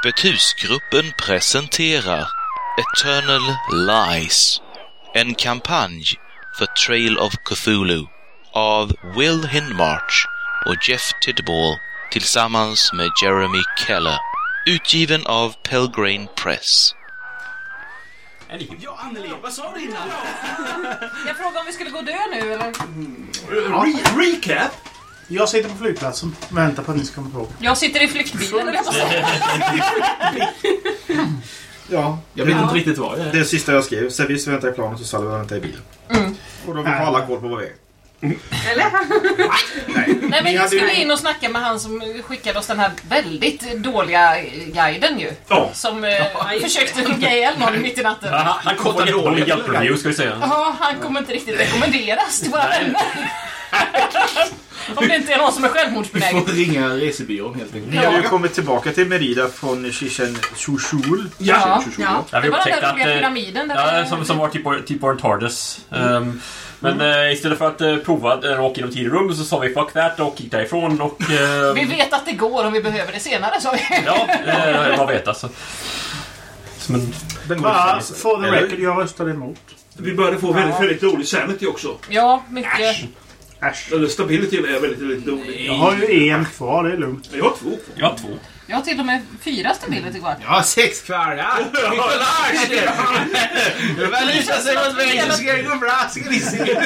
Öppet husgruppen presenterar Eternal Lies, en kampanj för Trail of Cthulhu av Will Hindmarch och Jeff Tidball tillsammans med Jeremy Keller. Utgiven av Pelgrane Press. Ja, Anneli, vad sa du innan? Jag frågade om vi skulle gå och dö nu eller? Re- recap? Jag sitter på flygplatsen och väntar på att ni ska komma tillbaka. Jag sitter i flyktbilen eller. Ja, Jag vet inte riktigt vad jag är. det sista jag skrev. Servis väntar i planet och Salva väntar i bilen. Och då har vi alla koll på vår väg. Eller? Nej men Ni vi skulle ju- in och snacka med han som skickade oss den här väldigt dåliga guiden ju. Ja. Som eh, försökte hugga ihjäl någon mitt i natten. Han, han kom på jättedålig hjälpreview ska vi säga. Ja, han kommer inte riktigt rekommenderas till våra vänner. Om det inte är någon som är Vi självmordsbenägen. får ringa resebyrån helt Ni enkelt. har ju kommit tillbaka till Merida från Chichen Chuchul. Ja, ja. Ja, vi Det var den upptäckte där att, eh, pyramiden. Där Ja, som, som var typ, vår- typ TARDIS. Ehm, men eh, istället för att uh, prova att uh, åka genom tid och rum så sa vi fuck that och gick därifrån och... ehm, Vi vet att det går om vi behöver det senare, sa vi. Ja, uh, vad vet alltså. Som en, Den Bara går for the record, jag röstade emot. Vi började få väldigt, väldigt dålig sanity också. Ja, mycket. Äsch. Eller stability är väldigt, väldigt dålig. Jag har ju en kvar, det är lugnt. Jag har två kvar. jag har två. Jag har till och med fyra stability kvar. Ja, sex kvar. Ja. Det var lysa sig mot vägen så ska det gå bra. Ska ni se.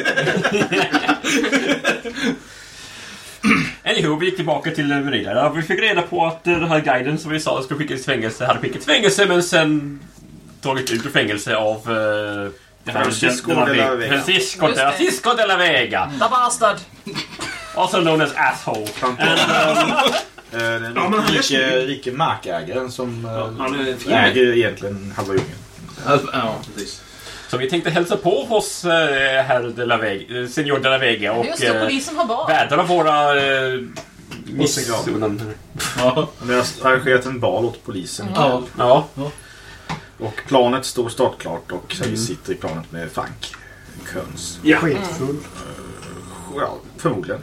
Anywho, vi gick tillbaka till Merida. Ja, vi fick reda på att uh, den här guiden som vi sa skulle skickas till fängelse hade skickat till fängelse men sen tagit ut ur fängelse av... Uh, Francisco de la Vega. Francisco de. Francisco de la Vega. The bastard! Also known as asshole. Eh, Den Ja, han rike, rike markägaren som Ja, eh, han är fin. äger egentligen halva djungeln. Ja, precis. Så vi tänkte hälsa på hos uh, herr de la Vega, eh, Senor de la Vega och Just det, uh, polisen har våra uh, Hossegraden. Ja. Vi har arrangerat en bal åt polisen. Ja. Ja, Och planet står startklart och vi sitter i planet med Frank Köns. Ja. Skitfull. Ja, förmodligen.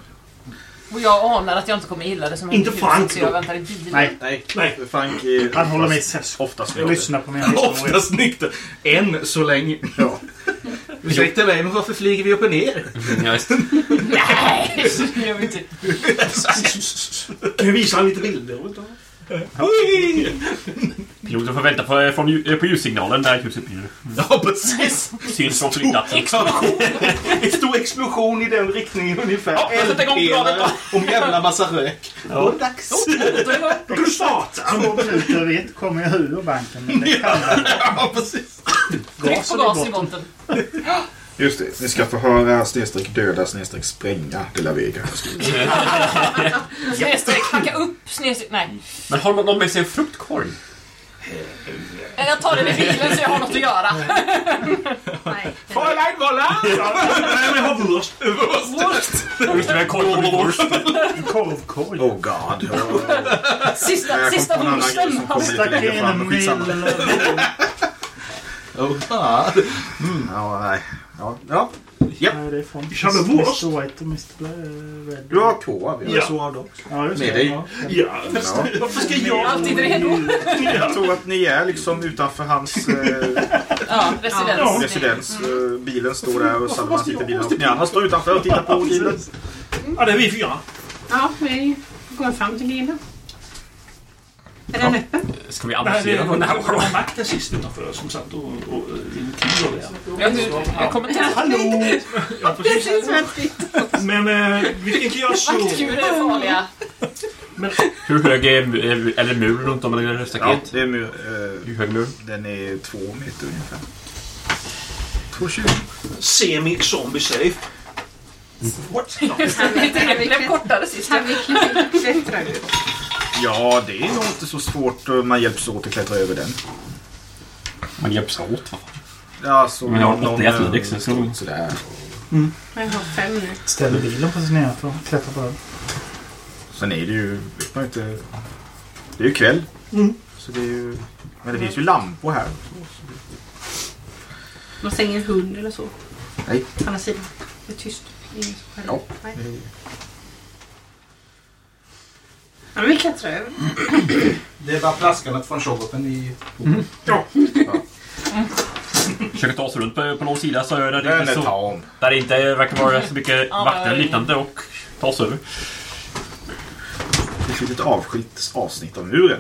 Och jag anar att jag inte kommer gilla det som Inte Frank så jag då. väntar i bilen. Nej, Nej, Nej. Frank är han håller mig oftast- sällskap. Oftast Jag lyssnar på mina historier. Oftast nykter. Än så länge. Ja. Ursäkta mig, men varför flyger vi upp och ner? ja just. Nej! det gör vi inte. Kan vi visa lite bilder? utav? Piloten får vänta på, från, lju- eh, på ljussignalen när ljuset blir Ja, precis. syns från flygplatsen. En stor explosion i den riktningen ungefär. Ja, jag sätter igång planet och en jävla massa rök. Ja. Dags. Då kan du starta. Två minuter ett kommer jag ur banken. Men det kan Ja, precis. Tryck på gas i botten. Just det, ni ska få höra snedstreck döda snedstreck spränga De La Vega. Snedstreck, hacka upp, snedstreck... Nej. Men har någon med sig en fruktkorg? Jag tar den i bilen så jag har något att göra. Nej. Fräulein Wolla! Nej, men jag har wurst. Just det, vi har korv på min wurst. Korvkorg. Oh god. Sista, sista wursten. Stack in en men Skitsamma. mil... Oh, nej. Ja, ja. Nej, det är från Kör du vurst? Mr White och Mr Bla- Red. Du har kvar. Vi har Ja. så av dem. Ja, just Med det. dig. Ja. Ja. Ja. Varför ska jag... Alltid redo. Jag tror att ni är liksom utanför hans eh, Ja, residens. residens. Eh, bilen står där och Salman sitter i bilen. Och ni andra står utanför och tittar på bilen. Ja, det är vi fyra. Ja, vi går fram till bilen. Är den öppen? Ska vi det annonsera vår var närvaro? en vakt där sist utanför som satt och... och, och. Jag, jag kommer inte... Hallå! Ja, Det precis. Men eh, vi tänker göra så... Vaktdjur är farliga. Hur hög är, är, är det mur runt om eller Ja, staket? det är mur, eh, Hur hög mur? den är två meter ungefär. 2,20. Semi-zombie safe. Det blev kortare sist. Kan vi klättra ut? Ja, det är nog inte så svårt. och Man hjälps åt att klättra över den. Man hjälps åt. va? Ja, så Men jag har någon- åtta athletics, någon- så- Sådär. Jag har fem nu. Ställer bilen på sig ner för att klättra på den. Sen är det ju... Vet man inte, det är ju kväll. Mm. Så det är ju... Men det finns ju lampor här. Man stänger en hund eller så. Nej. På andra sidan. Det är tyst. Ingen som skäller. Ja. Nej. Ja, vi klättrar över. Det är bara plaskandet från shoggoten i... Försöker ta sig runt på, på någon sida så är det Den inte är så... tam. Där det inte verkar vara så mycket Ja, men- och liknande och ta sig över. Det finns ett avskilt avsnitt av muren.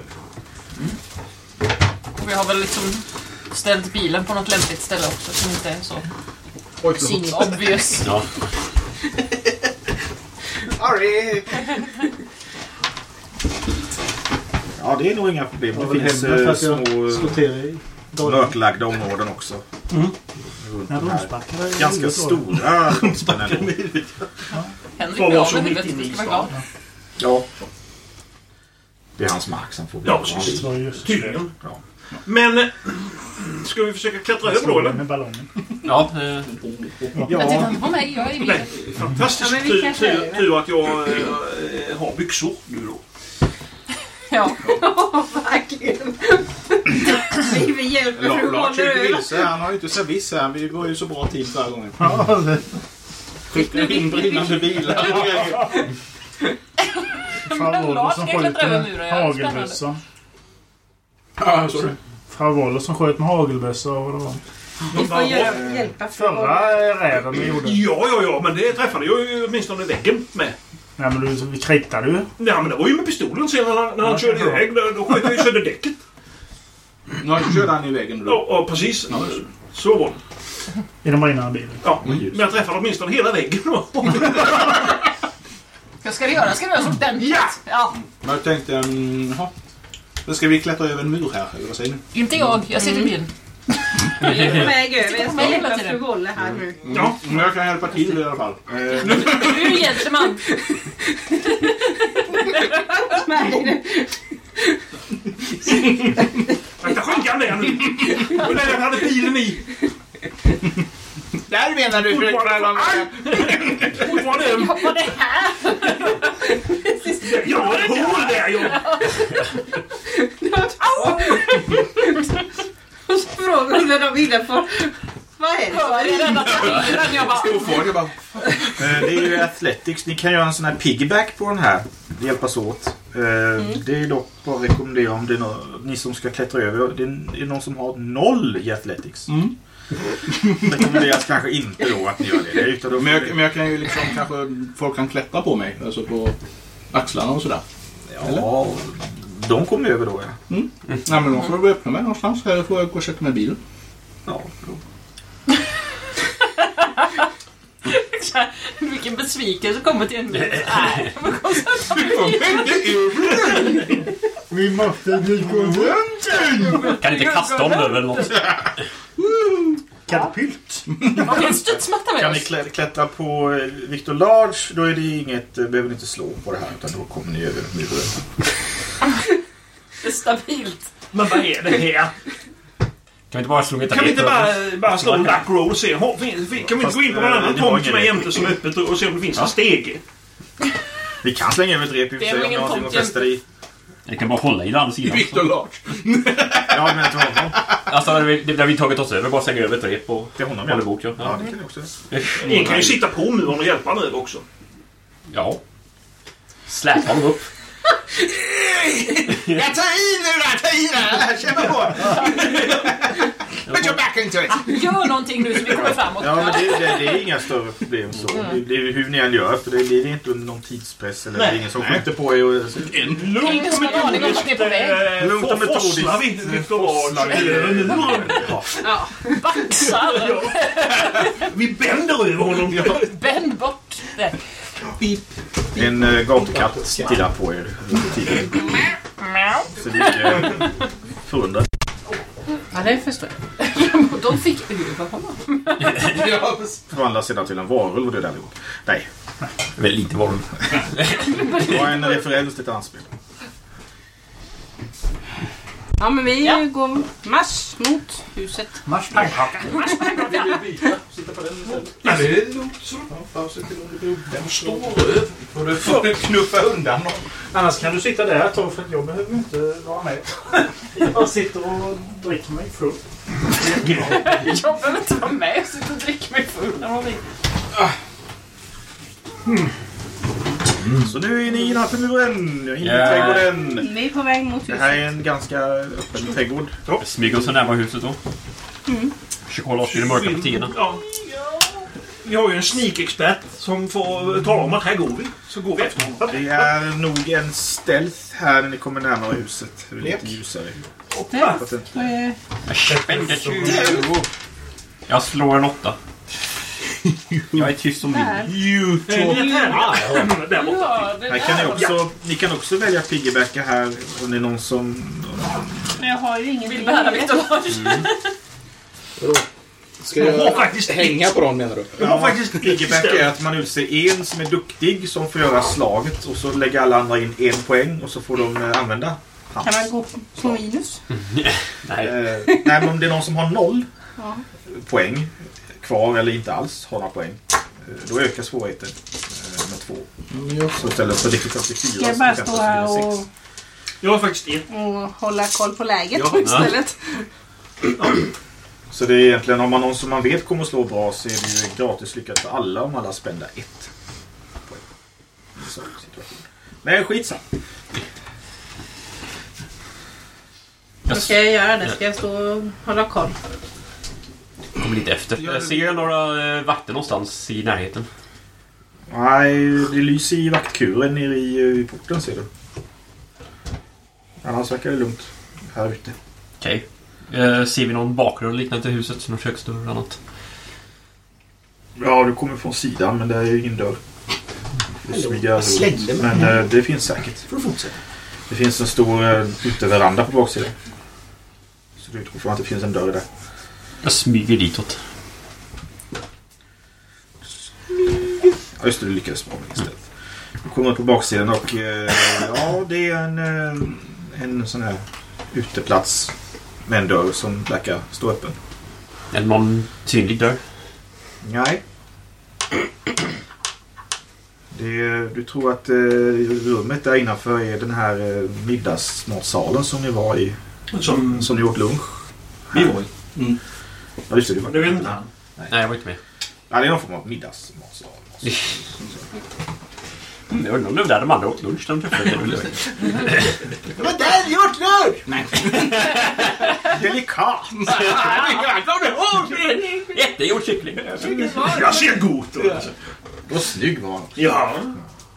Och vi har väl liksom ställt bilen på något lämpligt ställe också som inte är så Oj, obvious. Ja. Sorry! Ja, det är nog inga problem. Det finns eh, jag små i mörklagda områden också. Mm. Runt När de är ganska stora slottspen ändå. Henrik blir av så med huvudet. inne i Du ska vara glad. Ja. Det är hans mark som får Ja, bli precis. Tydligen. Ja. Men... eh, Ska vi försöka klättra över då eller? med ballongen. Ja, eh, Jag tittar inte på mig, jag är i Ja, men vi tur, att jag eh, har byxor nu då. Ja. Verkligen. vi, hjälper Lars över. vilse. Han har ju inte service här. Vi går ju så bra tid varje gång. Ja, det- Skickar in brinnande bilar och grejer. Woller Lars som ska klättra över sköt muren, med ja, hagelbössa. Ja, så det. Som sköt med hagelbössa och det var. Vi får hjälpa, Förra räden vi gjorde. Ja, ja, ja, men det träffade jag ju åtminstone väggen med. Nej men du, vi krittade ju. Nej, men det var ju med pistolen sen när han, när han Ja, körde ja. iväg. Då, då sköt jag ju sönder däcket. Nu körde han i väggen Ja, då. ja, precis. Så var det. I den brinnande bilen. Ja, men jag träffade åtminstone hela väggen. Vad ska det göra? Ska det göras ordentligt? Ja! ja! Men jag tänkte... mm, Jaha. Då ska vi klättra över en mur här, eller vad säger ni? Inte jag, jag sitter i bilen. Jag är på väg över. Jag ska hjälpa fru Wolle här nu. Ja. Men jag kan hjälpa till i alla fall. Du är gentleman. Akta skinkan där nu! Och där hade bilen i. Där menar du Fortfarande Fortfarande öm. Vad var det här? Jag har ett hål där jag. Och så frågar hon när de ville på... Vad är det jag trafiken? Jag bara... Bara... Eh, Det är ju Athletics. Ni kan göra en sån här piggyback på den här. Hjälpas åt. Eh, Det är dock bara att rekommendera om det är nå- ni som ska klättra över. Det är någon som har noll i Athletics. Mm. Rekommenderas kanske inte då att ni gör det. det. är Utan då Men jag, men jag kan ju liksom kanske... Folk kan klättra på mig. Alltså på axlarna och sådär. ja, de kommer över då ja. Nej men de får väl öppna mig någonstans. Eller får jag gå och sätta mig i bilen. ja. Vilken besvikelse kommer till en Nej, men kom så- Vi måste på röntgen! kan inte kasta dem över eller något. Katapult! Har vi en studsmatta med Kan ni oss? klä- klättra på eh, Victor Large då är det inget, eh, behöver ni inte slå på det här utan då kommer ni över muren. Det är stabilt. Men vad är det här? Kan vi inte bara slå ett Kan vi inte bara, bara slå en back roll och se? Ha, fin- fin- Kan vi inte gå in på någon annan det tomt som är jämte som är öppet och se om det finns en stege? Vi kan slänga över ett rep i och Det för sig om ni ingen har någonting att fästa i. Jag kan bara hålla i den andra sidan. Victor Large. Ja, men till honom. Alltså, där vi, där vi tagit oss över, bara slänga över ett rep och Till honom håller bort. Ja. Ja, det kan ni också. En kan ju sitta på muren och hjälpa honom över också. ja. Släpa honom upp. Jag tar i nu då! Ta i då! Kämpa på! Put your back into it! Gör någonting nu så vi kommer framåt. Ja, men det, det, det är inga större problem så. Det, det är hur ni än gör, för det blir inte under någon tidspress eller det är ingen som skjuter på er. Och, en är på väg. eh, Lugnt och metodiskt. Forslar vi muren. ja. Baxar. Vi bänder över honom. Bänd bort det. En uh, gatkatt stirrar på er under tiden. Så ni är förundrade. Ja, det förstår jag. De fick över honom. Ja, precis. Förvandlas sedan till en varulv och det där allihop. Nej, Väldigt lite var de. det var en referens till ett anspel. Ja, men vi Ja. går marsch mot huset. Marsch pannkaka. Ja, det är lugnt så. Bara se till om det blir den står över. Får du får du knuffa undan dem. Annars kan du sitta där ett tag för att jag behöver inte vara med. Jag sitter och dricker mig full. Jag behöver inte vara med. Jag sitter och dricker mig full. när Så nu är ni innanför muren. In i Ja. trädgården. Vi är på väg mot Det huset. här är en ganska öppen trädgård. Smyger oss så närmare huset då. Försöker hålla oss i de mörka partierna. Ja. Vi har ju en sneak-expert som får tala om att här går vi. Så går vi efter honom. Det är nog en stealth här när ni kommer närmare huset. Det är lite ljusare. En- Eh, Jag. Jag slår en åtta. Jag är tyst som Där. vind. You Ni är tärningar. Där borta. Ja, det Här kan ni också, ni kan också välja piggybacka här om det är någon som... Men jag har ju ingenting. Vill bära Viktor Lars. Ska Jag har jag faktiskt hänga på dem menar du? Jag har faktiskt Piggyback är att man utser en som är duktig som får göra slaget och så lägger alla andra in en poäng och så får de eh, använda hans. Kan man gå på minus? Nej. Eh, nej, men om det är någon som har noll Ja. poäng kvar eller inte alls har några poäng. eh, Då ökar svårigheten eh, med två. Så istället för difficulty 4 Ska jag bara stå här och, Jag har faktiskt en. och hålla koll på läget Ja. istället? Så det är egentligen om man någon som man vet kommer att slå bra så är det ju gratis lyckat för alla om alla spända ett. Men skitsamma. Vad ska jag göra? Det ska jag stå och hålla koll? Kommer lite efter. Jag ser några eh, vakter någonstans i närheten. Nej, det lyser i vaktkuren nere i, eh, i porten ser du. Annars verkar det lugnt här ute. Okej. Eh, ser vi någon bakgrund liknande till huset? Någon köksdörr eller annat? Ja, du kommer från sidan men det är ju ingen dörr. Runt. slängde mig. Men eh, det finns säkert. Får du fortsätta. Det finns en stor uh, uteveranda på baksidan. Så du utgår från att det finns en dörr där. Jag smyger ditåt. Ja, just det. Du lyckades med istället. Du kommer på baksidan och eh, ja, det är en, eh, en sån här uteplats med en dörr som verkar stå öppen. Är det någon synlig dörr? Nej. Det, du tror att eh, rummet där innanför är den här eh, middagsmatsalen som ni var i. Som Som ni åt lunch. vi var i. Ja, just det. Du var. Det vet inte han. Nej, jag var inte med. Ja, det är någon form av middagsmatsal. Mm, Jag undrar om det var där de andra åt lunch när de träffades. Det var där vi åt lunch! Nej. Delikat! Jag kommer ihåg det! Jättegjord kyckling. Jag ser god ut. Vad snygg var han. Ja.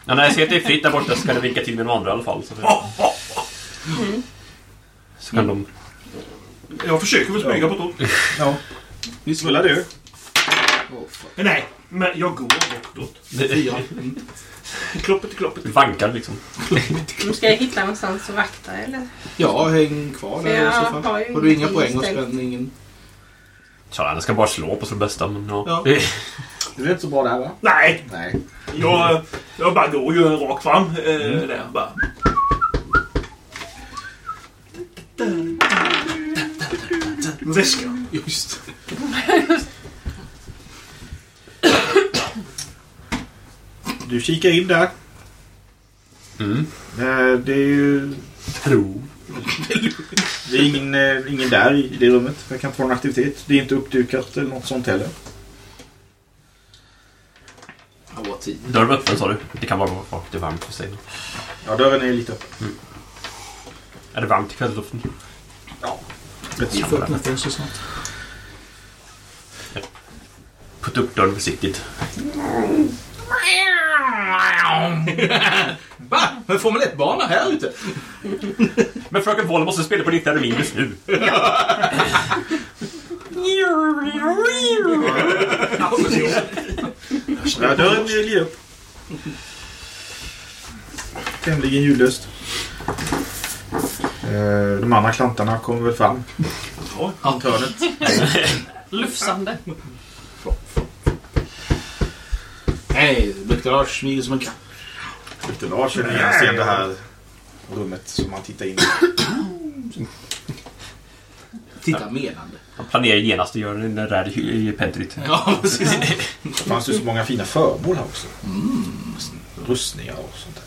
Ja, när jag ser att det är fritt där borta ska det vinka till med de andra i alla fall. Så, så kan de... Jag försöker väl smyga på tåg. Ja. Ni rullar du? Nej, men jag går bortåt. Fyra. Mm. Kloppet i kloppet. Vankar liksom. Nu ska jag hitta någonstans att vakta eller? Ja, häng kvar där Jag i så har fall. ju Har du inga poäng och spänningen? Så han ska bara slå på sitt bästa. Men ja. Ja. Det- Du är inte så bra där va? Nej, Nej. jag, jag bara går ju rakt fram. Eh, där bara. Väska. Just. Du kikar in där. Mm. Eh, Det är ju... Tro. Det är ingen, eh, ingen där i det rummet. Jag kan inte få en aktivitet. Det är inte uppdukat eller något sånt heller. Dörren var öppen sa du. Det kan bara vara att det är varmt för sig. Ja, dörren är lite öppen. Är det varmt i kvällsluften? Rätt Vi så. får öppna fönstret snart. Putta upp dörren försiktigt. Va? En Formel 1-bana här ute? Men fröken Wolle måste spela på ditt termin just nu. Ja, dörren glider upp. tämligen ljudlöst. Eh, De andra klantarna kommer väl fram. Runt hörnet. Lufsande. Nej, Dr. Lars smyger som en katt. Viktor Lars känner igen sig i det här rummet som man tittar in i. Titta menande. Han planerar genast att göra en räd i pentryt. Ja, precis. Det fanns ju så många fina föremål här också. Rustningar och sånt där.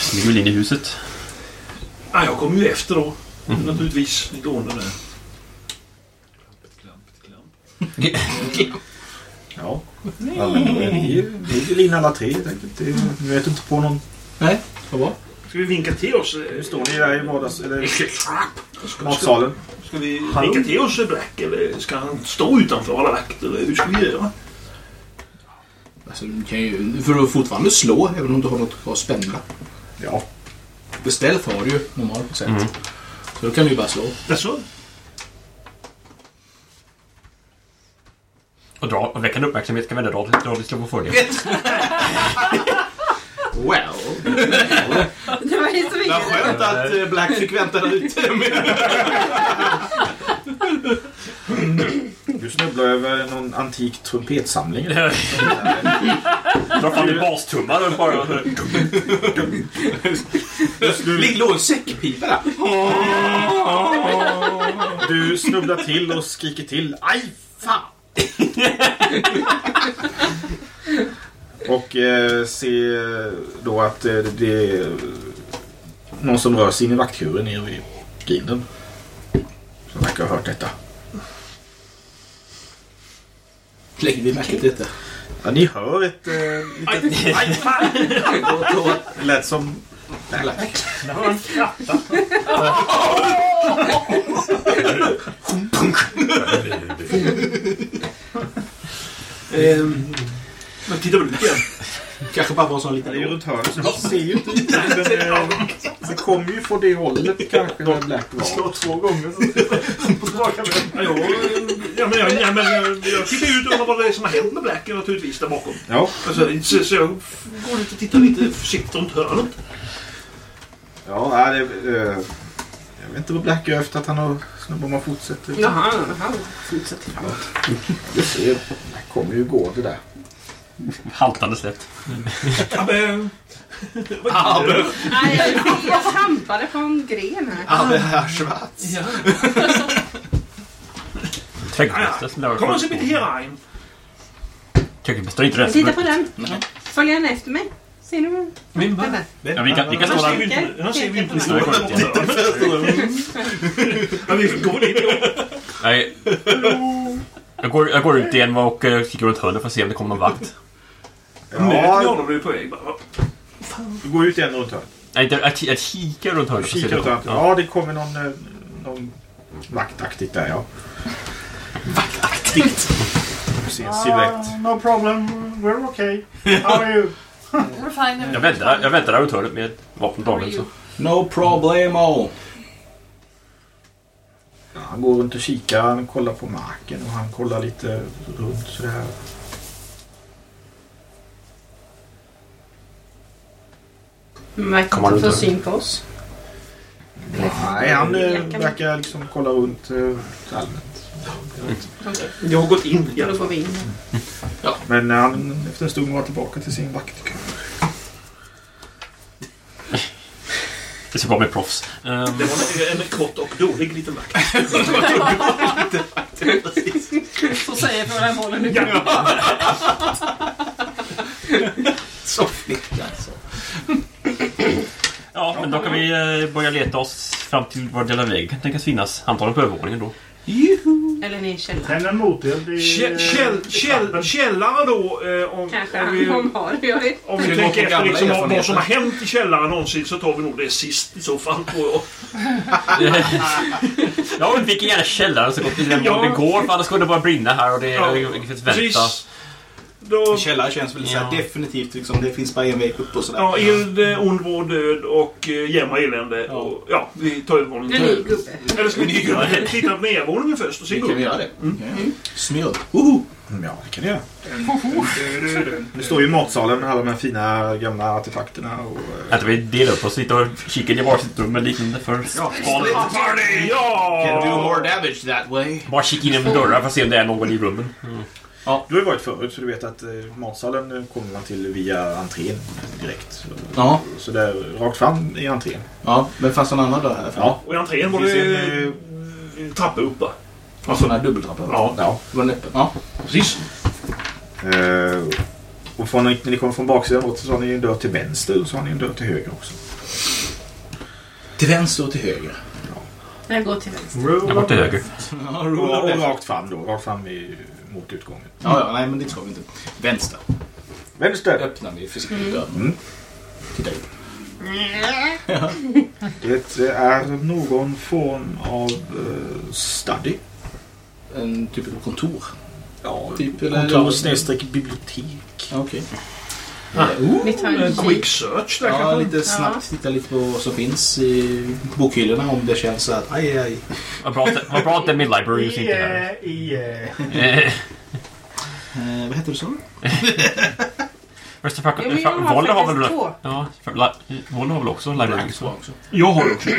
Smyger väl in i huset. Ja, jag kommer ju efter då. Naturligtvis. Lite ordning där. Ja. Alla, ni, ni vill in alla tre helt enkelt. Det, ni vet inte på någon... Nej, vad bra. Ska vi vinka till oss? Nu står ni där i vardags... Eller Ska, matsalen. ska vi vinka till oss Black eller ska han stå utanför alla vakter? Eller hur ska vi göra? Alltså, du, kan ju, du får fortfarande slå även om du har något kvar att spänna. Ja. Beställ har du ju normalt sett. Så då kan du ju bara slå. Jaså? Och, dra, och väckande uppmärksamhet kan vi ändå dra, dra lite slå på fördel. Well. Det var inte så mycket. skönt att eh, Black fick vänta där ute. Du snubblar över någon antik trumpetsamling. Dra fram din bastummar och bara... Det låg en säckpipa där. Du snubblar till och skriker till. Aj, fan! och eh, ser då att eh, det är någon som rör sig in i vaktkuren nere vid grinden. Som verkar ha hört detta. Lägger vi märke till detta? Ja, ni hör ett eh, litet... Aj, fan! Det lät som... Black. Det var en kratta. Ehm, Men titta väl ut igen. Kanske bara var en sån liten Det är ju runt hörnet så ni ser ju inte riktigt. Eh, det kommer ju från det hållet kanske där Black var. Slå två gånger. På tillbaka med. Ja, ja, men jag, ja, men jag, jag tittar ut och undrar vad det är som har hänt med Black naturligtvis där bakom. Ja. Alltså, så, så jag går ut och tittar lite försiktigt runt hörnet. Ja, nej, det, eh, jag vet inte vad Black gör efter att han har snubbar man fortsätter. Ja, han, han fortsätter framåt. Du ser, Black kommer ju gå det där. Haltande. Ja, men, Ah, men- Nej, jag, trampade på en gren här. Ah, det här Schwarz. Trädgårdsmästare som Kom och se mitt herein. Trädgårdsmästare är inte rätt. Titta på den. Följer den efter mig? Ser du? den? Min Vänta. Ja, vi kan, vi kan stå där. han ser ju inte inte. Ja, vi går då. Nej. Jag går, jag går ut igen och eh, kikar runt hörnet för att se om det kommer någon vakt. Möter ni Ja, honom när du är på väg? Går ut igen runt hörnet. Nej, inte- att, att kika runt hörnet. se Kika runt hörnet. Ja, det kommer någon, eh, någon vaktaktigt där, ja. Vaktaktigt. Ser en silhuett. Ah, no problem. We're okay. How are you? We're fine. Jag väntar, jag väntar där runt hörnet med vapen draget. Så. No problemo. Ja, han går runt och kikar, han kollar på marken och han kollar lite runt sådär. Verkar Kommer inte få syn på oss. Nej, han eh, verkar liksom kolla runt eh, allmänt. Okej, Jag har gått in i då fall. vi in. Men han efter en stund var tillbaka till sin vaktkör. Det ska vara med proffs. Ehm, Det var en, en kort och dålig liten vakt. Så säger jag från den bollen nu. Så flick alltså. Ja, men då kan vi eh, börja leta oss fram till var Della Väg kan tänkas finnas. Antagligen på övervåningen då. Eller ner i källaren. Tänd en moteld i... Kä- käll- käll- Källare då, eh, om, Kanske om vi, han har. Jag vet. om vi tänker efter liksom, vad, vad som har hänt i källaren någonsin så tar vi nog det sist i så fall. Tror jag. Jag undviker gärna källaren så gott det Ja. det går för annars skulle det bara brinna här och det Ja, det finns vänta. Precis. Då, Källare känns väl Ja. definitivt liksom. Det finns bara en väg upp och sådär. ja, eld, eh, ond vår död och eh, jämma elände. Ja. Och, ja, vi tar övervåningen. En ny gubbe. Eller ska vi titta på nedervåningen först och se Vi kan vi gubben? göra det. Mm. Mm. Mm, Ja, det kan det göra. Det står ju i matsalen med alla de här fina gamla artefakterna. Och, eh, Att vi delar upp oss lite och kikar i varsitt rum med liknande för Ja. spanen. Can do more damage that way. Bara kika in genom dörrar för att se om det är någon i rummen. Du har ju varit förut så du vet att eh, matsalen eh, kommer man till via entrén direkt. Ja, så där rakt fram i entrén. ja. Men fanns det någon annan dörr här? Ja. Och i entrén var det en, en trappa upp va? Alltså den här dubbeltrappan? Ja. Ja. Var den öppen? Ja. Precis. Eh, och från, när ni kommer från baksidan åt så har ni en dörr till vänster och så har ni en dörr till höger också. Till vänster och till höger. Jag går till vänster. Jag går till höger. Ja, rakt fram då. Rakt fram i, mot utgången. Ja, ja, nej men det ska vi inte. Vänster. Vänster! Öppnar vi försiktigt dörren. Mm. Titta in. Det är någon form av uh, study. En typ av kontor. Ja, Typ, eller- kontor snedstreck bibliotek. Okej. Tar en quick search där Ja, kanske? lite snabbt titta lite på vad som finns i bokhyllorna om det känns så att aj, aj. Vad bra att- vad bra att det är midlibrary just inte här. eh, i, eh, Eh, Eh, vad heter det så? Först och främst, Jo, men jag har faktiskt väl... två. Ja, för, li- Volle har väl också library? Så. också. Jag har också.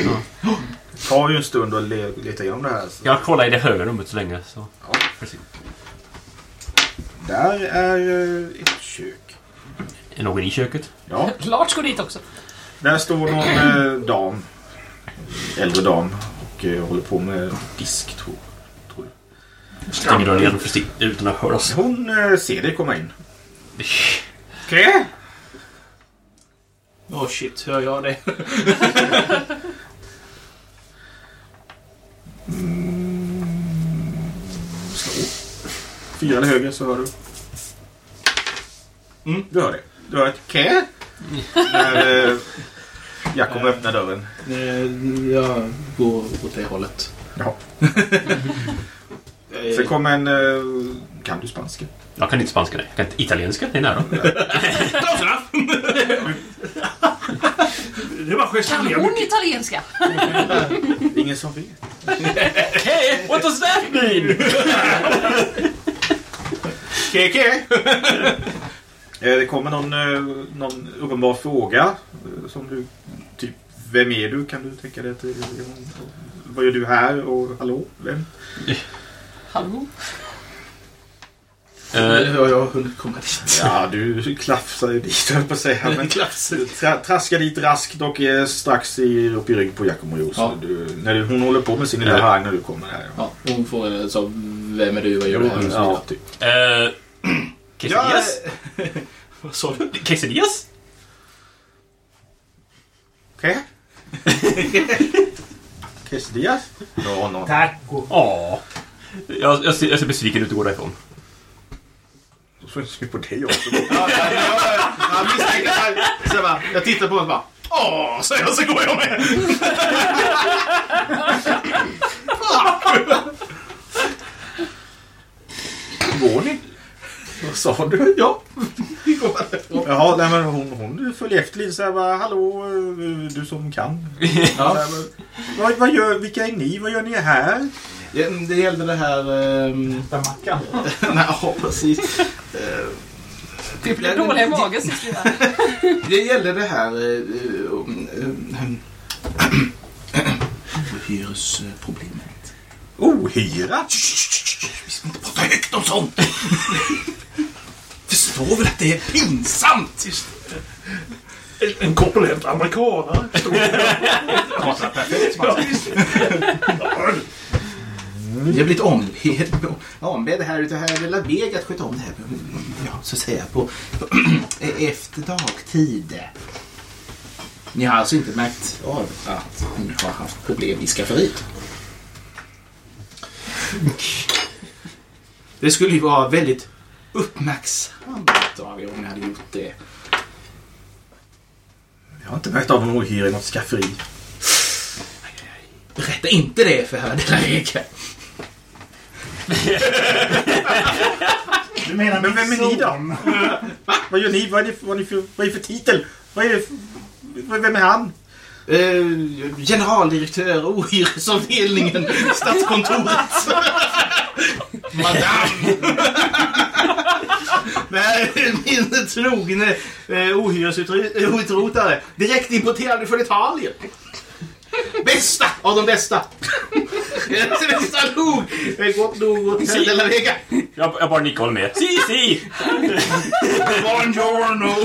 Det tar ju en stund att le, leta igenom det här. Så. Jag kollar i det högra rummet så länge. Så. Ja. Precis. Där är eh, ett kök. Är någon i köket? Ja, Lars går dit också. där står någon eh, dam. Äldre dam. Och eh, håller på med disk tror tror jag. Stänger dörren igen försiktigt utan att höras. Hon eh, ser dig komma in. Okej. Åh shit, hör jag det? Slå. Fyra eller högre så hör du. Mm. Du hör det. Du hör ett kä. När eh, Jakob öppnar dörren. Eh, Jag går åt det hållet. Ja. Eh, Sen kommer en... Eh, kan du spanska? Jag kan inte spanska, nej. Jag kan inte italienska, det är nära. Det var Kan hon italienska? Ingen som vet. Hey, what does that mean? Keke! Eh, Det kommer någon, eh, någon uppenbar fråga. eh, Som du... Typ, vem är du? Kan du tänka dig att... eh, Vad gör du här? Och hallå? Vem? Hallå? Nu Eh, har jag hunnit komma dit. Ja, du klafsar ju dit höll jag på att säga. Men tra traskar dit raskt och är strax i, upp i rygg på Jakob Mojo. Så Ja. du, när du, hon håller på med sin lilla Ja. harang när du kommer här. Ja, hon får så vem är du, vad gör du här? och så Ja, typ. eh, quesadillas? Vad sa du? Quesadillas? Okej. Quesadillas? Ja, någon. Taco. Åh. Jag, jag, ser, jag ser besviken ut och går därifrån. Då får jag skriva på dig också. Ja, ja, ja, ja, jag misstänker så jag, bara, jag tittar på honom och bara Åh, så jag så går jag med. Går ni? Vad sa du? Ja, vi går därifrån. Jaha, nej, men hon, hon följer efter lite såhär bara, Hallå, eh, du som kan. Ja. Så här, vad, vad gör, vilka är ni? Vad gör ni här? Ja, Det gällde det här... ehm, Mackan. Nej, ja, precis. Eh, Vi blev dåliga magen sist Det gällde det här... eh, eh, eh, Hyresproblemet. Ohyra? Vi ska inte prata högt om sånt! Förstår väl att det är pinsamt? En, en korpulent amerikanare. Perfekt. Jag har blivit ombedd, ombedd här utav herr Lilla Veg att sköta om det här. Ja, så att säga på, på efter dagtid. Ni har alltså inte märkt av att ni har haft problem i skafferiet? Det skulle ju vara väldigt uppmärksamt av er om ni hade gjort det. Jag har inte märkt av någon ohyra i något skafferi. Berätta inte det för Veg. Du menar Men vem är ni då? son? Vad gör ni? Vad är det för, vad är det för, vad är det för titel? Vad är det för, vem är han? Eh, generaldirektör, ohyresavdelningen, Statskontoret. Madame! Det min trogne eh, ohyresutrotare. Direkt importerad från Italien. Bästa av de bästa. bästa nog. Gott nog åt Hotel de la Vega. Jag, jag bara nickar med. Si, si! Buongiorno.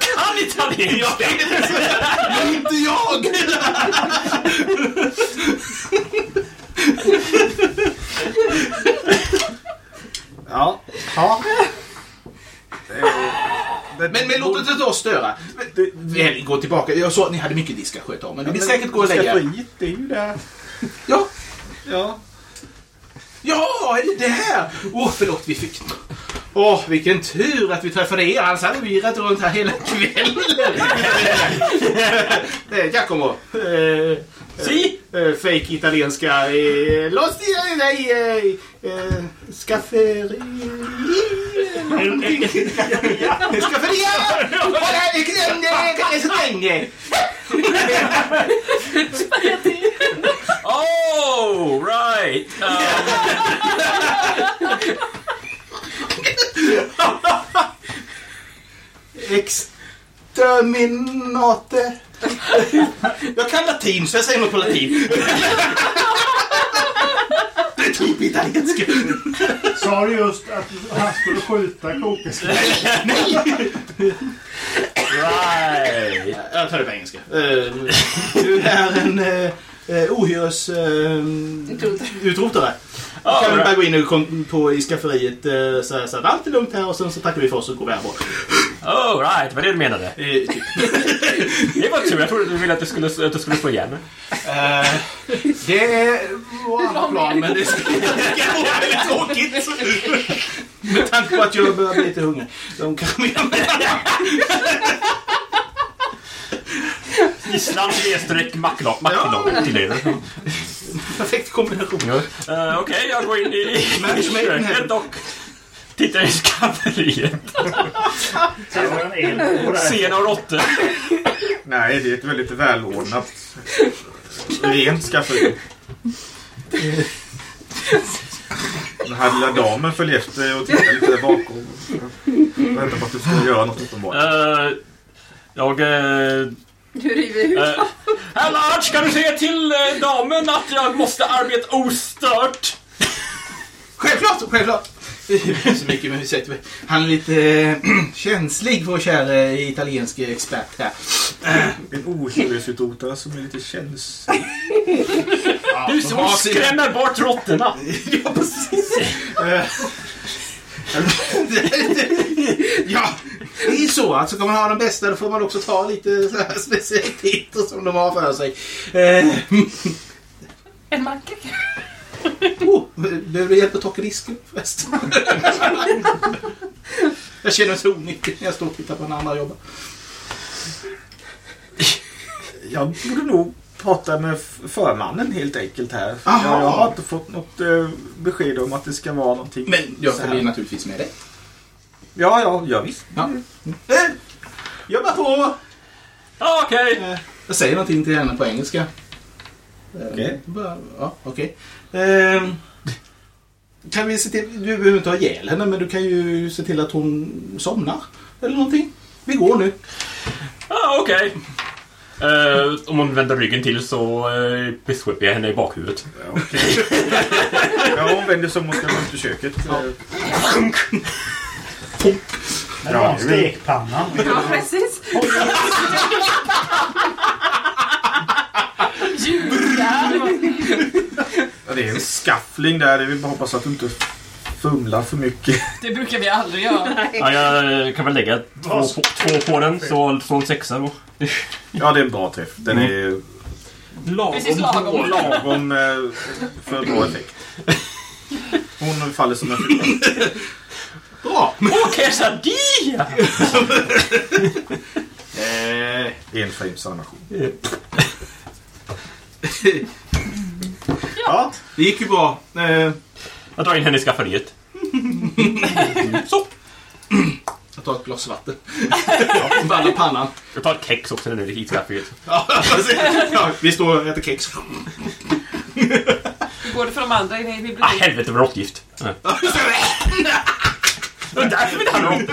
Kan italienska! Inte jag! Ja. Ja. Men, men låt oss inte oss störa. Väl, gå tillbaka. Jag sa att ni hade mycket diskar att sköta om. Men ni vill säkert gå och lägga er. Skafferiet, det är ju där. Ja, Ja. ja, är det där? Åh, förlåt, vi fick... Åh, vilken tur att vi träffade er. Annars hade vi irrat runt här hela kvällen. Eh, Giacomo. Eh, Si! eh, fake italienska. Eh, Los nej, eh, skafferi... Skafferia! Oh, right! Um, Exterminate. Jag kan latin, så jag säger något på latin. Typ italienska. Sa du just att han skulle skjuta kokesken? right! Jag tar det på engelska. Eh, Du är en uh, ohyres uh, utrotare. Då kan vi bara gå in och kom på i skafferiet uh, så, här, så att allt är lugnt här och sen så tackar vi för oss och går vi härifrån. Oh, right. Vad är det du menade? Eh, typ. Det var tur. Jag trodde du ville att du skulle, att du skulle slå igen. Eh, det är vår andra plan, men det skulle vara väldigt tråkigt. Med tanke på att jag börjar bli lite hungrig. De kan Gisslan, snedstreck, macklång. Macklång till det. Perfekt kombination. Uh, Okej, jag går in i Matchmaking och tittar i skafferiet. Ser några råttor. Nej, det är ett väldigt välordnat rent skafferi. Den här lilla damen följer efter och tittar lite där bakom. Jag väntar på att du ska göra något uppenbart. Uh, jag... Uh, Du river ut. uh, Herr Larch, kan du säga till uh, damen att jag måste arbeta ostört? Självklart, självklart. Så mycket med ursäkt. Han är lite eh, känslig, vår kära italienske expert här. En ohyresutrotare som är lite känslig. Du som skrämmer bort råttorna. Ja, precis. Ja, det är så. Alltså, ska man ha de bästa då får man också ta lite så här specialiteter som de har för sig. Eh, En macka. oh, behöver du hjälp att torka disken förresten? jag känner mig så onyttig när jag står och tittar på en annan jobba. Jag borde nog prata med förmannen helt enkelt här. Aha. Jag, jag har inte fått något eh, besked om att det ska vara någonting. Men jag följer naturligtvis med dig. Ja, ja, ja visst. Ja. Eh, jobba på! Ja, Okej. Eh, Jag säger någonting till henne på engelska. Eh, Okej. bara- Ja, okej. Ehm, Kan vi se till... Du behöver inte ha ihjäl henne, men du kan ju se till att hon somnar. Eller någonting. Vi går nu. Ja, okej. Eh, om hon vänder ryggen till så uh, besvepar jag henne i bakhuvudet. Ja, okej. ja, hon vänder sig om och ska gå ut i köket. Ja. Det var en stekpanna. Ja, precis. Ja, det är en skaffling där. Bara hoppas att du inte fumlar för mycket. Det brukar vi aldrig göra. Ja, jag kan väl lägga två på, två på den så så en sexa då. Ja, det är en bra träff. Den är Precis lagom. lagom eh, för bra effekt. Hon faller som en fyra. Bra! Åh, quesadilla! Eh, En frames animation. ja, det gick ju bra. Eh, Jag drar in henne i skafferiet. Så. jag tar ett glas vatten. Vandrar pannan. Jag tar ett kex också när den är i skafferiet. Ja, precis. ja, vi står och äter kex. går det för de andra inne i Ah, biblioteket? helvete vad råttgift. Ja. Det var därför vi inte hade dem.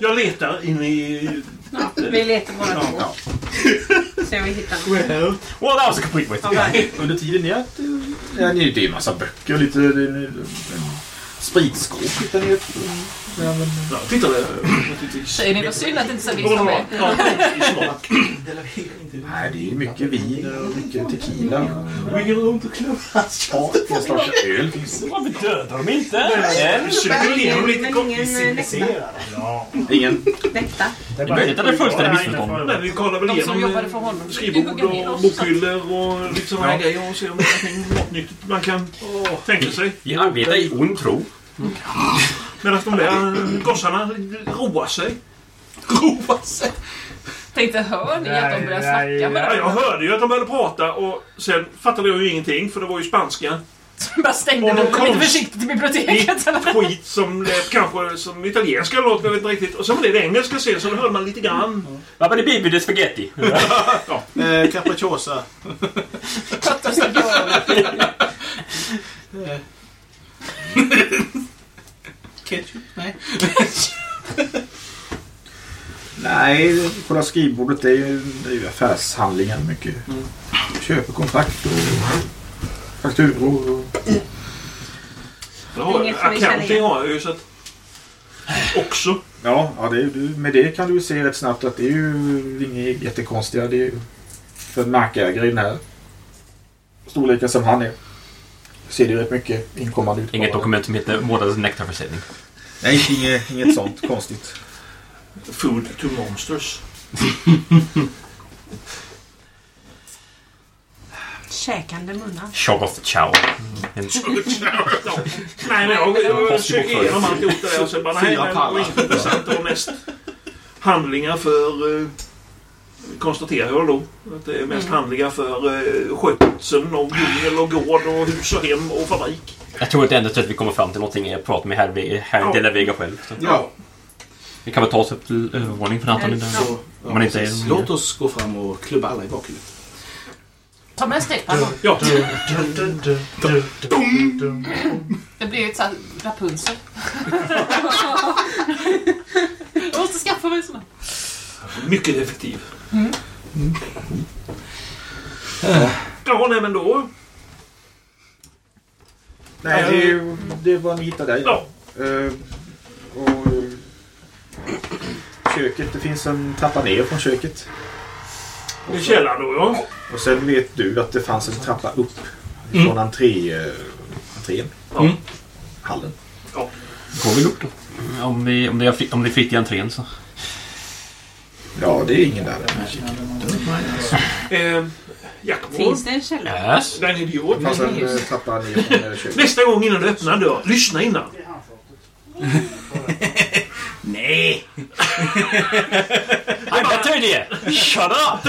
Jag letar inne i... Ja, vi letar båda två. Se om vi hittar något. Well, Well, that was a complete waste. Right. Under tiden ni att... Ja, ni- det är en massa böcker och lite... det Spritskåp hittar ni. ett- Ja, men, ja. Naturligtvis. Säger ni vad synd att inte Sabine var med? Ja, nej, det är mycket vin och mycket tequila. Ringer runt och klubbar. Ja, enstaka öl finns det. Varför dödar de inte? Vi söker igenom lite Men gott. ingen eh, läkta. Ingen... Läkta. Det är möjligt att det är fullständigt missförstånd. Nej, vi kollar väl igenom eh, skrivbord och bokhyllor och lite sådana här grejer och se om det är något nytt man kan tänka sig. Vi arbetar i ond tro. Medan de där gossarna roar sig. Roar sig? Tänkte, hör ni att de börjar snacka med Ja, jag varandra? hörde ju att de började prata och sen fattade jag ju ingenting för det var ju spanska. Bara stängde Och någon dörren lite försiktigt till biblioteket. Skit som lät kanske som italienska låt, jag vet inte riktigt. Och sen blev det engelska sen så då hörde man lite grann. Vad var det bibi det spaghetti? Eh, capricciosa. Eh. Ketchup? Nej. Nej, kolla skrivbordet. Det är ju, det är ju affärshandlingar mycket. Köpekontrakt och fakturor. Och... Känner accounting har jag ju så att... Också. Ja, ja det är, med det kan du ju se rätt snabbt att det är ju inget jättekonstiga. Det är ju för en markägare i den här storleken som han är. Ser det rätt mycket inkommande ut. Inget dokument som heter månadens nektarförsäljning. Nej, inget, inget sånt konstigt. Food to monsters. Käkande munnar. Shoggoth chow. En. Nej, men jag, jag söker for- igenom alltihop det där och så bara nej, men det var intressant. Det var mest handlingar för... Konstaterar jag då. Att det är mest handlingar för uh, skötseln av djungel och gård och hus och hem och fabrik. Jag tror att det enda sättet vi kommer fram till någonting är att prata med herr, herr Ja. De La Vega själv. Så. Ja. Vi kan väl ta oss upp till övervåning för Anton. Ja. Så, Om man inte är-. Låt oss gå fram och klubba alla i bakhuvudet. Ta med stekpannan. Ja, Det blir ju ett sånt här Rapunzel. Jag måste skaffa mig såna. mycket effektiv. Mm. Ja, nej men då... Nej, det är ju det vad ni hittar där. Ja. Eh, och eh, köket, det finns en trappa ner från köket. I källaren då ja. Och sen vet du att det fanns en trappa upp Mm. från entré, eh, entrén. Ja. Hallen. Går vi upp då? Om, vi, om, det är, om det är fritt i entrén så. Ja, det är ingen där. Eh, Jackmo. Finns det en källare? Yes. Den idiot. En eh, från eh, köket. Nästa gång innan du öppnar en dörr, lyssna innan. Nej! I'm better idea! Shut up!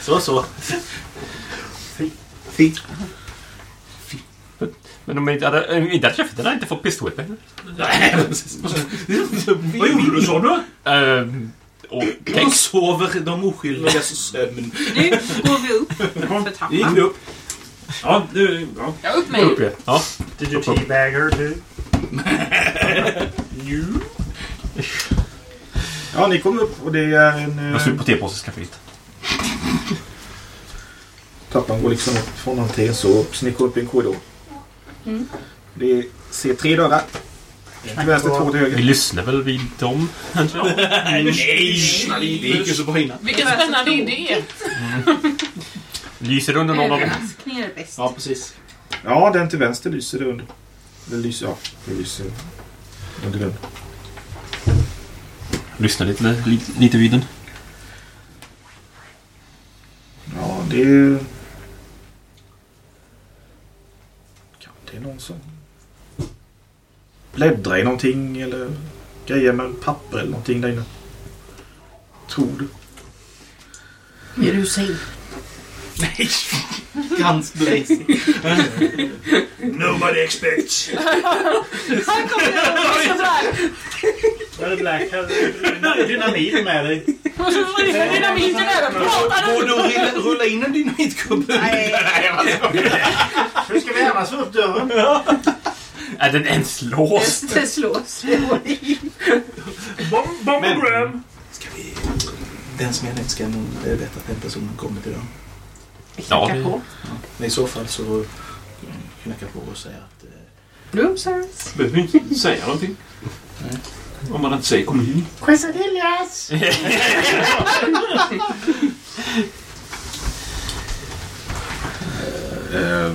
Så, så. Fy. Men om vi inte hade, om vi inte hade träffat den hade jag inte fått pistolweapon. Sa du? Ehm, och De kex. sover de oskyldigas sömn. Nu går vi upp för Det gick trappan. vi upp. Ja, du... Ja. Jag upp mig. Upp igen. Ja. Did you teabag her too? Ja, ni kom upp och det är en... Jag Eh, på tepåse ska fritt. trappan går liksom upp från entrén så upp, så ni går upp i en korridor. Det är, ser tre dörrar. En till vänster, två till Vi lyssnar väl vid dem, kanske? Nej! Det gick ju så bra innan. Vilken spännande idé. Lyser under någon av dem. Överraskning är det bäst. Ja, precis. Ja, den till vänster lyser det under. Det lyser, ja, det lyser under den. Lyssnar lite, lite, lite vid den. Ja, det. Kan det är någon som bläddrar i någonting eller grejer med papper eller någonting där inne. Tror du? Är du safe? Nej! Guns blazing. Nobody expects. Här kommer. Sådär. Vad är det Black? Har du dynamit med dig? Så springer dynamiten över. Du? Går det att rulla- in en dynamitgubbe? Nej. Hur ska vi annars få upp dörren? Är den ens låst? Det slås. Bom, Bombogram! Ska vi... Den som jag nämnt ska nog det är bättre att den personen kommer till dörren. Ja, Knacka på. Men i så fall så knackar på och säger att... eh, Room service. Behöver inte säga någonting. Om man inte säger kom in. Quesadillas! Eh,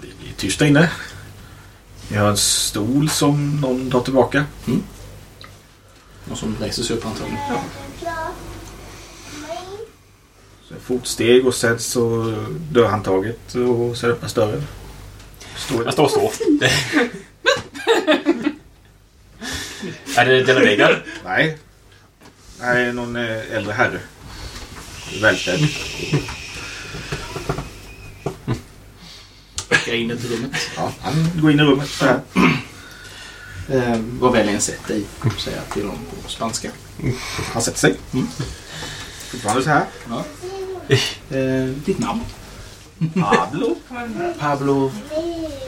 Det är tyst där inne. Vi har en stol som någon tar tillbaka. Någon som reser sig upp antagligen. Så fotsteg och sen så dörrhandtaget och sen öppnas dörren. Står Jag står och står. är det Della Vega? Nej. Nej, någon eh, äldre herre. Välklädd. Ska in i rummet. Ja, han går in i rummet så här. Eh, vad vänligen sätt dig, säger jag till honom på spanska. Han sätter sig. Fortfarande så här. Eh, ditt namn? Pablo. Pablo...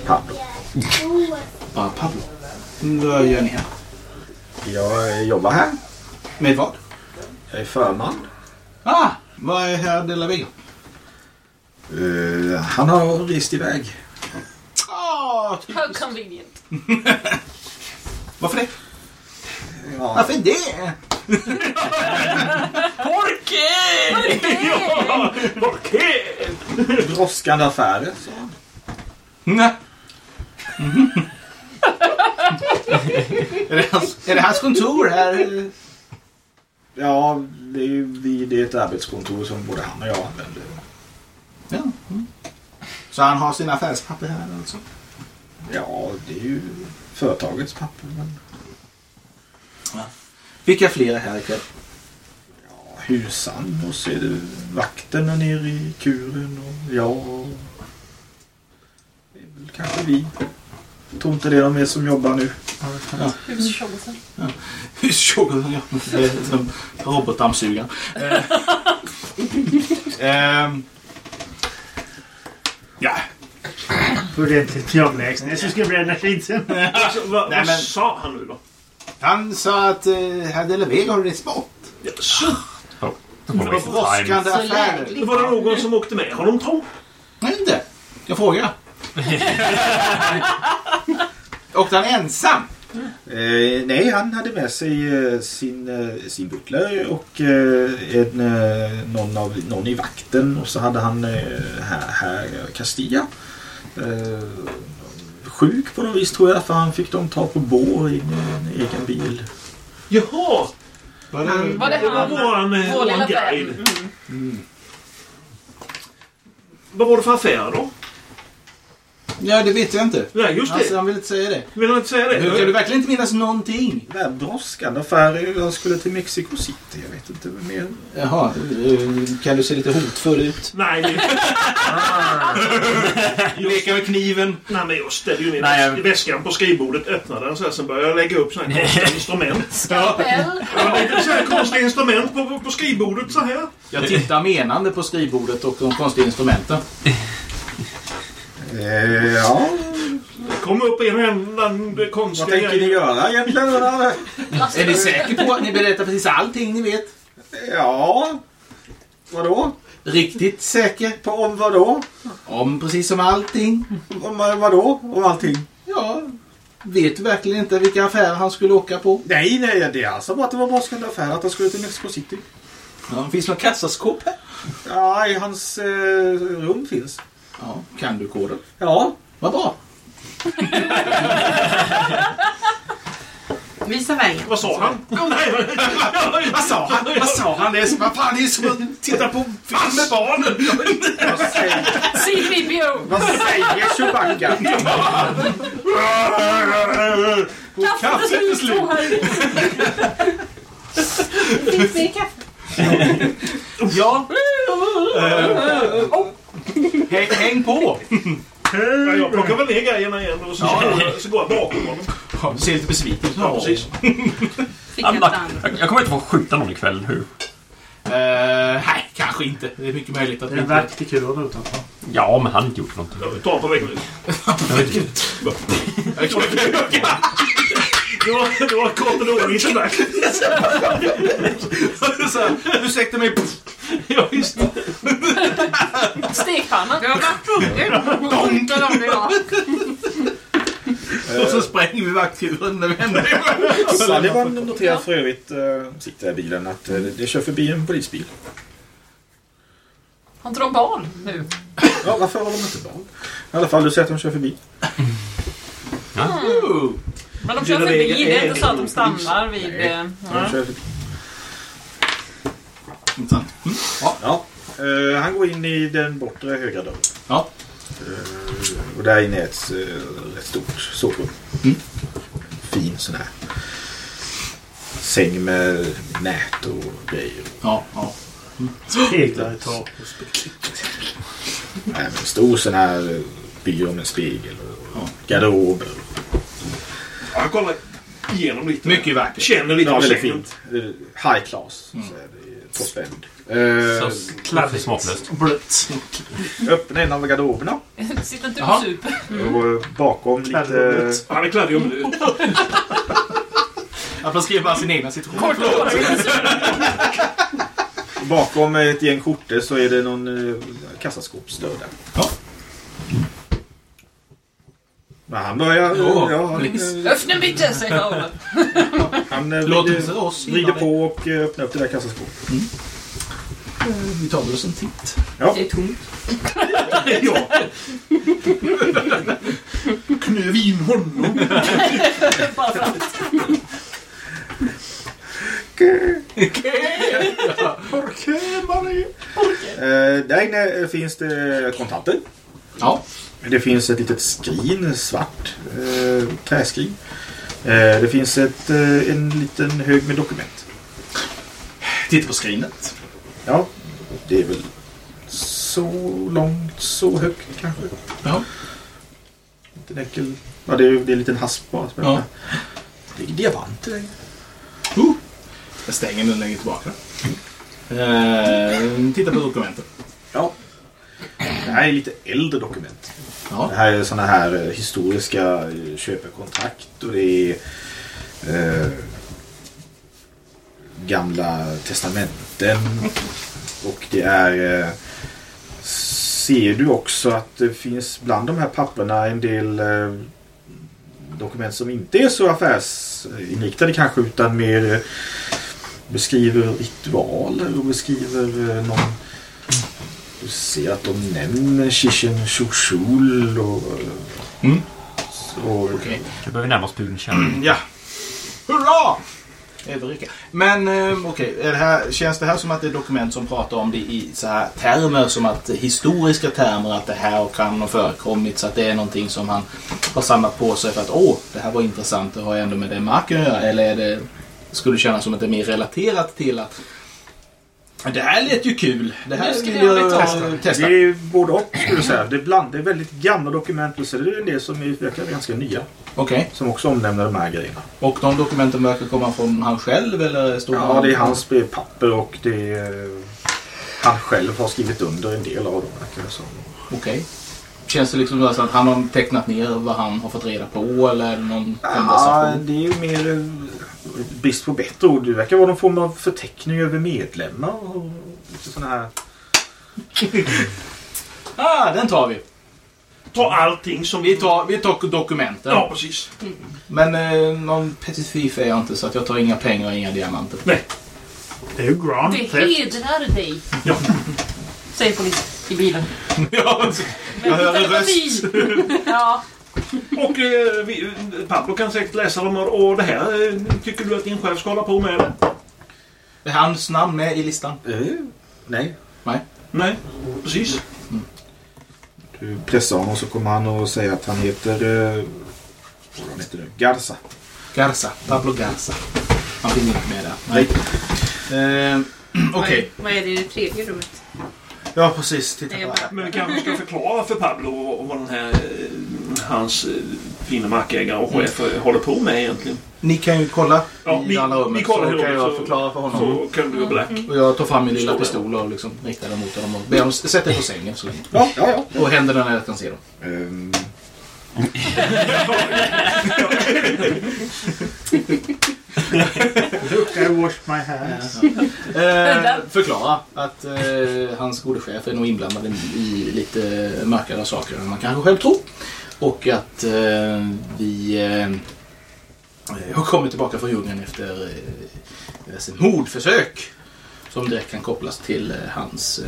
Pablo. Ja, Pablo. Mm, Vad gör ni här? Jag jobbar här. Med vad? Jag är förman. Ah, vad är herr de la Vega? Eh, han har rest iväg. Ah, How convenient. varför det? Ja, Varför det? brådskande affärer, sa han. Nej. är, det hans, är det hans kontor här? Ja, det är, ju- det är ett arbetskontor som både han och jag använder. Ja. Mm. Så han har sina affärspapper här alltså? Ja, det är ju företagets papper. Men... Vilka fler är här ikväll? Ja, husan och så är det vakten där nere i kuren och jag. Och... Det är väl kanske vi. Jag tror inte det är de mer som jobbar nu. Hustjobbisen. Hustjoggare, ja. Är som Robotdammsugaren. Eh, ehm. Ja. Ordentligt så ska bli energisen. Alltså, vad Nej, vad men- sa han nu då? Han sa att eh, herr de la Vega har rest bort. Jaså? På brådskande Så affärer. Var det någon som åkte med honom tro? Nej, inte. Jag frågar. Åkte han ensam? Eh, nej, han hade med sig eh, sin, eh, sin butler och eh, en, eh, någon, av, någon i vakten och så hade han eh, här, här Castilla. Eh, sjuk på något vis tror jag för han fick dem ta på bår i en, en egen bil. Jaha! Var Var det Det var han? våran, eh, våran guide. Vad var det för affär då? Ja, det vet jag inte. Nej, just det. Alltså, han vill inte säga det. Vill han inte säga det? Nu kan du verkligen inte minnas någonting? Det här brådskande affärer. Jag skulle till Mexico City. Jag vet inte vad mer. Jaha, eh, kan du se lite hotfull ut? Nej, det, Leka med kniven. nej, men jag ställde ju ner Nej, jag- väskan på skrivbordet, öppnade den så här, sen började jag lägga upp såna här konstiga instrument. Skapell. Lägger så här konstiga instrument på, på, på skrivbordet så här. Jag tittar menande på skrivbordet och de konstiga instrumenten. Eh, ja, Det kom upp en enda vad konstiga tänker ni göra egentligen? Är ni säkra på att ni berättar precis allting ni vet? Ja, vadå? Riktigt säker? På om vadå? Om precis som allting? Om eh, vadå? Om allting? Ja. Vet du verkligen inte vilka affärer han skulle åka på? Nej, nej, det är alltså bara att det var brådskande affär att han skulle till Mexico City. Ja, finns det något kassaskåp här? Ja, i hans eh, rum finns. Ja, kan du koden? Ja, Vad bra. Visa vägen. Vad sa han? Nej, Vad sa han? Vad sa han? Det är som, vad fan, det är som att titta på film med barnen. vad säger, C3PO. vad säger Chewbacca? Kaffet är slut. Finns mer kaffe? Ja. Häng, häng på. Ja, jag plockar väl ner grejerna igen och så, så går jag bakom honom. Ja, du ser lite besviken ut. Ja, precis. Fick Jag, jag, kommer inte få skjuta någon ikväll. Hur? Eh, nej, kanske inte. Det är mycket möjligt att Det är inte... vertikuler utanför. Ja, men han har inte gjort någonting. Ta på väggen Du har, du har korteloniskt knack. Så här, Ursäkta mig. Ja, just det. Stekpanna. Jag var tvungen. Det var. Och så spränger vi vaktkuren när vi händer. Sullivan noterar för övrigt, äh, sitter i bilen, att äh, det kör förbi en polisbil. Har inte de barn nu? Ja, varför har de inte barn? I alla fall, du säger att de kör förbi. Men de kör förbi. regler Det är inte så att de polis. stannar vid... eh, De kör förbi. Intressant. Ja. Eh, han går in i den bortre högra dörren. Ja. Eh, och där inne är ett uh, rätt stort sovrum. Mm. Fin sån här säng med nät och grejer. Ja, ja. Speglar i taket. Nej, men stor sån här eh, byrå med spegel och garderober. Jag kollar igenom lite. Mycket vackert. Känner lite Ja, väldigt fint. High class. Så är det top end. Så Eh, kladdigt smaklöst. Blött. öppna en av garderoberna. Sitter inte och super. Och bakom lite... Han är klädd i underliv. Att man skriver bara sin egna situation. Bakom ett gäng skjortor så är det någon eh, kassaskåpsdörr där. Ja. Men han börjar... Ja, ja, eh, Öppna bitte, säger Paolo. han eh, Låt vrider, inte oss vrider på och eh, öppnar upp det där kassaskåpet. Vi tar väl oss en titt. Ja. Det är tomt. ja. Knöv in honom. Bara för att. Eh, där inne finns det kontanter. Ja. Det finns ett litet skrin, svart eh, träskrin. Eh, det finns ett, eh, en liten hög med dokument. Titta på skrinet. Ja, det är väl så långt, så högt kanske. Ja. Lite näckel. Ja, det är, det är en liten hasp bara. Ja. Det är diamanter där. Uh. Jag stänger den längre tillbaka. Eh, titta på dokumenten. Ja. Det här är lite äldre dokument. Ja. Det här är sådana här eh, historiska eh, köpekontrakt och det är eh, gamla testamenten. Och det är... Eh, ser du också att det finns bland de här papperna en del eh, dokument som inte är så affärsinriktade kanske utan mer beskriver ritualer och beskriver någon du ser att de nämner Shishin Shushul och... Mm. och Okej. Jag behöver närma oss pudeln Ja. Hurra! Överrycka. Men eh, okej, här, känns det här som att det är dokument som pratar om det i så här termer som att historiska termer att det här kan ha förekommit så att det är någonting som han har samlat på sig för att åh, det här var intressant, det har ändå med det marken att göra. Eller är det, skulle det kännas som att det är mer relaterat till att det här lät ju kul. Det här ska vill jag testa. testa. Det är både och skulle jag säga. Det är, bland, det är väldigt gamla dokument och så är det en del som är verkar ganska nya. Okej. Som också omnämner de här grejerna. Och de dokumenten verkar komma från han själv eller står Ja, det är hans papper och det är... Han själv har skrivit under en del av dem. Okej. Känns det liksom så att han har tecknat ner vad han har fått reda på eller någon Ja, det är ju mer eh, brist på bättre ord. Det verkar vara någon form av förteckning över medlemmar och sådana här... Ah, den tar vi. Ta allting som... Vi tar, vi tar dokumenten. Ja, precis. Men eh, någon petit fif är jag inte så att jag tar inga pengar och inga diamanter. Nej. Det är ju Grand Det hedrar dig. Ja. Säger polis i bilen. ja, jag hör en röst. Ja. Och eh, vi, Pablo kan säkert läsa dem och, och det här eh, tycker du att din chef ska hålla på med? det? Är hans namn med i listan? Eh, nej. Nej, precis. Du pressar honom så kommer han att säga att han heter... Eh, vad han heter nu? Garza. Garza. Pablo Garza. Han finns inte med där. Nej. Eh, Okej. Vad, vad är det i det tredje rummet? Ja, precis. Titta Det på här. Men vi kanske ska förklara för Pablo vad den här, eh, hans eh, fina markägare och chef eh, håller på med egentligen. ni kan ju kolla Ja, i vi- det andra rummet så kan jag så- förklara för honom. Så kan du och Black. Och jag tar fram min lilla pistol och liksom riktar den mot honom och ber honom sätta er på sängen så länge. Ja, ja, ja. Och händerna när jag kan se dem. Look, I washed my hands. Eh, förklara att eh, hans gode chef är nog inblandad i, i lite mörkare saker än man kanske själv tror. Och att eh, vi eh, har kommit tillbaka från djungeln efter eh, diverse mordförsök. Som direkt kan kopplas till eh, hans eh,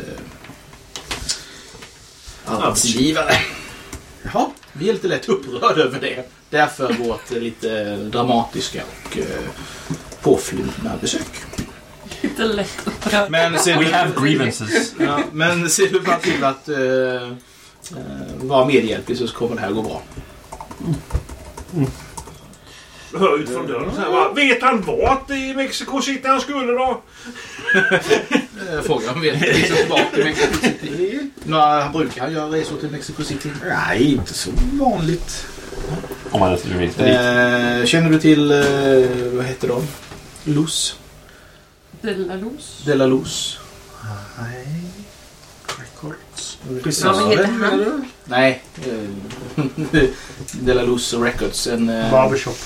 arbetsgivare. Jaha, vi är lite lätt upprörda över det. Därför vårt lite dramatiska och eh, påflugna besök. Inte lätt. Men ser We du, have grievances. ja, men ser du bara till att eh, eh, vara medhjälplig så kommer det här gå bra. Hör ut från dörren så här, va? Vet han vart i Mexico City han skulle då? Eh, Fråga om vi reser tillbaka till Mexico City. Några, brukar han göra resor till Mexico City? nej, inte så vanligt. Om man skulle vilja dit. Eh, känner du till, eh, vad heter de? Luz? Delaluz. De la Luz? Nej. Records. Ja, vad heter han? Nej. Eh, De la Luz Records. En, eh, Barbershop.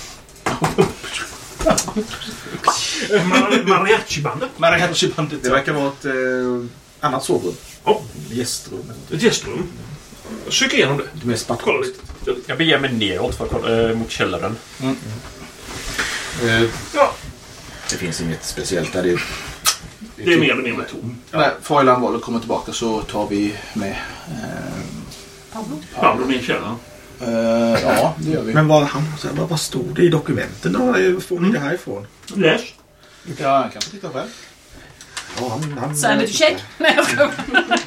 Mar- Mariachi-bandet. Mariachi-bandet. Det verkar vara ett eh, annat sovrum. Ja. Gästrum. Ett gästrum. Sök igenom det. Det är Kolla lite. Jag beger mig neråt för att kolla, eh, mot källaren. Eh, Ja, det finns inget speciellt där. Det är, det är mer eller mindre tomt. När Fräulein Waller kommer tillbaka så tar vi med... Eh, Pablo. Pablo min källare. eh, ja, det gör vi. Men vad, han, så här, vad, vad stod det i dokumenten då? Får ni det här ifrån? Läs. Ja, jag kan få titta själv. Ja, han, han, Sanity check. Nej, jag skojar.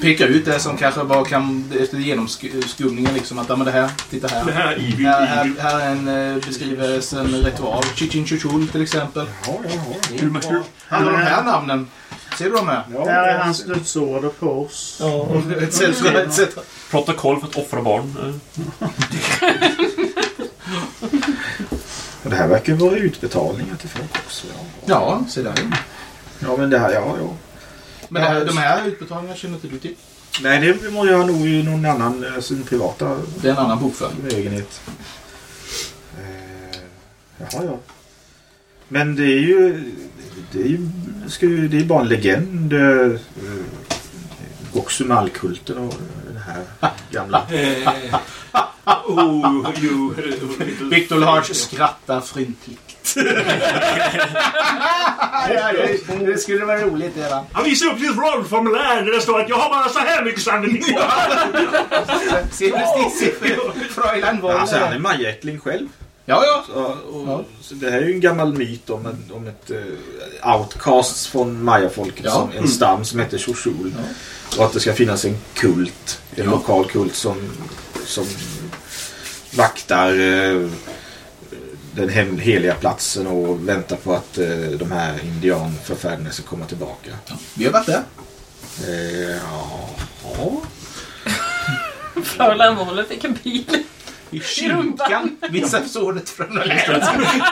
Peka ut det som kanske bara kan efter genomskumningen liksom att ja, men det här, titta här. Det här är Evil Här, här, här är en eh, beskrivelse, en ritual. Chichin Chuchul till exempel. Ja, ja, ja. Det är bra. Alla de här namnen. Ser du de här? ja Där är hans dödsord och kors. Ja. Etc. etc. Protokoll för att offra barn. Det här verkar vara utbetalningar till folk också. Ja, Ja, se där. ja men det här, ja, ja. Men det här, de här utbetalningarna känner inte du till? Nej, det må jag nog i någon annan, eh, sin privata Det är en annan bokföring. lägenhet. Eh, jaha, ja. Men det är ju... Det är ju, ska ju, det är bara en legend. Eh, Goxumalkulten och den här gamla. Eh, oh, Victor Lars skrattar ja, det, det skulle vara roligt redan. Han visar upp sitt rollformulär där det står att jag har bara så här mycket kvar. Ser du sticksiffror? Fräulein Alltså, han är Woller. majäckling själv. Ja, ja. Så, och, Ja. så det här är ju en gammal myt om, en, om ett uh, outcasts från mayafolket. Ja. Som, en stam som heter Shoshul. Och att det ska finnas en kult. En Ja. lokal kult som, som vaktar eh, den hem, heliga platsen och väntar på att eh, de här indianförfäderna ska komma tillbaka. Vi har varit där. Eh, ja. ja. Fräulein Woller fick en bil. I kyrkan. Vissa såret från här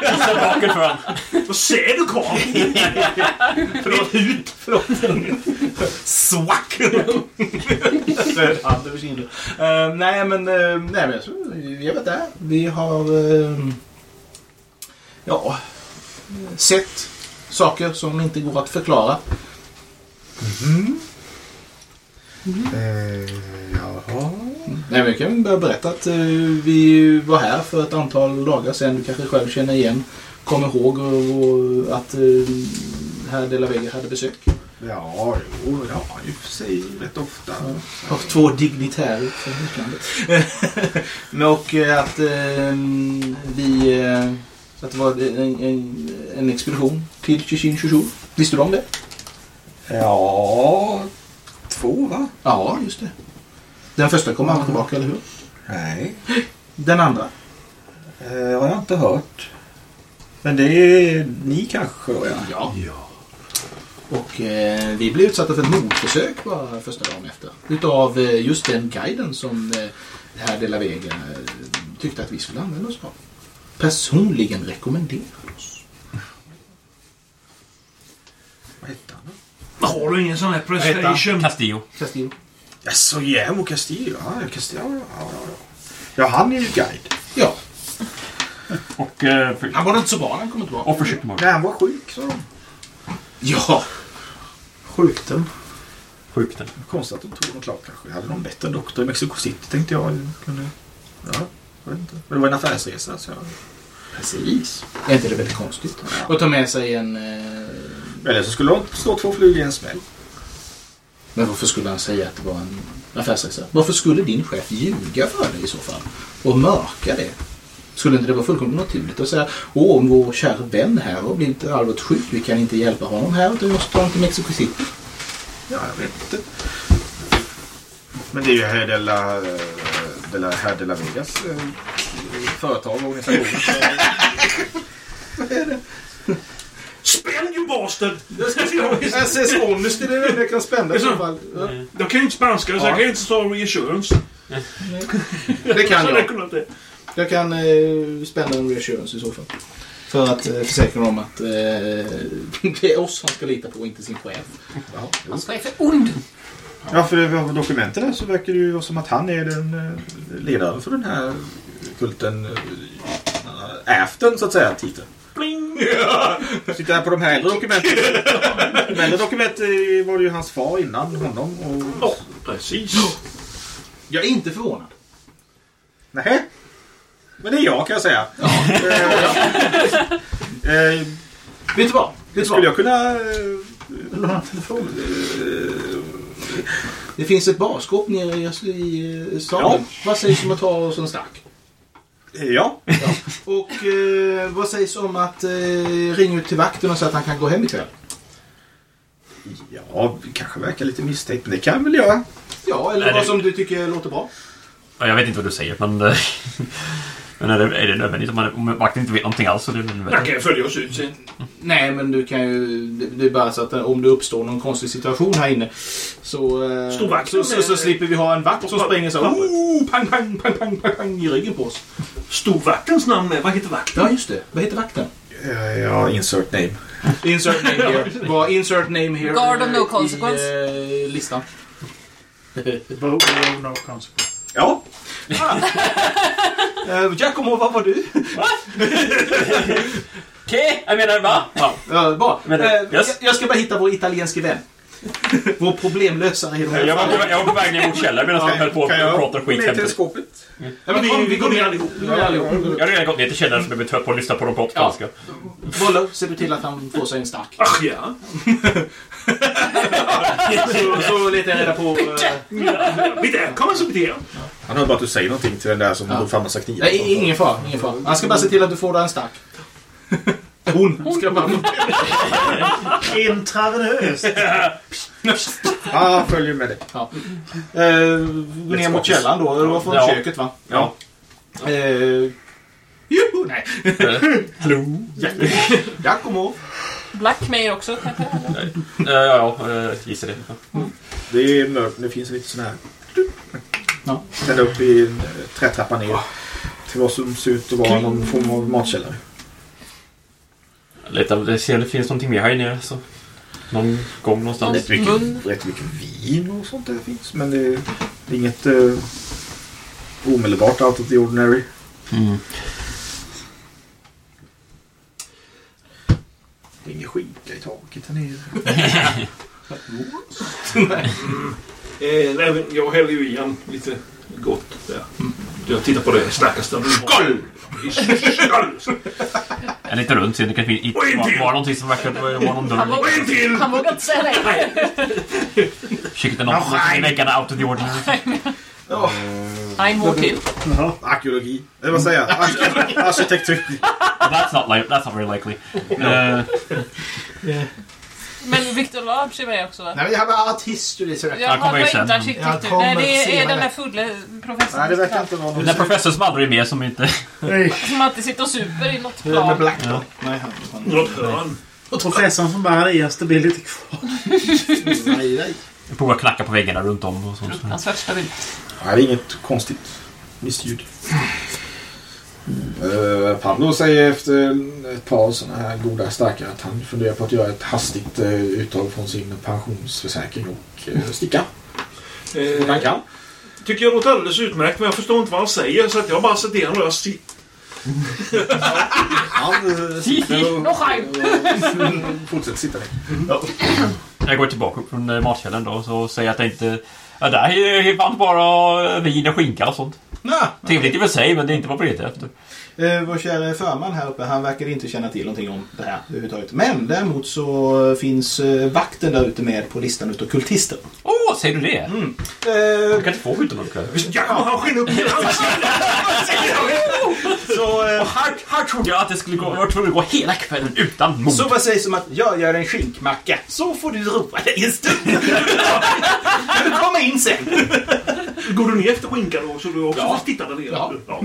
Visa baken för han. Vad ser du karl? Förlåt, hut. Förlåt. Swack! Röd hand över kinden. Eh, nej, men, uh, nej, men vi har varit där. Vi har eh, ja, sett saker som inte går att förklara. Eh, jaha. Nej, men jag kan börja berätta att eh, vi var här för ett antal dagar sedan. Du kanske själv känner igen, kommer ihåg och, och att uh, herr De La Vega hade besök. Ja, jo, ja, i och för sig rätt ofta. Av två dignitärer från utlandet. Och eh, att eh, vi... Eh, att det var en, en, en expedition till Chichen Chuchu. Visste du om det? Ja, två va? Ja, just det. Den första kom aldrig tillbaka, eller hur? Nej, Den andra? eh, har jag inte hört. Men det är ni kanske? Ja. Ja. Och eh, vi blev utsatta för ett mordförsök bara första dagen efter. Utav eh, just den guiden som eh, herr De La Vega eh, tyckte att vi skulle använda oss av. personligen rekommenderar oss. Vad hette han då? Har du ingen sån här prestation? Castillo. Castillo. Jaså, Guillermo Castillo? Ja, ja, Castillo. Ja, ja, ja. ja, han är ju guide. Ja, Och, eh, för, han var inte så bra han kom tillbaka. och försökte man. Nej, han var sjuk, sa de. Ja, Sjukdom. Sjukten. Konstigt att de tog något klart kanske. Hade någon bättre doktor i Mexico City tänkte jag. Kunde... Ja, jag vet inte. Men det var en affärsresa så jag... precis. Är inte det väldigt konstigt? Och ta med sig en... Eh... Eller så skulle de slå två flugor i en smäll. Men varför skulle han säga att det var en affärsresa? Varför skulle din chef ljuga för dig i så fall? Och mörka det? Skulle inte det vara fullkomligt naturligt att säga Åh, om vår kära vän här har blivit allvarligt sjuk. Vi kan inte hjälpa honom här utan vi måste ta honom till Mexico City. Ja, jag vet inte. Men det är ju här de la, här de la Vegas eh, företag och organisationer. Spänn you bastard! SS Honesty, det är det jag kan spänna i så fall. Jag kan ju inte spanska så Ja. jag kan ju inte ta reassurance. Det kan jag. det. Jag kan eh, spänna en reassurance i så fall. För att eh, försäkra om att eh, det är oss han ska lita på, inte sin chef. Hans chef är ond. Ja, för var dokumenten så verkar det ju som att han är den eh, ledaren för den här kulten. eh, Afton, så att säga, titeln. Bling! Sitter här på de här äldre dokumenten. De äldre dokumenten var det ju hans far innan honom. Och... Ja, precis. Jag är inte förvånad. Nej. Men det är jag kan jag säga. Eh, eh, Vet du vad? Vet skulle vad? jag kunna eh, låna telefon? Det finns ett barskåp nere i, i eh, staden. Vad sägs om att ta oss en stark? Eh, Ja. Och eh, vad sägs om att eh, ringa ut till vakten och säga att han kan gå hem ikväll? Ja, det kanske verkar lite misstänkt, men det kan jag väl göra. Ja, eller Nej, vad det- som du tycker låter bra. Ja, jag vet inte vad du säger, men... Men är det, är det nödvändigt? Om, man, om vakten inte vet någonting alls så är det kan ju följa oss ut sen. Nej, men du kan ju... Det, är bara så att eh, om det uppstår någon konstig situation här inne så... eh, så, så, så slipper vi ha en vakt som springer så... Oh, pang, pang, pang, pang, pang, pang i ryggen på oss. Storvaktens namn är... Vad heter vakten? Ja, just det. Vad heter vakten? Eh, Ja, insert name. Insert name here. Vad insert name here Guard of no consequence. i eh, listan. Vote of no consequence. Ja, Uh, Giacomo, vad var du? Okej, jag menar va? Ja. Bra. Men, Eh, yes. jag, jag ska bara hitta vår italienske vän. vår problemlösare i de här Jag var, på, jag var på väg ner mot källaren medan jag höll på och kan jag pratade gå skit ner till samtidigt. skåpet? Ja, men kom, vi går ner allihop. Vi går ner allihop. Jag har redan gått ner till källaren så jag blir trött på att lyssna på dem prata Ja. spanska. Boller, ser du till att han får sig en stark. Ach ja. Så, så letar jag reda på... Uh, Bitte, välkommen så bitte. Han hör bara att du säger någonting till den där som Ja. drog fram massa knivar. nej, ingen fara. Ingen fara. Han ska bara se till att du får dig en stark. Hon ska bara... Intravenöst. Ja, jag följer med dig. Ja. Gå ner mot källaren då. Det var från Ja. köket va? Ja. Uh, Joho! Nej. Hallå? Giacomo. Blackmail också kanske? Ja, ja, ja, jag gissar det. Det är mörkt, det finns lite sån här... Ja. Ända upp i en eh, trätrappa ner. Till vad som ser ut att vara någon form av matkällare. Lite, det ser det finns någonting mer här inne. Så. Någon gång någonstans. Rätt mycket, mun. rätt mycket vin och sånt där finns. Men det är, det är inget uh, omedelbart out of the ordinary. Mm. Det är ingen skinka i taket här nere. Eh, även jag häller ju i han lite gott där. Jag tittar på det starkaste. Skål! Skål! Jag letar runt, ser det kanske inte Och en till. var, var någonting som verkar vara någon dörr. Och en till! Han vågar inte säga det. Kika något något i väggarna out of the ordinary. En mår till. Arkeologi. Eller vad säger jag? Ar- Arkitektur. That's not, li- that's not very likely. Uh, Men Victor Labs är med också va? Nej, men jag har bara art history. Så Jag Han kommer har ju inte sen. Jag arkitektur. kommer Nej, det är senare. den där fulle professorn. Nej, det verkar inte vara den någon... där professorn som aldrig är med som inte... Som alltid sitter och super i något Med plan. Black Ja. Nej, han, han, Något hörn. Professorn från Baradias, det blir lite kvar. nej, nej. Jag provar att knacka på väggarna runt om och sånt. Fruktansvärt stabilt. Nej, det är inget konstigt missljud. Uh, Pando säger efter ett par sådana här goda starka att han funderar på att göra ett hastigt uh, uttag från sin pensionsförsäkring och uh, sticka. Eh, Han kan. tycker jag låter alldeles utmärkt, men jag förstår inte vad han säger. Så att jag bara och jag sitter. Han uh, sitter och, fortsätter sitta ner. Jag går tillbaka upp från eh, matkällan då och säger att det inte... Ja, där är- fanns bara vin och skinka och sånt. Trevligt i och för sig, men det är inte vad vi letar efter. Eh, vår kära förman här uppe, han verkar inte känna till någonting om det här överhuvudtaget. Men däremot så finns eh, vakten där ute med på listan utav kultister. Åh, säger du det? Eh, Du kan inte få skjuta någon kväll. Ja, han sken upp hela så, eh, här, här trodde jag att det skulle gå, jag var tvungen att gå hela kvällen utan mod. så vad sägs om att jag gör en skinkmacka så får du roa dig en stund. du kommer in sen. Går du ner efter skinkan då så du också Ja. får titta där nere? Ja. Ja.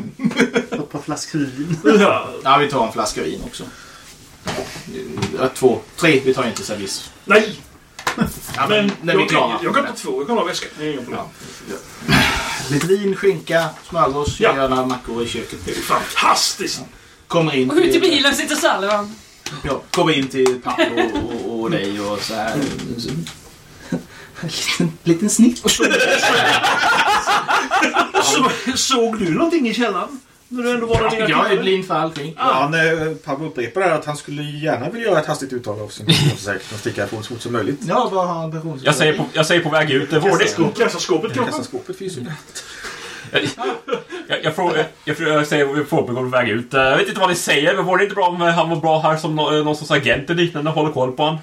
Ett par flaskor vin. Ja. Ja, vi tar en flaska vin också. Ja, två, tre. Vi tar inte servis. Nej, Ja, men när vi är jag, klara. jag kan ta två. Jag kan ha. Det är inga problem. Lite vin, skinka, smörgås, Ja. gärna mackor i köket. Fantastiskt! Kommer in Och ut i bilen sitter Salvan. Ja, kommer in till pappa och, och, och dig och så här. Liten, liten snitt. Så, såg du någonting i källaren? När du ändå var där nere? Jag är blind för allting. Ja, när Pablo upprepar att han skulle gärna vilja göra ett hastigt uttag av sin pensionsförsäkring och sticka ifrån så fort som möjligt. Ja, vad har han pensions... Jag säger på, jag säger på väg ut. Kassaskåp- Kassaskåpet kanske? Kassaskåpet finns ju där. jag, jag, jag, frågar- jag säger på frågan på väg ut. Jag vet inte vad ni säger, men vore det inte bra om han var bra här som nå- någon sorts agent eller liknande håller koll på han?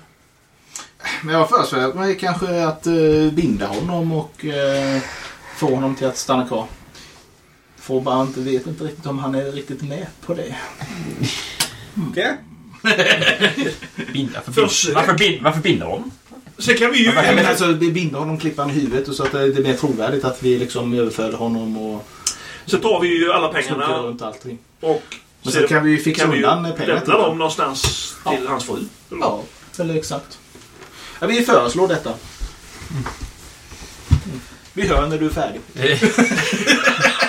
Men jag föreslagit mig kanske att uh, binda honom och uh, få honom till att stanna kvar. Får bara inte, vet inte riktigt om han är riktigt med på det. Okej. Binda, varför, bind, varför, bind, varför binda honom? Sen kan vi ju... Ja, men alltså, vi binder honom, klipper han i huvudet och så att det är mer trovärdigt att vi liksom överför honom och Så tar vi ju alla pengarna runt allting. och Men så kan vi ju fixa kan vi ju undan pengar till lämna dem honom. någonstans till hans fru. Eller? Ja, eller exakt. Ja, vi föreslår detta. Vi hör när du är färdig.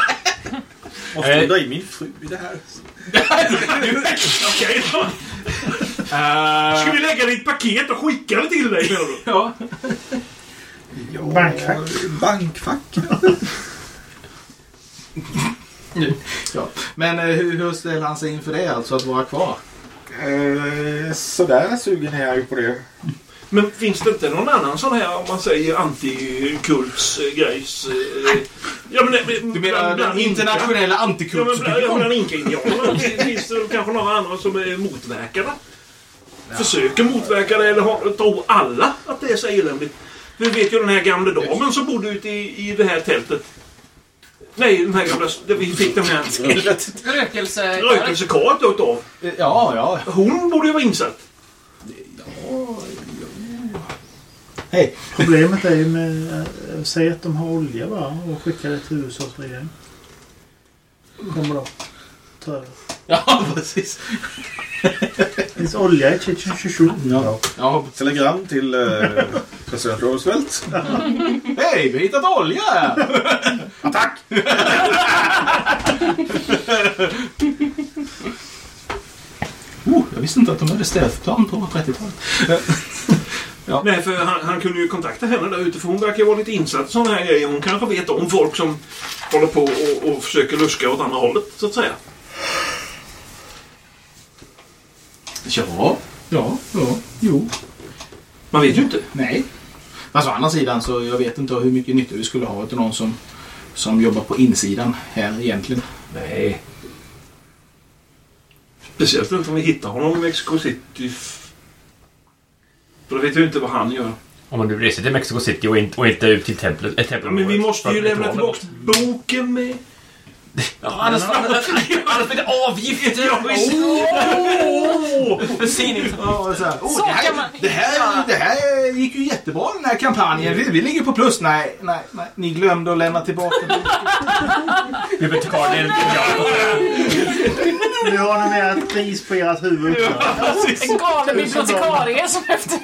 Måste Eh. du dra in min fru i det här? Okej då. Ska vi lägga ditt paket och skicka det till dig menar du? Ja. Ja, Bankfack. Bankfack. ja. Men eh, hur, hur ställer han sig inför det alltså att vara kvar? Eh, sådär sugen är jag ju på det. Men finns det inte någon annan sån här, om man säger antikults eh, grejs? Ja, men, men, Du menar den internationella Ja, men bland inka-indianerna finns det kanske några andra som är motverkare? Försöker motverka det eller har, tror alla att det är så eländigt? Vi vet ju den här gamla damen som bodde ute i, i det här tältet. Nej, den här gamla... Där vi fick den här Rökelse... rökelsekaret utav. Ja, ja. Hon borde ju vara insatt. Hej. Problemet är ju med... eh, Säg att de har olja bara och skickar det till USAs regering. Kommer de ta över. Ja, precis. Det finns olja i Shushu. Ja. ja. Telegram till eh, president Roosevelt. Hej, vi har hittat olja här! Attack! Oh, jag visste inte att de hade stealthplan på 30-talet. Nej, för han, han kunde ju kontakta henne där ute för hon verkar ju vara lite insatt i sådana här grejer. Hon kanske vet om folk som håller på och, och försöker luska åt andra hållet, så att säga. Ja, ja, ja, jo. Man vet ju inte. Nej. Fast å andra sidan så jag vet inte hur mycket nytta vi skulle ha av någon som, som jobbar på insidan här egentligen. Nej. Speciellt inte om vi hittar honom i Mexico City. För då vet vi inte vad han gör. Om nu reser till Mexico City och inte, och inte ut till templet. Ett Ja, tempel men vi måste ju lämna tillbaka boken med. Ja, annars, annars, annars blir det avgifter. Ja, så här, oh, Så det, här, det, här, det här gick ju jättebra den här kampanjen. Vi, vi ligger på plus. Nej, nej, nej. Ni glömde att lämna tillbaka. Bibliotekarien. Nu har ni med ett pris på ert huvud. En galen bibliotekarie som efter...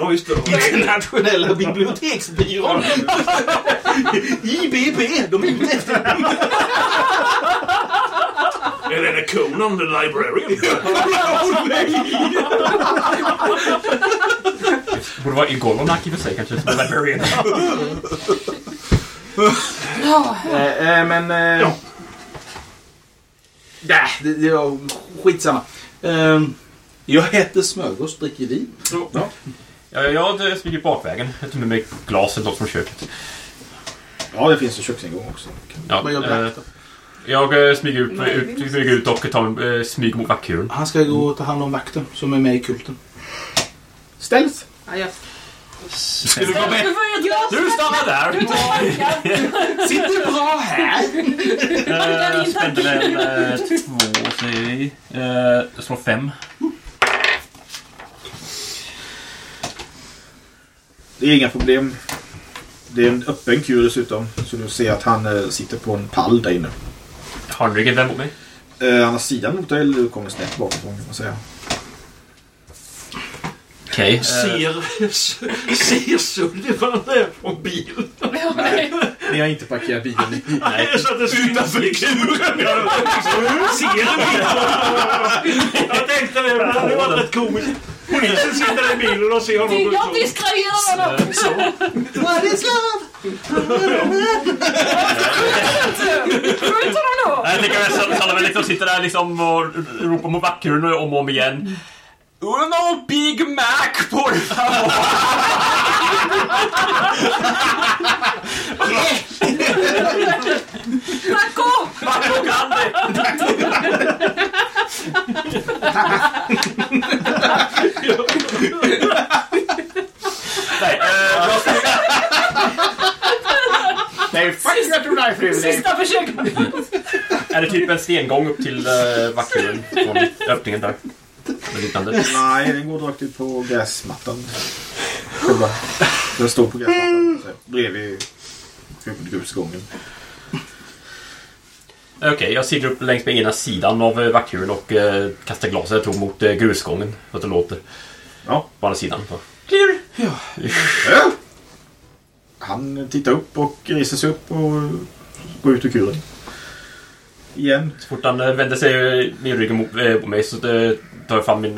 Ja, just det. Internationella biblioteksbyrån. IBB, de är ute efter är det Conan the Librarian? Borde vara Igolonak i och för sig kanske. Som librarian. Eh, eh, men... Eh, Ja. Nej, det, det var skitsamma. Eh, jag heter Smörgås, dricker vin. Ja, jag smyger bakvägen. Jag tar med mig glaset något från köket. Ja, det finns en köksingång också. Ja, Vad gör eh, Black då? jag eh, smyger, ut, ut, smyger ut och tar eh, smyg mot vaktkuren. Han ska gå och ta hand om vakten som är med i kulten. Ställs. Ja, jag... Ska du gå med? Du stannar där! Sitter bra här. Uh, spände väl eh, två, säger vi. Uh, jag slår fem. Det är inga problem. Det är en öppen kur dessutom. Så du ser att han eh, sitter på en pall där inne. Har han ryggen vänd mot mig? Eh, han har sidan mot dig eller du kommer snett bakifrån kan man säga. Okej. eh, Ser, ser Sullivan det från bilen? Ni har inte parkerat bilen i... Nej. Så att det utanför kuren. Ser du inte? Jag tänkte det. Det hade varit rätt komiskt. Polisen sitter i bilen och ser honom. gå Jag ut. distraherar honom! What is love? Skjut honom då! Jag tänker att liksom sitter där liksom och ropar mot vaktkuren om och om igen. Uno Big Mac por favor! Marco! Marco Grande! Nej, eh, jag ska- Nej, fuck jag tror det är fru. Sista försöket! är det typ en stengång upp till vaktkuren från öppningen där? Liknande. Nej, den går rakt ut på gräsmattan. Själva. Den står på gräsmattan. Bredvid huvudgrusgången. Okej, jag sidlar upp längs med ena sidan av eh, vaktkuren och eh, kastar glaset jag tog mot eh, grusgången. Så att det låter. Ja. På andra sidan. Så. Ja. Han tittar upp och reser sig upp och går ut ur kuren. Igen. Så fort han eh, vänder sig eh, med ryggen mot, eh, mig så tar jag fram min,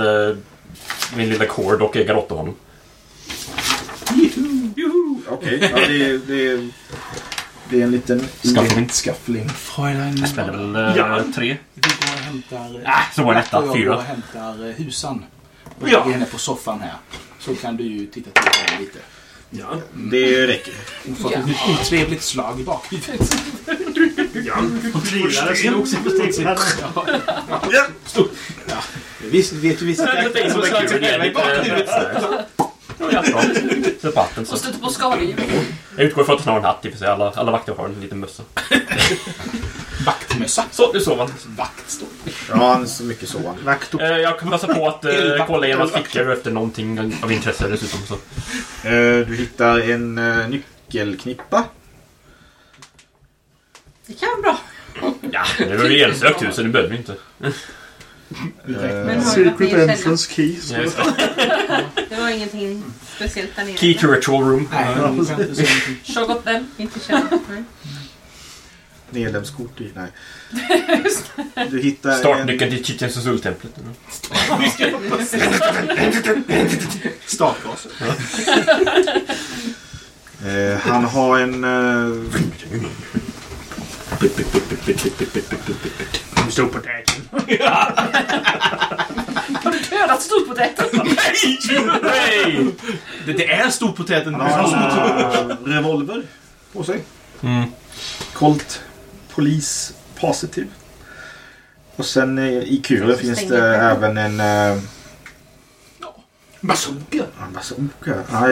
min lilla cord och eh, garrottar honom. Okej, ja, det, är- det, är- det är en liten Skaffling. skaffling. Fräulein. Jag spänner väl Ja. tre. Vi går och hämtar... Ah, så var det Black och etta. jag går Fyra. och hämtar husan. Och Ja. lägger henne på soffan här. Så kan du ju titta till henne lite. Ja. Det räcker. Hon får ett otrevligt slag i bakhuvudet. Ja. Trillade sin oxyprotein. Visst vet du vissa karaktärer som i bakhuvudet. Ja. Så på hatten Och stöter på skadedjur. Jag utgår ifrån att han har en hatt i och för sig. Alla, alla vakter har en liten mössa. Vaktmössa. Så, nu sover han. Vakt står Ja, han är så mycket så. han. Vakt och Eh, Jag kan passa på att eh, kolla igenom fickor efter någonting av intresse dessutom. Så. Eh, Du hittar en eh, nyckelknippa. Det kan vara bra. Ja, nu är det elsökt hus så nu behöver vi inte. Men Eh, har du varit Secret ner i källaren? entrance key. Ja, just det. Det var ingenting speciellt där nere. Key to ritual room. Nej, hon kan inte någonting. Källaren. Nej. Medlemskort i... Nej. Du hittar en... Startnyckeln till Chichen Suzul-templet. Startgas. Eh, han har en... Eh, Stor potäten. Har du dödat storpotäten? Hey! Det, det är storpotäten. han har en eh, revolver på sig. Mm. Colt Police Positive. Och sen eh, i kuren finns det även en... Eh, Bazooka. en bazooka. Ja,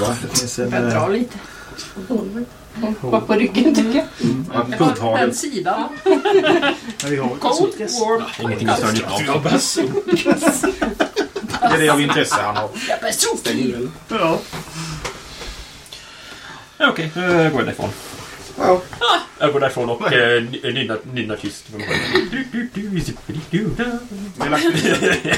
va? Det finns en... Jag drar lite. Bak på ryggen tycker jag. ja, en punthagel. Den sidan. Cold bazookas. War. Ingenting jag stör nytta av. Det är det av intresse han har. Ja, bazooka. Ja. Ja, Okej, går jag därifrån. Ja. Jag går därifrån och eh, nynnar, nynnar tyst. Ni har lagt,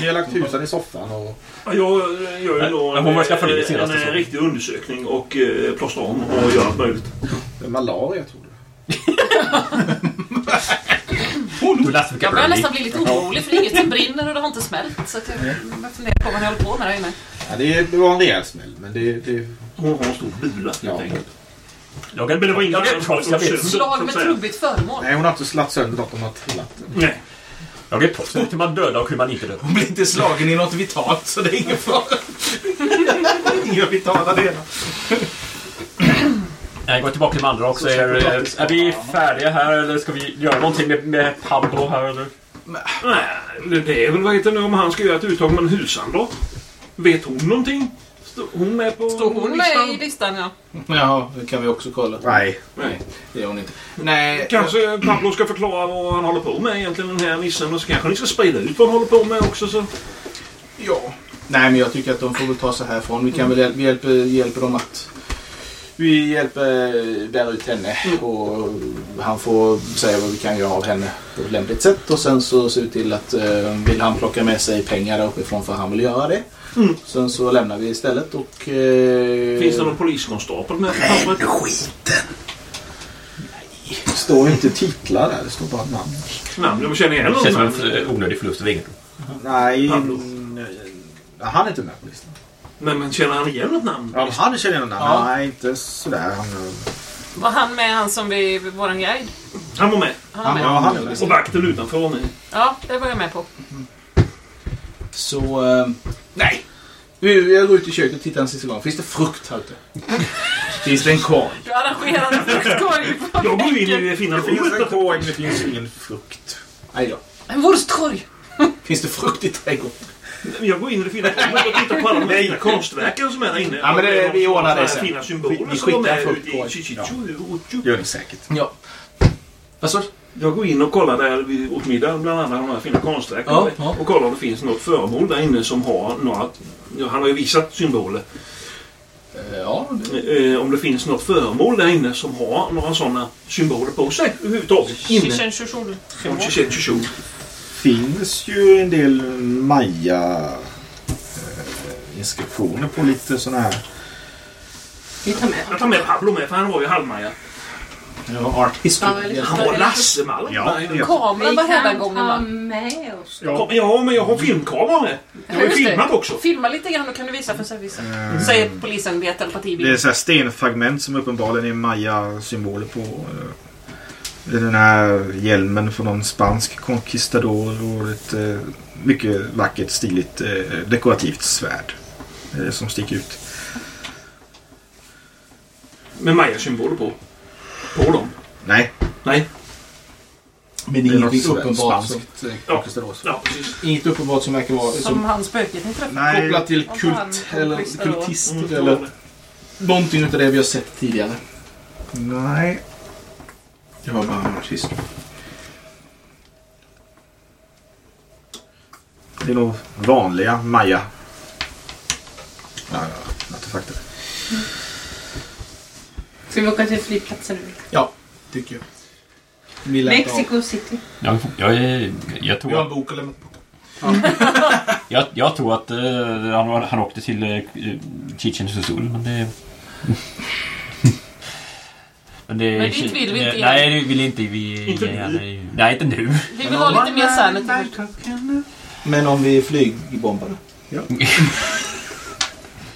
ni har lagt husen i soffan och... Ja, Jag gör ju då Ja, hon var skaffa det senaste en, så. en riktig undersökning och eh, plåstrar om och gör allt möjligt. Malaria tror du? Du Jag börjar nästan bli lite orolig för inget brinner och det har inte smält. Så att jag börjar fundera på vad ni håller på med där inne. Ja, det, det var en rejäl smäll, men det... det Hon har en stor bula helt Ja. enkelt. Jag är, Men det var ingen jag som jag vet. Slag med trubbigt föremål. nej, hon har inte slagit sönder något, hon har trillat. Nej. Jag är proffs. Vet hur man dödar och hur man inte dödar. Hon blir inte slagen i något vitalt så det är ingen fara. Inga vitala delar. Jag går tillbaka till de andra också. Är, är vi färdiga här eller ska vi göra någonting med, med Pablo här eller? Nej, det är väl vad heter nu om han ska göra ett uttag med en husan då? Vet hon någonting? Står hon med på Står hon listan? med i listan ja? Jaha, det kan vi också kolla. Nej. Nej. Det gör hon inte. Nej, Kanske Pablo ska förklara vad han håller på med egentligen den här nissen och så kanske ni ska sprida ut vad han håller på med också så. Ja. Nej, men jag tycker att de får väl ta sig härifrån. Vi kan väl hjälpa, vi hjälper, hjälper dem att... Vi hjälper där ut henne och han får säga vad vi kan göra av henne på ett lämpligt sätt och sen så ser vi till att eh, vill han plocka med sig pengar där uppifrån för han vill göra det. Mm. Sen så lämnar vi istället och... Eh, Finns det någon poliskonstapel med på pappret? Skiten! Det står inte titlar där, det står bara namn. Namn, jag känner igen Det känns som en onödig förlust av egendom. Nej, Pablo. mm, han är inte med på listan. Nej, men känner han igen något namn? Ja, han känner jag namn. Ja. Nej, inte sådär. Han, Var han med han som vi, våran guide? Han var med. Han var med. ja, han är med. Och vakten utanför var med. Ja, det var jag med på. Så... Eh, nej! Vi- Jag går ut i köket och tittar en sista gång. Finns det frukt här ute? Finns det en korg? Du arrangerar en fruktkorg på Jag går in i det fina Det finns en rummet. korg, det finns ingen frukt. Nej då. En wurstkorg! Finns det frukt i trädgården? Jag går in i det fina rummet och tittar på alla de fina konstverken som är där inne. Ja, men det- vi ordnar det sen. Fina symboler Vi- vi som de skickar är ute på- i Chichichu. Gör ni säkert. Ja. Vad sa du? Jag går in och kollar där vid- åt middag bland annat de här fina konstverken. Ja, ja. Och kollar om det finns något föremål där inne som har några... ja, Han har ju visat symboler. Eh, Ja, det- Eh, om det finns något föremål där inne som har några sådana symboler på sig överhuvudtaget. Inne. Chichen chuchul. Från Chichen Chichu. finns ju en del Maya eh, inskriptioner på lite sådana här. Vi tar med. Jag tar med Pablo med för han var ju halvmaja. Ja art history. Ja, eller- Han var Lasse-Malm. Ja, Nej, det- Kameran var hela gången va? med oss. Ja, men jag har filmkamera med. Jag har ju filmat också. Filma lite grann, då kan du visa för servicen. Mm. Säger polisen via telepatibild. Det är så här stenfragment som uppenbarligen är Maya-symboler på. eh, Den här hjälmen från någon spansk conquistador och ett eh, mycket vackert, stiligt, eh, dekorativt svärd. eh, Som sticker ut. Med Maya-symboler på. På dem. Nej, Nej. Men Det är ingenting något uppenbart. spanskt. Som, Ja. Ja. Inget uppenbart som verkar vara Som som han spöket ni träffade. nej. kopplat till kult eller kultister Mm, eller någonting utav det vi har sett tidigare. Nej. Det var bara art history. Det är nog vanliga Maya. Ja, ja, artefakter. Ska vi åka till flygplatsen nu? Ja, tycker jag. Vi lär. Mexico City. Jag, jag, är- jag, Vi har tror, en bok att lämna bort. jag, jag tror att eh, han, han åkte till uh, Chichen Itzul, men det... men, det Men dit vill vi inte Nej, det vill inte vi Inte gärna. Nej, inte nu. Vi vill ha lite mer sanity. Men om vi flygbombar Ja,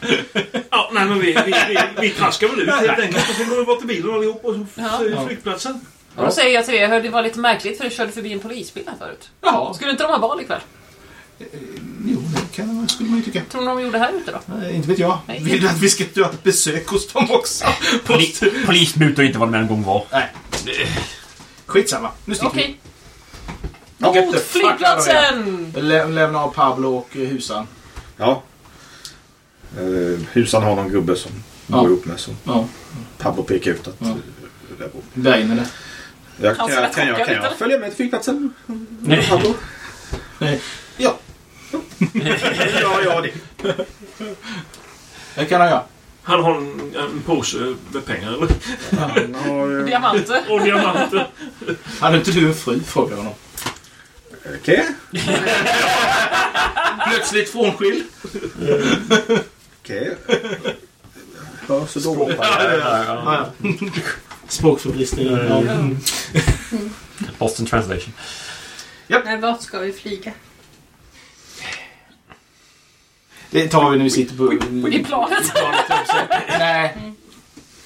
nej men vi, vi, vi, vi traskar väl ut helt enkelt och så går vi bort till bilen allihop och så Ja. flygplatsen. Och då säger jag till er, jag hörde det var lite märkligt för det körde förbi en polisbil här förut. Ja, Skulle inte de ha bal ikväll? jo, det kan, skulle man ju tycka. Tror ni de gjorde här ute då? Nej, inte vet jag. Nej. Vill du att vi ska göra ett besök hos dem också? Poli, polismutor inte vad det en gång var. Nej. Skitsamma. Nu sticker Okej. vi. Get Mot the fuck out of here. flygplatsen! Lä lämna av Pablo och eh, husan. Ja. Uh, husan har någon gubbe som Ja. går ihop med som Ja. Pablo pekar ut att... Ja. eh, där bor. Bergen eller? Jag, kan, jag, kan, jag, kan jag följa med till flygplatsen? Nej. Pablo? Nej. Ja, ja, ja det. det kan han göra. Han har en, en påse med pengar eller? Han har... eh, Diamanter. Och diamanter. Hade inte du en fru? Frågar honom. Okej. Plötsligt frånskild. Okej. Hör så dåligt. Ja. Boston translation. Men vart ska vi flyga? Det tar vi när vi sitter på... I planet. Nej.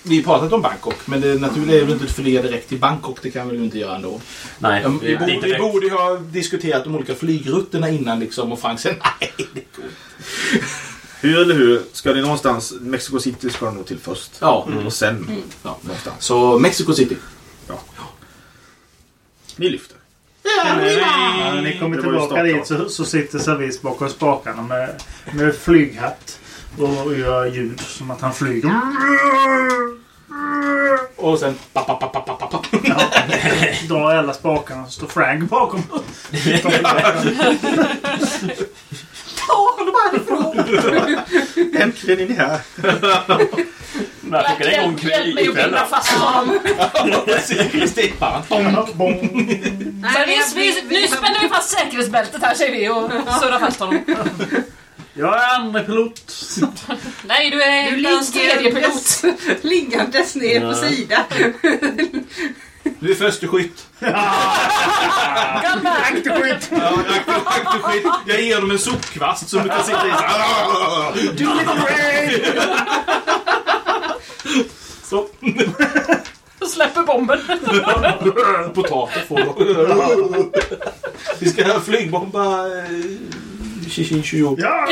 Vi har pratat om Bangkok, men det naturliga är väl inte att flyga direkt till Bangkok. Det kan vi väl inte göra ändå. Nej, Vi är borde, vi borde ju ha diskuterat de olika flygrutterna innan liksom och Frank sen nej, det går inte. Hur eller hur, ska ni någonstans, Mexico City ska ni nog till först. Ja, Och sen ja. någonstans. Så Mexico City. Ni lyfter. Ja, när ni kommer Det var ju tillbaka dit så, så sitter servis bakom spakarna med, med flyghatt och gör ljud som att han flyger. Och sen... Pa, pa, pa, pa, pa, pa, pa. Ja, drar alla spakarna så står Frank bakom. Äntligen är ni här. Men jag tycker det är en gång Hjälp mig att binda fast honom. Vi, nu spänner vi fast säkerhetsbältet här säger vi och surrar fast honom. Jag är andra pilot. Nej, du är Du inte ens tredje pilot. liggandes, liggandes ner på sidan. Du är förste skytt. Come back! Ja, aktiv- aktiv skytt. Jag ger dem en sopkvast som du kan sitta i. så här. Så. Släpper bomben. Potatis får de. Vi ska flygbomba eh, Shishin Ja!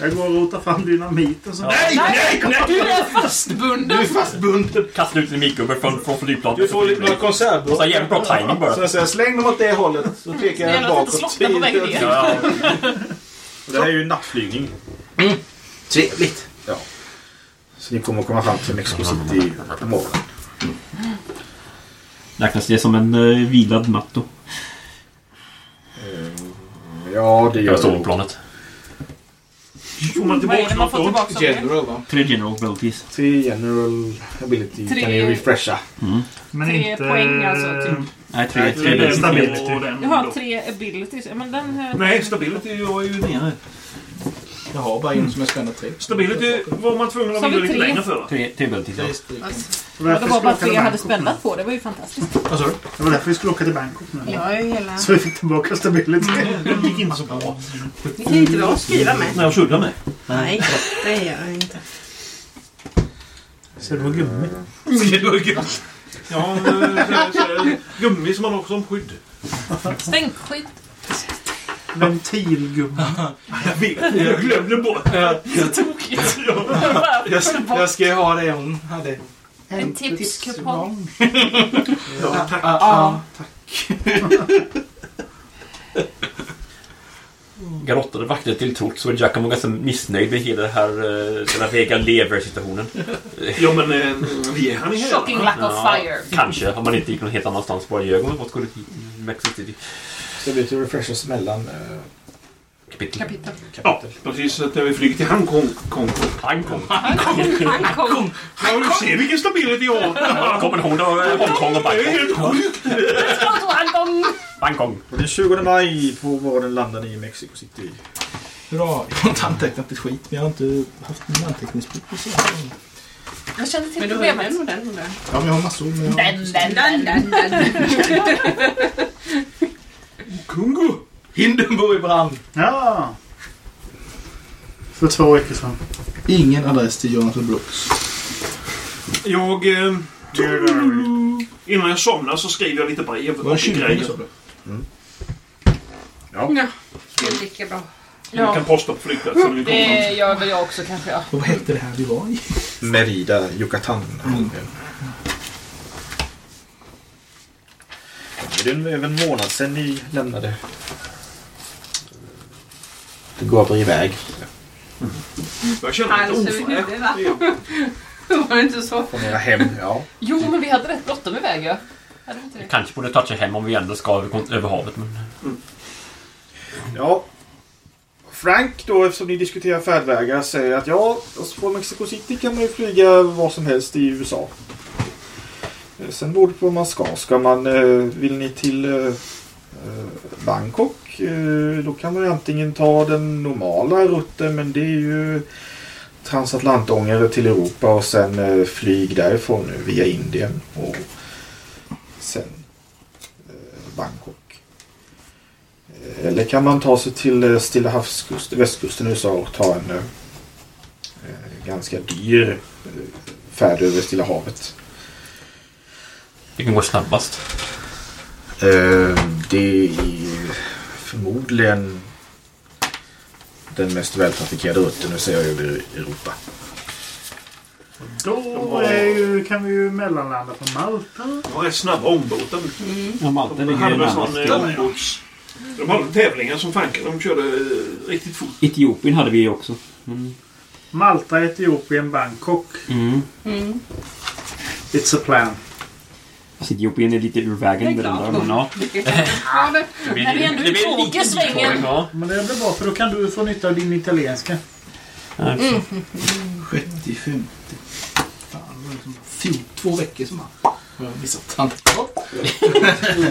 Jag går och rotar fram dynamiten. Så. Nej, nej, nej! Du är fastbunden. Du är fastbunden. Kasta ut en mikrogubbe från, från flygplanet. Du får lite några konservburkar. Så jävligt bra timing bara. Så jag säger släng dem åt det hållet. Så pekar jag bakåt. Ja, det här är ju nattflygning. Trevligt. Så ni kommer att komma fram till Mexico City på morgonen. räknas det som en uh, vilad natt då? Ja, det gör Jag det. står på planet. Får man Vad är tillbaka det man något får då? tillbaka av det? General va? Tre general abilities. Tre general ability Tre- kan ni refresha. Men Tre inte... poäng alltså, typ. Nej, tre, Nej, tre abilities. stability. Och den Jag har tre abilities. Ja, Men den här... Nej, stability var ju nere. Jag har bara en som är spännande tre. Stability var man tvungen att Så har lite tre. längre för. Tre, tre ja. Det var Ja, därför det vi var skulle bara åka tre till jag hade Bangkok. spändat på. Det var ju fantastiskt. Vad sa du? Det var därför vi skulle åka till Bangkok nu. Jag är ju hela... Så vi fick tillbaka stability. Det gick inte så bra. Ni kan ju inte vara och skriva med. När jag suddar med. Nej, det gör jag inte. Så det var gummi. Ja, eh, så- så- gummi som man har som skydd. Stänkskydd. Ventilgummi. Jag vet, jag glömde bort. Så tokigt. Jag, jag ska ju ha det hon hade. En tipskupong. Ja, tack. Ah, ah, Garottade vakter till trots så var Giacomo ganska missnöjd med hela det här uh, den här Vega Lever-situationen. Ja, men eh, vi är här i Shocking lack of Ja, fire. Kanske, om man inte gick någon helt annanstans. Bara ljög om vad skulle till Mexico City. Stability refreshas mellan äh, Kapitel. Kapitel. Ja, precis. Så att när vi flyger till Hongkong. Kong. Hongkong. Hongkong. Ja, du ser vilken stability jag har. Ihåg då? eh, Hongkong och Det är Bangkok? helt sjukt. Hongkong. Bangkok. Och den 20 maj på morgonen landar ni i Mexico City. Bra. Jag har inte antecknat ett skit, men jag har inte haft min anteckningsbok på så länge. Jag kände till Men du har ju problemet. den och den och den. Ja, men jag har massor. Men jag... Den, Den, den. den, den. Kungo! Hindenburg i brand. Ja! För två veckor sedan. Ingen adress till Jonathan Brooks. Jag... Eh, innan jag somnar så skriver jag lite brev Var det och 20 grejer. sa du? Ja, det är lika bra. Ja, kan posta på flygplatsen. det gör väl jag också kanske. Ja. Och vad hette det här vi var i? Merida, Yucatan. Mm. Det är en- över en månad sedan ni lämnade. Det går iväg. Jag känner mig lite över ofräsch. Var det inte så? Från era hem. Ja. Jo, men vi hade rätt bråttom iväg ja. Vi? Kanske borde toucha hem om vi ändå ska över, över havet. Men... ja. Frank då, eftersom ni diskuterar färdvägar, säger att ja, alltså på Mexico City kan man ju flyga var som helst i USA. Eh, sen beror det på vad man ska. Ska man, eh, vill ni till eh, Bangkok, då kan man antingen ta den normala rutten, men det är ju transatlantångare till Europa och sen flyg därifrån nu via Indien och sen Bangkok. Eller kan man ta sig till Stilla havskusten, västkusten i USA och ta en ganska dyr färd över Stilla havet. Vilken går snabbast? Eh, det är förmodligen den mest vältrafikerade rutten, nu säger jag över Europa. Då är ju, kan vi ju mellanlanda på Malta. De har rätt snabba ångbåtar. Ja, Malta ligger ju närmast. eh. De hade tävlingar som fanken. De körde eh, riktigt fort. Etiopien hade vi också. Mm. Malta, Etiopien, Bangkok. Mm. Mm. It's a plan. Fast Etiopien är lite ur vägen är med den där. Men ja. Det, Det blir- när vi ändå det är blir två lite åker svängen. Ja. Men det blir bra för då kan du få nytta av din italienska. Ja, Mm. 65. Fan, det var liksom fjol, två veckor som han har jag missat. Han-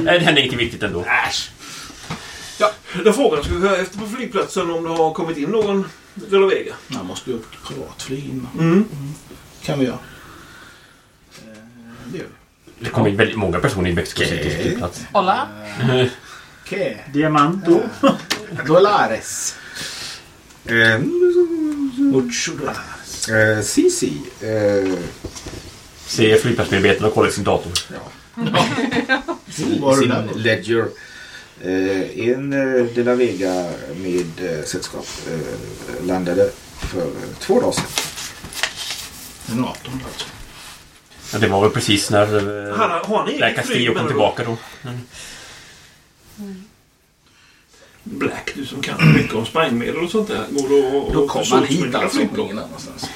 Nej, det händer inget viktigt ändå. Äsch! Ja, den frågan ska vi höra efter på flygplatsen om det har kommit in någon De la Vega. Han måste ju upp privatflyg innan. Mm. kan vi göra. Eh, Det gör vi. Det kommer in väldigt många personer i Mexico Citys flygplats. Kolla. Okej. Diamanto. Dolares. Eh, Mucho dolares. eh, Sisi. Eh, Se flygplatsmedarbetaren och kolla sin dator. Du sin där? Ledger. Eh, en eh, De La Vega med eh, sällskap eh, landade för eh, två dagar sedan. Den 18 alltså. Ja, det var väl precis när eh, Castillo kom tillbaka då. Black, du som kan mycket om sprängmedel och sånt där. Går det att- Då kom han hit alltså. Ingen annanstans.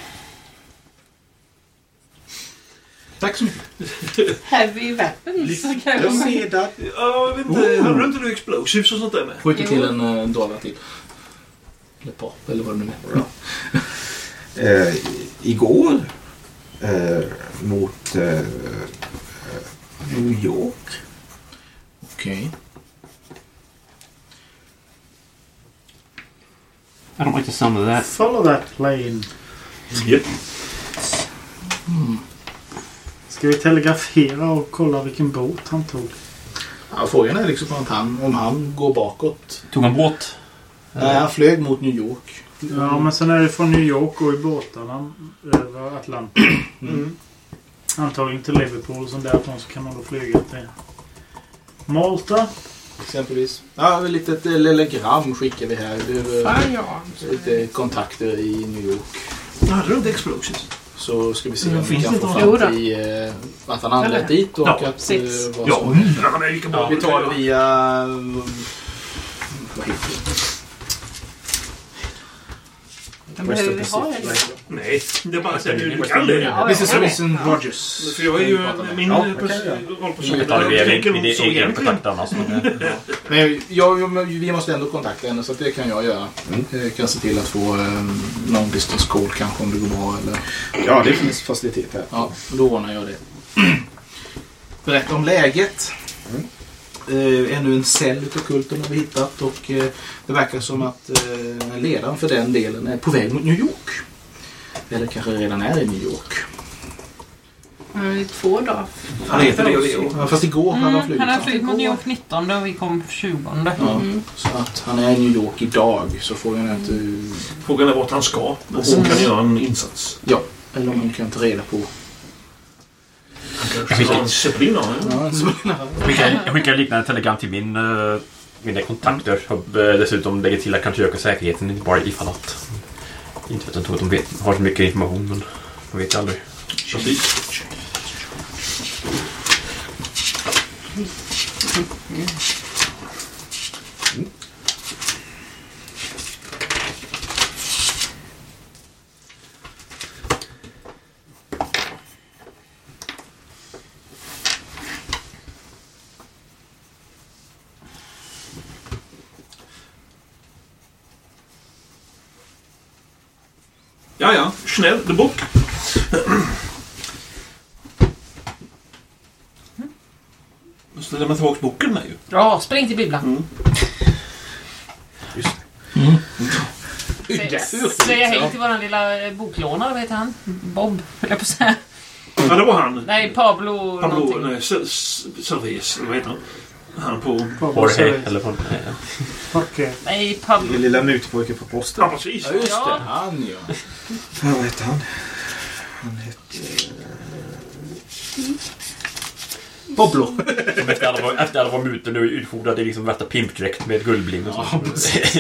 Tack så mycket. Heavy weapons. Jag ser där. Ja, jag vet inte. Hade du inte du explosives och sånt där med? Skjuter till en uh, dollar till. Eller pop, eller vad det nu är. Eh, igår eh, mot eh, New York. Okej. I don't like the sound of that. Follow that plane. Japp. Ska vi telegrafera och kolla vilken båt han tog? Ja, frågan är liksom att han, om han går bakåt. Tog han båt? Nej, han flög mot New York. Ja, men sen är det från New York och i båtarna över Atlanten. Mm. Antagligen till Liverpool. Sen därifrån så kan man då flyga till Malta. Exempelvis. Ja, ett litet telegram skickar vi här. Behöver Fan, ja. lite kontakter i New York. Hade du inte explosives? Så ska vi se Mm, om vi kan få fram till eh, att han anlänt Eller? dit och Ja, att eh, vad Ja, vilka bra Vi tar det via... Vad heter det? Men behöver vi ha det? Nej, det är bara att säga hur du kan det. Ja. Wilson Rogers. För jag är ju min rollperson. Jag tar det via tänker min nog så egen kontakt annars. men, eh, Men jag, jag, vi måste ändå kontakta henne så att det kan jag göra. Jag kan se till att få eh, long distance call kanske om det går bra. Eller, Ja, det finns facilitet här. ja, då ordnar jag det. Berätta om läget. Eh, ännu en cell utav kulten har vi hittat och eh, det verkar som att eh, ledaren för den delen är på väg mot New York. Eller kanske redan är i New York. Han är två dagar. Han heter det och det. Ja, fast igår hade han Mm, flugit. han har va? flugit mot New York 19 och vi kom 20. Ja, så att han är i New York idag så frågan är inte... Frågan är vart han ska. Och hon kan göra en insats. Ja, eller om man kan ta reda på. Han kanske ska ha en zeppelin av henne. Ja, så, Jag skickar, jag skickar liknande telegram till min, eh, mina kontakter. Och eh, dessutom lägger till att kanske öka säkerheten inte bara ifall att. Inte för att jag tror att de vet, har så mycket information men man vet ju aldrig. Precis. Ja, ja. Schnell, the book. Måste lämna tillbaka boken med ju. Bra, spring till bibblan. Sä- Säga hej till våran lilla eh, boklånare, vad heter han? Bob, höll jag på att säga. Ja, det var han. Nej, Pablo, Pablo, nej, eller vad heter han? Han på... Jorge, eller vad nej. Pablo. Den lilla mutpojken på posten. Ja, precis. Ja, just Ja. det. Han ja. Vad heter han? Han hette... Pablo. Som efter alla var, efter alla var mutor nu utfordrade i liksom värsta pimpdräkt med guldbling och så. Ja, precis.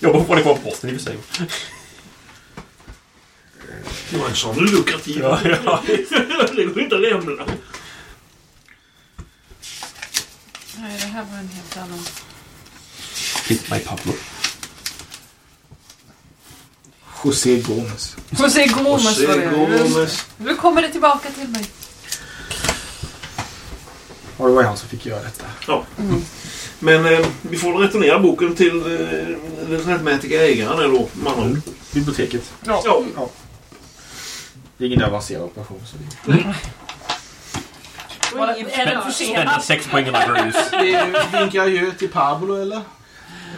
Jobbar fortfarande kvar på posten i och för sig. Det var en sån lukrativ. Ja, ja. det går inte att lämna. Nej, det här var en helt annan. Hit my Pablo. José Gomez. José Gomez var det. Gomez. Nu kommer det tillbaka till mig. Ja, det var han som fick göra detta. Men eh, vi får returnera boken till eh, den rättmätiga ägaren eller då, andra ord. Biblioteket. Ja. Det är ingen avancerad operation. Så det... Var det- Är den Spända försenad? sex poäng i. Det vinkar adjö till Pablo eller?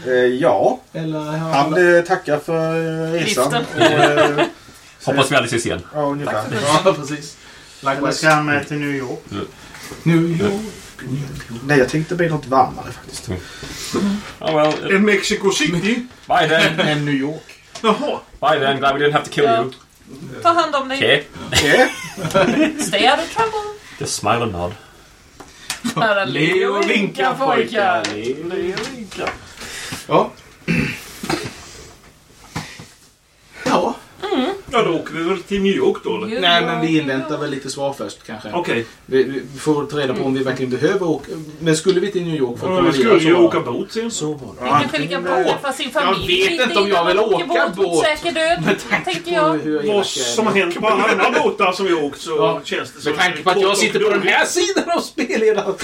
Eh, ja, Eller har han eh, tackar för eh, resan. Och, eh, Hoppas vi aldrig ses igen. ja, ungefär. Ja, precis. Eller ska han med till New York? New York. Nej, jag tänkte bli något varmare faktiskt. Oh well, En Mexico City. bye then. Men New York. Jaha. Bye then. Glad we didn't have to kill you. Ta hand om dig. Okay. Okej. Stay out of trouble. Just smile and nod. Nära Le och vinka pojkar. Le och vinka. Ja. Ja. Ja, då åker vi väl till New York då eller? Nej, men vi inväntar väl lite svar först kanske. Okej. Vi, vi får ta reda på om vi verkligen behöver åka. Men skulle vi till New York för att Ja, komma Vi skulle ju så- åka båt sen. Så var det. Vi kanske lika bra träffa sin familj. Jag vet inte om jag innan vill man åker åka mot båt. Säker död, Med tanke tänker på jag. hur elak Vad är. som har hänt på alla andra båtar som vi har åkt så Ja. känns det som... Med tanke på att jag sitter på den här sidan av spelledaren.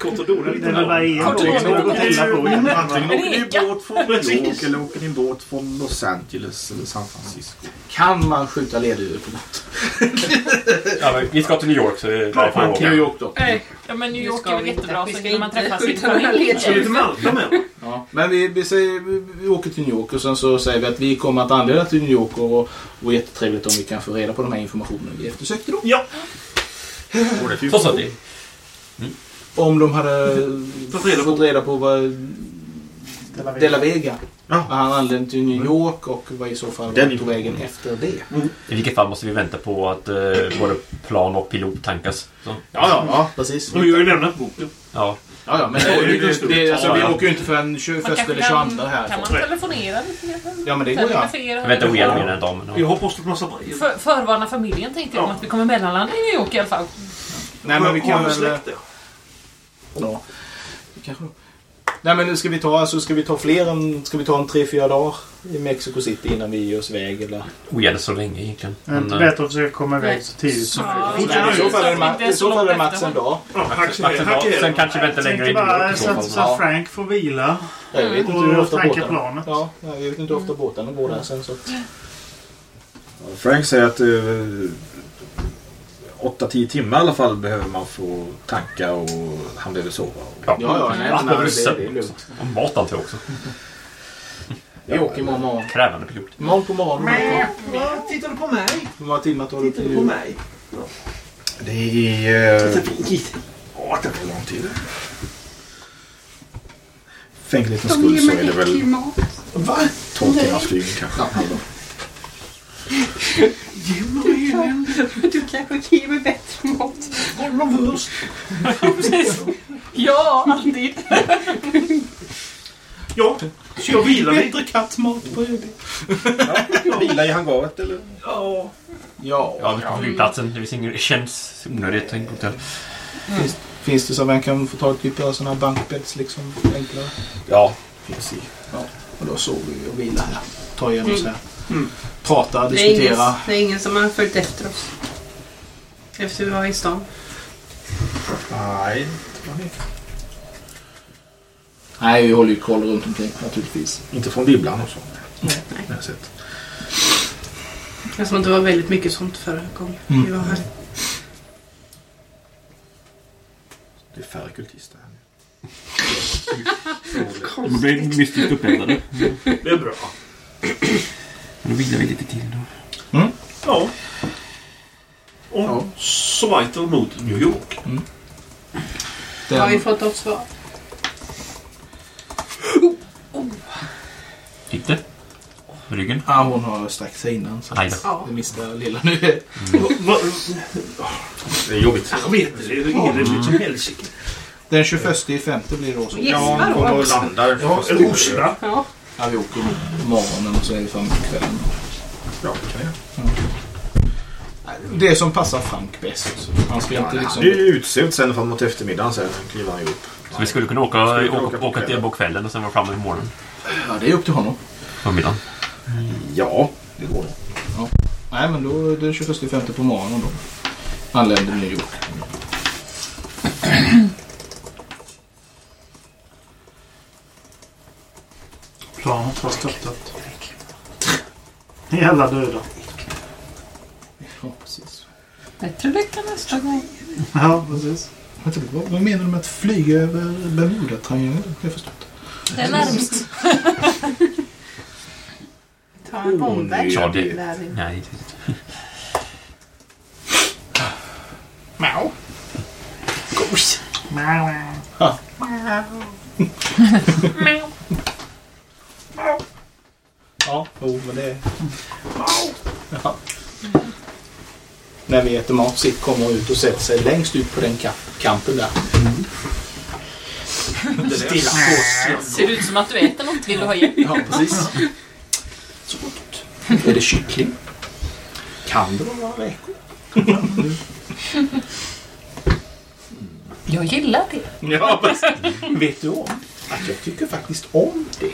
Kort och dåligt. Det är väl bara en båt på Antingen En åker ni båt från New York eller åker ni båt från Los Angeles eller San Francisco. Kan man skjuta lerduvor på natt? Ja, men vi ska till New York så det är därför jag New åker. York då. Nej, Ja, men New York är väl jättebra Vi så ska hinner man inte träffa sin skjuta några familj. Ska vi till Malta med? Ja. Men vi, vi, säger, vi, vi åker till New York och sen så säger vi att vi kommer att anleda till New York och, och det jättetrevligt om vi kan få reda på de här informationen vi eftersökte då. Ja. Så sa det. Om de hade Fått reda på- fått reda på vad De La Vega. Ja. Vad han anlände till New York och vad i så fall Den på vägen efter det. I vilket fall måste vi vänta på att eh, både plan och pilot tankas. Så, Ja, ja, ja precis. Och vi har ju lämnat boken. ja. Ja, ja, men Det det, det, det, alltså, vi Ja, ja. åker ju inte förrän Man 21 kanske eller kan, 22 kan härifrån. man telefonera lite grann? Ja, men det går ju. Telegrafera? Jag vet inte mer än en dag. Men, Vi ja. har postat massa brev. För, förvarna familjen tänkte jag om Ja. att vi kommer mellanlanda i New York i alla fall. Nej, men vi kan väl... släkt det? Ja. Kanske... Nej, men nu ska vi ta, alltså, ska vi ta fler än... Ska vi ta en tre, fyra dagar i Mexico City innan vi ger oss iväg eller? Ogärna så länge egentligen. Är det inte Men, eh, bättre att försöka komma iväg så tidigt som Ja, möjligt? I så fall är det, det inte är är det max en dag. Ja, hack max en dag. Sen kanske vi väntar längre i Tänkte New York bara i så att, Frank får vila. Jag vet inte hur ofta. Ja, jag vet inte hur ofta båtarna går där sen så. Frank säger att uh, 8-10 timmar i alla fall behöver man få tanka och han behöver sova. Ja, Ja, ja, nej, Han nej, behöver det, sömn det är också. lugnt. Och mat jag också. Vi åker imorgon morgon. Krävande pilot. Imorgon på morgonen. Tittar du på mig? Hur många timmar tar det Tittar du på mig? Det är... Uh, fint. ja, det tar lång tid. För enkelhetens De skull ger så mig är det väl äcklig mat. Va? 12 timmars flygning kanske. Du kanske ger mig bättre mat. Honom först. Ja, alltid. Ja, så jag vilar lite. Bättre kattmat på ÖB. Vila i hangaret eller? Ja. Ja. Ja, på flygplatsen. Det finns ingen, det känns onödigt att tänka på hotell. Finns, finns det så att man kan få ta typ av sådana här bankbädds liksom enklare? Ja, finns i. Och då sover vi och vilar här. Tar igen oss här. Mm. Pratar, Det är, ingen, det är ingen som har följt efter oss. Efter vi var i stan. Nej. Nej, vi håller ju koll runt omkring naturligtvis. Inte från bibblan och så. Nej. Jag har sett. Jag tror det var väldigt mycket sånt förra gången Mm. vi var här. Det är färre kultister här nu. De blir mystiskt uppeldade. Det är bra. Då vilar vi lite till då. Ja. Och Ja. så vidare mot New York. Har vi Den, fått något svar? Gick det? Ryggen? ja, hon har sträckt sig innan. Så Aj då. Ja. det minsta lilla nu. Va- Det är jobbigt. Jag vet inte. Det är eländigt som helsike. Den 21 i femte blir det då. Ja, hon kommer och landar. Ja, först. En hosta. Ja. Ja, vi åker morgonen och så är vi framme på kvällen. Ja, det kan jag. Det som passar Frank bäst. Han ska inte liksom... är ju utsövd sen framåt eftermiddagen sen kliver han upp. Så vi skulle kunna åka, Skulle åka, åka på åka till kvällen. på kvällen och sen vara framme i morgonen. Ja, det är upp till honom. Förmiddagen. Ja, det går det. Nej, men då är det 21 i femte på morgonen då. Anländer New York. Planet har störtat. Ni är alla döda. Ja, precis. Bättre lycka nästa gång. Ja, precis. Vad, vad menar du med att flyga över Bermudatriangeln? Jag förstår inte. Det är närmst. Ta en omväg. Ja, det- Lär vi. Nej, inte Mjau. Ja, jo, men det... Ja. När vi äter mat, sitt kommer ut och sätter sig längst ut på den ka- kanten där. Stilla på Ser ut som att du äter något? Vill du ha hjälp? Ja, precis. Så gott. Är det kyckling? Kan det vara räkor? Jag gillar det. Ja, precis. Vet du om att jag tycker faktiskt om det?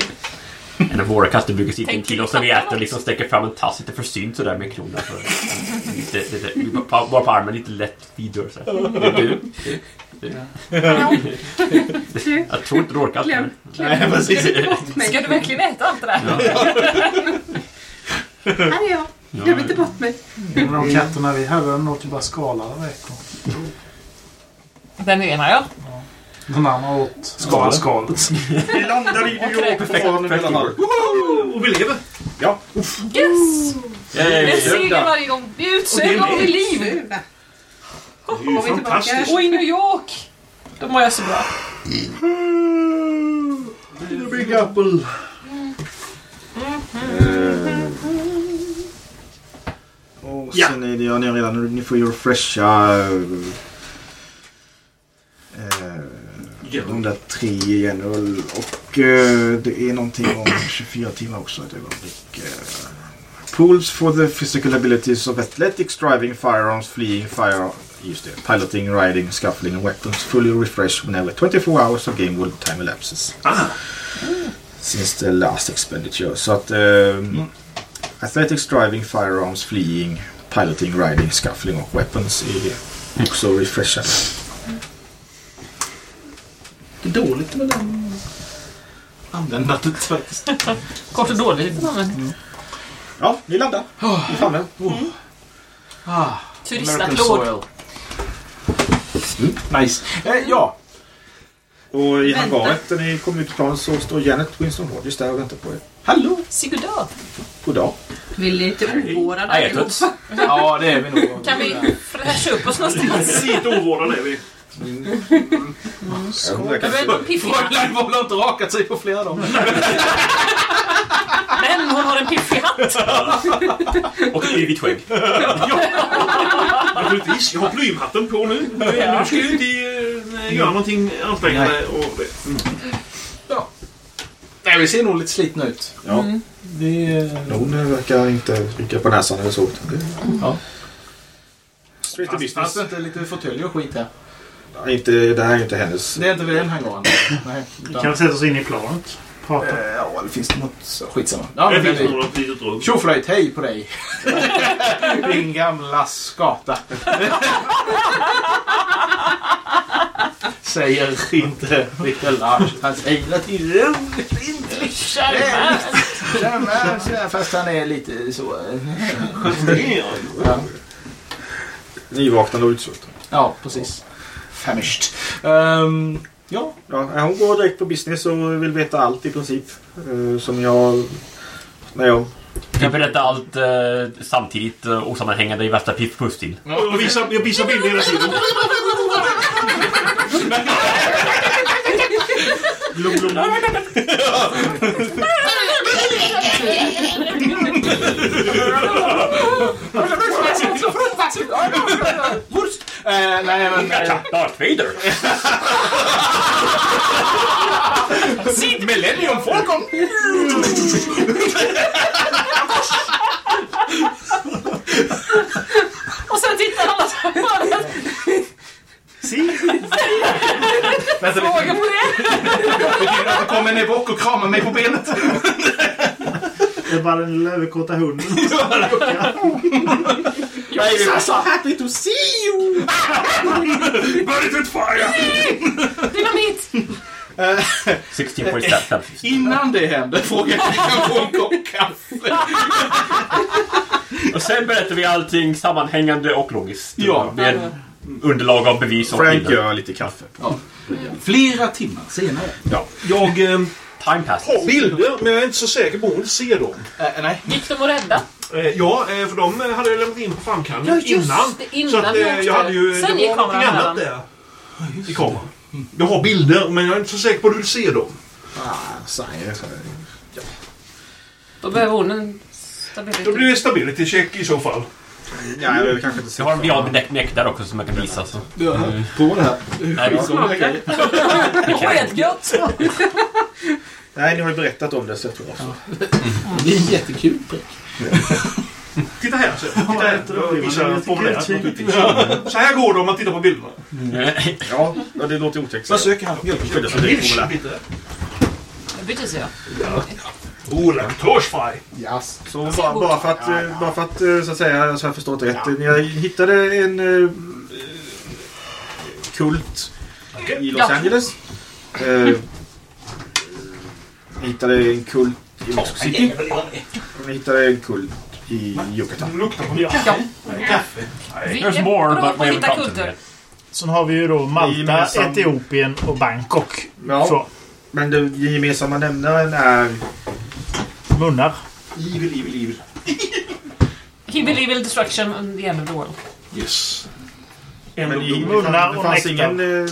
En av våra katter brukar sitta intill oss när vi äter och liksom sträcker fram en tass lite försynt sådär med kronan. För, lite, lite, bara på armen lite lätt vidrör här. Du. Jag tror inte du orkar allt. Kläm. Nej, precis. Ska du verkligen äta allt det där? Här är jag. Glöm inte bort mig. De katterna vi hade de åt ju bara skalade räkor. Den ena ja. Den andra åt skala skalet. Vi landar i New York på morgonen i alla fall. Och vi lever. Ja. Yes! Det är en seger varje gång. Vi är utsökta av vid liv. Det är ju vi fantastiskt. Och i New York. Då mår jag så bra. The Big Apple. Och sen är det, ja, ni, har redan, ni får ju refresha 103 i general och eh, det är någonting om 24 timmar också ett ögonblick. Eh, pools for the physical abilities of athletics, driving, firearms, fleeing, fire, just det, piloting, riding, scuffling and weapons fully refreshed whenever 24 hours of game world time elapses. Ah. Since the last expenditure. Så att eh, mm. athletics, driving, firearms, fleeing, piloting, riding, scuffling och weapons är också refreshade. Dåligt med den användandet faktiskt. Kort och dåligt. Men Ja, ni landar. Ni är framme. Ah, turistapplåd. Mm, nice. Eh, ja, Och i Vänta. hangaret när ni kommer ut på planen så står Janet Winston Rogers där och väntar på er. hallå. Sigurdad. God dag. Vi är lite ovårdade Nej, allihop. tuts. Ja, det är vi nog. Kan vi fräscha upp oss någonstans? lite ovårdade är vi. En piffig hatt. Fröken har inte rakat sig på flera dagar. Men hon har en piffig hatt. Och en vit skägg. Naturligtvis. Jag har plymhatten på nu. Nu ska jag inte eh, göra någonting ansträngande. Och det. Nej, vi ser nog lite slitna ut. Ja, Vi, eh, hon verkar inte rycka på näsan eller så. det- Ja. Fast, fast business. inte lite fåtölj och skit här. Inte, det här är inte hennes. Det är inte vid den hangaren. Nej. Vi kan sätta oss in i planet. Prata. Eh, Ja, eller finns det något så skitsamma. Ja, Det finns det något litet rum. Tjoflöjt, hej på dig! Din gamla skata. Säger inte Victor Lars. Han säger hela tiden roligt, inte Charmant. Fast han är lite så... eh, Ja, Nyvaknad och utsvulten. ja precis. Famished. Ehm, ja, Ja, hon går direkt på business och vill veta allt i princip. eh, som jag... När jag... Jag kan berätta allt eh, samtidigt eh, osammanhängande i värsta piff puss till. Jag visar, jag visar bilder hela tiden. Glum, glum, glum. Eh, nej, men... eh, Darth Vader! Millennium Falcon! Och sen tittar alla så på det. Fråga på det. Det kommer en evock och kramar mig på benet? Det är bara den överkorta hunden. I'm so happy to see you! Burn it with fire! Dynamit. 16 point stab. stab. Innan det händer frågar jag om jag kan få en kopp kaffe. Och sen berättar vi allting sammanhängande och logiskt. Ja. Med underlag av bevis och Frank bilder. gör lite kaffe. Flera timmar senare. Jag eh, Time passes. har bilder, men jag är inte så säker på om jag vill se dem. Eh, nej. Gick de att rädda? Eh, ja, eh, för de eh, hade jag lämnat in på framkallning Ja, just innan. det, innan Så att, jag hade ju... Sen det gick var någonting kameran annat där. I kameran. Jag har bilder, men jag är inte så säker på hur du vill se dem. Ah, science. Då behöver hon en Då blir det stability check i så fall. Ja, jag vill kanske inte. Jag har en neck där också som jag kan visa. Så. På det här. Nej, Smakar. Skitgött! Nej, ni har ju berättat om det så jag tror också. Det blir en jättekul prick. Titta här. Så. Titta här. Jag visar formuläret naturligtvis. Så här går det om man tittar på bilderna. Ja, ja, det låter otäckt. Vad söker han? Formulär. Det byter sig jag. Oh, laktösfri. Yes. Så bara, bara för att, eh, bara för att eh, så att säga, så jag förstått rätt. Jag hittade en eh, kult i Los Ja. Angeles. Jag hittade en kult Mexico City. Jag hittade en kult i Yucatan. Luktar på Vi There's är more, bra but på we att haven't hitta kulter. Sen har vi ju då Malta, Gemensam- Etiopien och Bangkok. Ja, Så, men den gemensamma nämnaren är... munnar. Evil, evil, evil. Evil, evil destruction and the end of the world. Yes. En Men i, de- Munnar det och fanns nektar. ingen... Eh,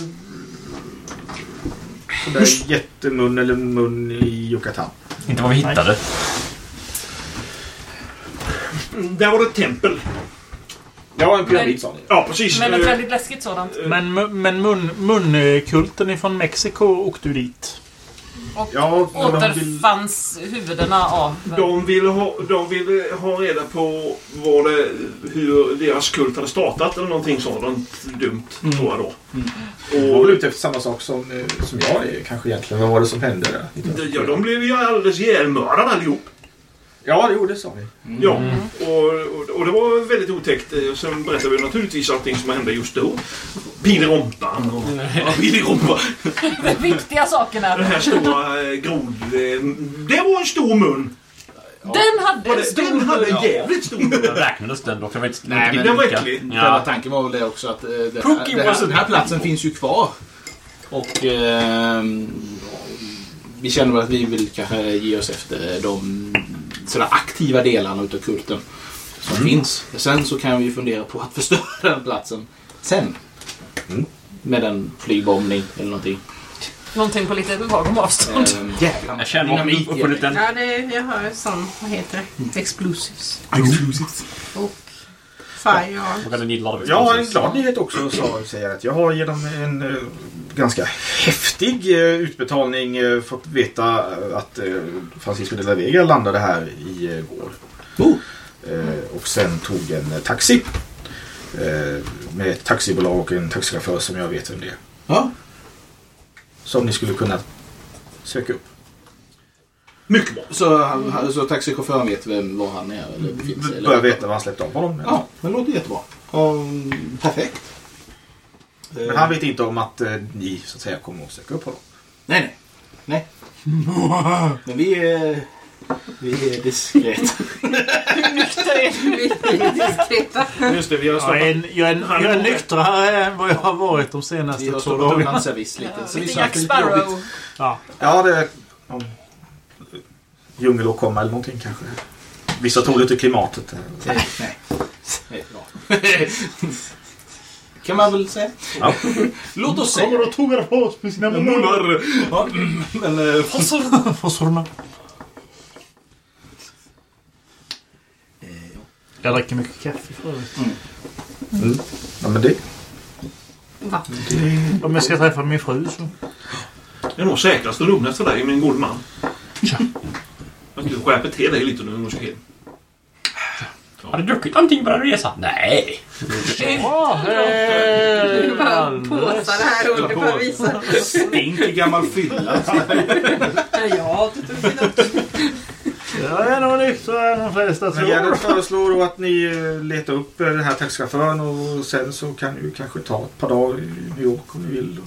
sån där jättemun eller mun i Yucatan. Inte vad vi hittade. Mm, Där var det ett tempel. Ja, en pyramid sa ni. Ja, precis. Men ett Eh, väldigt läskigt sådant. Men, men mun, munkulten ifrån Mexiko åkte ju dit. Och Ja, de vill- återfanns huvudena av... De ville ha, de ville ha reda på vad det, hur deras kult hade startat eller någonting sådant dumt, tror jag då. De var väl Och ute efter samma sak som, eh, som jag är kanske egentligen. Vad var det som hände där? de, ja, de blev ju alldeles ihjälmördade allihop. Ja, jo, det sa vi. Ja, och, och, och det var väldigt otäckt. Eh, Sen berättade vi naturligtvis allting som hände just då. Pil i rumpan och Ja, i rumpan. De viktiga sakerna. den här stora eh, grod... eh, Det var en stor mun! Den hade en stor den hade en jävligt stor mun! Räknades den då? Inte Nej, men Den var äcklig. Ja. tanken var väl det också att eh, det Cookie det här, den här platsen finns ju kvar. Och ehm, vi känner väl att vi vill kanske ge oss efter de sådär aktiva delarna utav kulten som finns. Sen så kan vi ju fundera på att förstöra den platsen sen. Med en flygbombning eller någonting. Någonting på lite lagom avstånd. Jävlar. Jag känner Dynamit upp ger på mig. liten. Ja, det, jag har sån, vad heter det? Explosives. Och Fire a lot of Jag har en glad nyhet också, sa säger att jag har genom en eh, ganska häftig eh, utbetalning eh, fått veta att Francisco de la Vega landade här i går. Oh. Och sen tog en taxi. Med ett taxibolag och en taxichaufför som jag vet vem det är. Ja. Som ni skulle kunna söka upp. Mycket bra. Så, han- han- så taxichauffören vet vem, var han är eller befinner sig? eller? Börjar veta var han släppte av honom. Ja, det låter jättebra. Um, perfekt. Men han vet inte om att eh, ni så att säga kommer att söka upp honom. Nej, nej. Nej. Men vi är, vi är diskreta. Diskreta. Just det, vi har Jag är, en, jag, är jag är nyktrare än vad jag har varit de senaste Vi har två undan dagarna. service lite. Så vi Lite snackar Jack lite jobbigt. Sparrow. Ja. Ja, det... Om djungelåkomma eller någonting kanske. Vissa tror det till klimatet. Nej, nej. Nej, bra. kan man väl säga. Ja. Låt oss säga. Kommer och tuggar på oss med sina munnar. Ja, men, Fossorna. Jag dricker mycket kaffe förut. Ja, men det... Vatten. Om jag ska träffa min fru så... Det är nog säkraste rummet för dig, min gode man. Jag ska skärpa till dig lite du ska hem. Har du druckit någonting på den resan? Nej. Bara påsar här under för att visa. Stinkig gammal fylla. Ja, Jag är nog nyktrare än de flesta tror. Gärdet föreslår då att ni eh, letar upp den här taxichauffören och sen så kan ni kanske ta ett par dagar i New York om ni vill.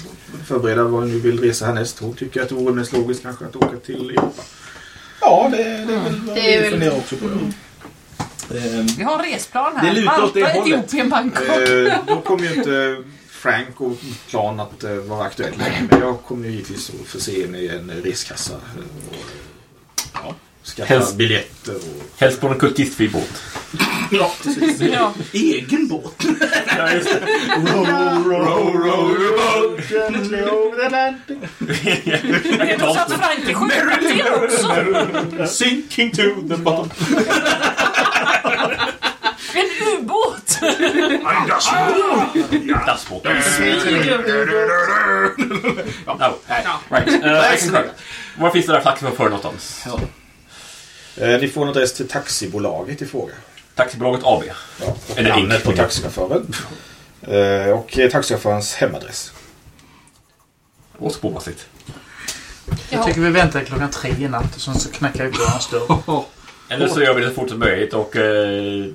Förbereda vad ni vill resa härnäst. Hon tycker att det vore mest logiskt kanske att åka till Europa. Ja, det, det är väl vad Det vi funderar också på. Ja. Ehm, Vi har en resplan Det här. lutar åt det hållet. Etiopien, Bangkok. Eh, då kommer ju inte Frank och plan att eh, vara aktuellt längre. Men jag kommer ju givetvis att förse er med en reskassa. eh, Och, ja, skaffa Helst- biljetter och... Helst på en kultistfri båt. Ja, precis. Ja. Egen båt. Row, row, row your boat gently over the Atlantic. Jag så att Frank är sjökapten också. Sinking to the bottom. En ubåt! Dassbåt. Uh, I concur. Var finns det där taxichauffören någonstans? Eh, ni får en adress till taxibolaget i fråga. Taxibolaget AB. Ja, och Eller namnet på taxichauffören. Eh, och eh, taxichaufförens hemadress. Och spårmässigt. Jag tycker vi väntar klockan tre i natt och sen så knackar vi på hans dörr. Eller så gör vi det så fort som möjligt och eh,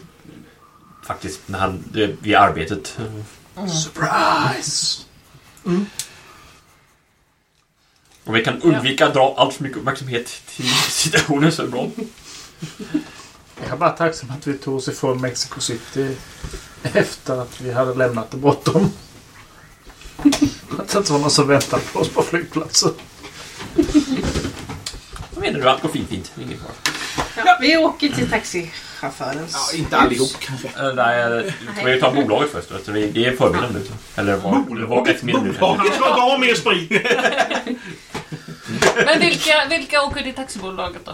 faktiskt när han, det, vid arbetet. Surprise! Om vi kan undvika att dra allt för mycket uppmärksamhet till situationen så är det bra. Jag är bara tacksam att vi tog oss ifrån Mexico City efter att vi hade lämnat det bortom. Att det inte var någon som väntade på oss på flygplatsen. Vad menar du? Allt går fint fint. Ingen fara. Ja, vi åker till taxichaufförens Ja, inte allihop kanske. Eh, Nej, ska vi ta bolaget först? Alltså, vi- det är förmiddag nu. Eller var, det var eftermiddag nu. Han ska ha mer sprit. Men vilka, vilka åker till taxibolaget då?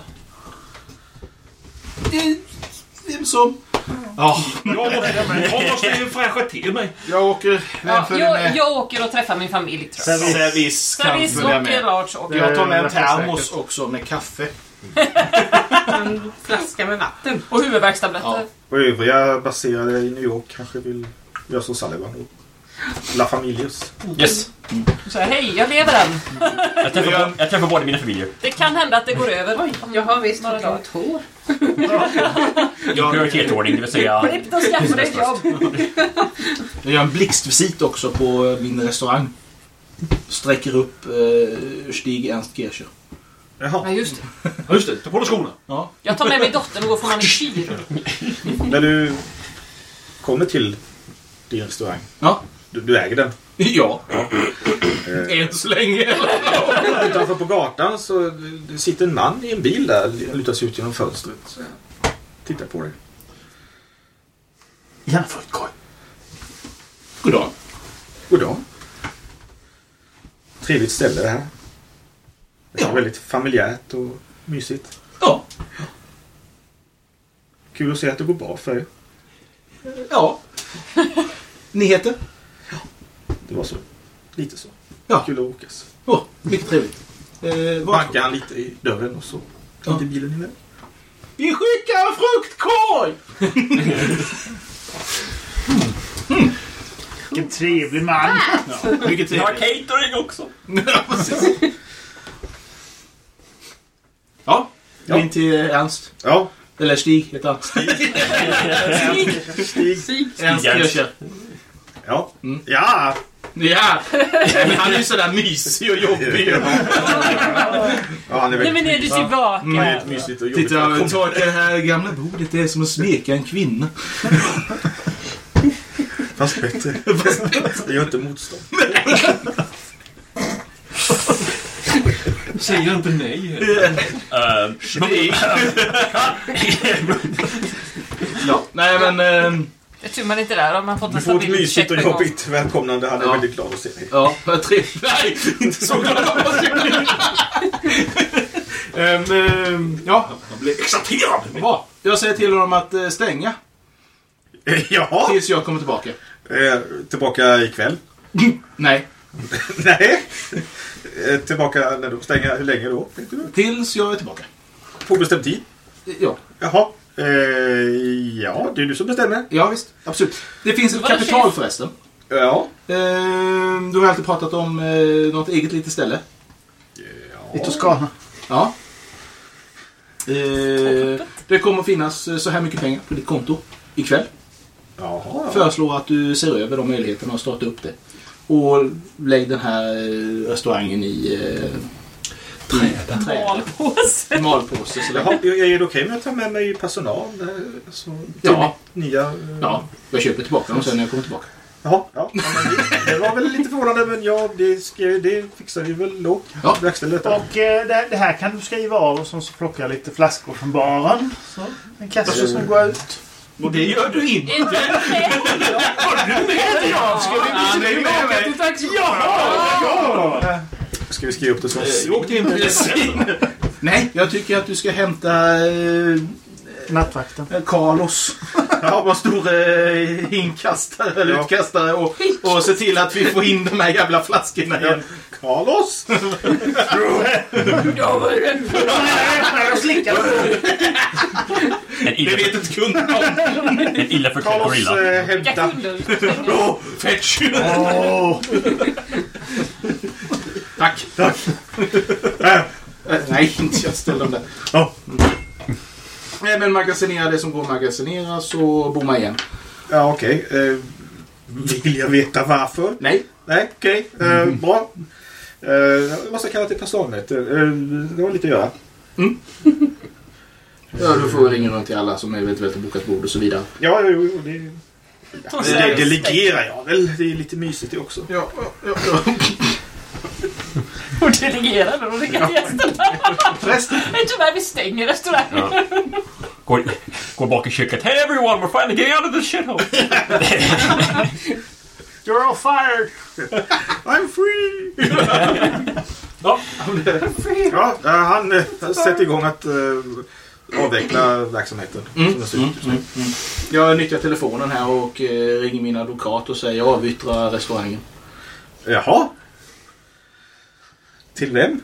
Vem som... Ja, Jag måste, jag måste ju fräscha till mig. jag åker... Vem Ja, följer jag, med? jag åker och träffar min familj tror jag. Servis kan följa och med. Lars åker. Jag tar med en termos säkert. också med kaffe. en flaska med vatten. Och huvudvärkstabletter. Ja. Och övriga baserade i New York kanske vill göra som Sullivan och La Familias. Yes. Så här, hej, jag lever än. Jag träffar, jag träffar båda mina familjer. Det kan hända att det går över. Jag har visst Några fått långt hår. Prioritetordning, det vill säga... Klippt och skaffa dig ett jobb. Jag gör en blixtvisit också på min restaurang. Sträcker upp eh, Stig Ernst Gerscher. Ja, Jaha. just det. Ja, just det. Ta på dig skorna. Ja. Jag tar med mig dottern och går för manikyr. När du kommer till din restaurang. Ja. Du, du äger den. Ja. Eh, Än så länge. utanför på gatan så det sitter en man i en bil där. Lutar sig ut genom fönstret. Så jag tittar på dig. Gärna fruktkorg. God dag. God dag. Trevligt ställe det här. Det är Ja. väldigt familjärt och mysigt. Ja. Kul att se att det går bra för er. Ja. Ni heter? Det var så. Lite så. Ja. Kul att åkas. Åh, mycket trevligt. Eh, Bankar han lite i dörren och så Ja. glider bilen iväg. Vi skickar en fruktkorg! Vilken trevlig man. Ja, mycket Vi har trevligt. catering också. Ja, precis. Ja, Ja. in till Ernst. Ja, Eller Stig heter han. Stig. Ernst Ernst. Gerscher. Ja. Mm. Ja. Ja, men han är ju sådär mysig och jobbig. ja, han är Nej men väldigt är du tillbaka? Ett mysigt och jobbigt. Titta, ta det här gamla bordet. Det är som att smeka en kvinna. Fast bättre. Jag gör inte motstånd. Säger inte nej. Uh, Ja, nej men... ehm, Det är tur man inte är där. Om man fått Du en får ett mysigt och jobbigt välkomnande. Han är Ja. väldigt glad att se dig. Ja, vad trevligt. Nej, inte så glad. Ehm, ehm, Ja, Jag blev exalterad. bra. Jag säger till honom att eh, stänga Jaha, tills jag kommer tillbaka. eh, tillbaka ikväll. Nej, Nej. Eh, tillbaka när du stänger. Hur länge då? Du? tills jag är tillbaka. På bestämd tid? Ja, Jaha. Eh, ja, det är du som bestämmer. ja visst. Absolut. Det finns ett kapital chef? förresten. Ja. Ehm, Du har alltid pratat om eh, något eget litet ställe. I Toscana. Ja. Eh, det kommer att finnas eh, så här mycket pengar på ditt konto ikväll. Jaha. Föreslår att du ser över de möjligheterna och starta upp det. Och lägg den här eh, restaurangen i eh, träden. Malpåse. I malpåse. Så Jaha, är det okej om jag tar med mig personal? eh, Så, Ja. nya... eh, Ja, jag köper tillbaka dem sen när jag kommer tillbaka. Jaha, ja. ja men det, var väl lite förvånande men ja, det, ska, det fixar vi väl då. Ja. Verkställer detta. Och eh, det, det här kan du skriva av och så plockar jag lite flaskor från baren. Så, en kasse som går ut. Och det gör du inte. Inte med. Ja, ska vi är med taxi. Ja! Ska vi skriva upp det så? Jag åkte hem till Nej, jag tycker att du ska hämta eh, Nattvakten. Carlos. Ja, var stor eh, inkastare eller Ja. utkastare och, och se till att vi får in de här jävla flaskorna igen. Carlos! Jag slickar En Det illa, vet inte kunden om. en illa förklädd Carlos gorilla. eh, Vilka hämta. kunder? Oh, fetch! Tack. Tack. Eh, nej, inte jag ställer dem där. Ja. Nej, men magasinera det som går att magasinera så bomma igen. Ja, okej. Eh, vill jag veta varför? Nej. Nej, okej. Eh, bra. Eh, jag måste kalla till personalmöte. Eh, det har lite att göra. Ja, du får ringa runt till alla som eventuellt har bokat bord och så vidare. Ja, jo, jo. Det, ja, det delegerar jag väl. Det är lite mysigt det också. Ja, ja, ja. Och delegerar och ringer till gästerna. Förresten. Nej, tyvärr, vi stänger restaurangen. Går, går bak i köket. Hey everyone, we're finally getting out of this shithole. You're all fired! I'm free! Ja, Ja, eh, han eh, sätter igång att eh, avveckla verksamheten. Mm, Som det ser ut just nu. Jag nyttjar telefonen här och eh, ringer min advokat och säger avyttra restaurangen. Jaha. Till vem?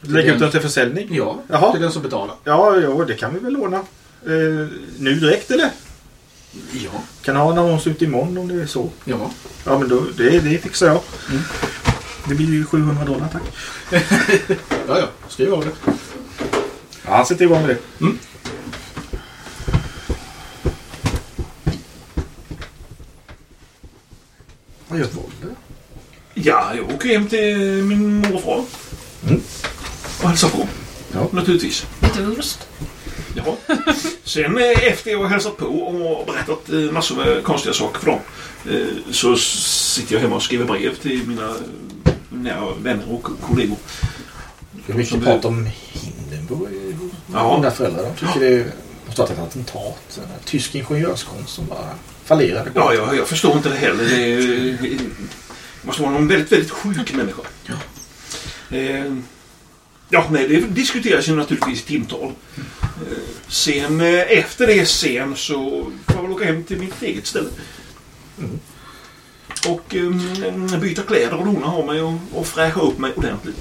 Lägga ut den till försäljning? Ja, Jaha. till den som betalar. Ja, ja, det kan vi väl ordna. Eh, nu direkt eller? Ja. Kan ha en annons ut imorgon om det är så. Ja. Ja, men då, det, det fixar jag. Det blir ju 700 dollar, tack. Ja, ja. Skriv av det. Ja, han sätter igång med det. Mm. Vad gör Volle? Ja, jag åker hem till min morfar. Mm. Och hälsar på. Ja. Naturligtvis. Lite wurst. Ja. Sen eh, efter jag har hälsat på och berättat eh, massor med konstiga saker för dem eh, så sitter jag hemma och skriver brev till mina nära vänner och kollegor. Det är mycket prat om Hindenburg. Ja. Mina föräldrar de tycker det måste ha varit ett attentat. En tysk ingenjörskonst som bara fallerade. Ja, jag, jag förstår inte det heller. Det är- det måste vara någon väldigt, väldigt sjuk människa. Ja. Eh, ja, nej, det diskuteras ju naturligtvis i timtal. Eh, sen eh, efter det sen så får jag väl åka hem till mitt eget ställe. Och eh, byta kläder och dona ha mig och, och fräscha upp mig ordentligt.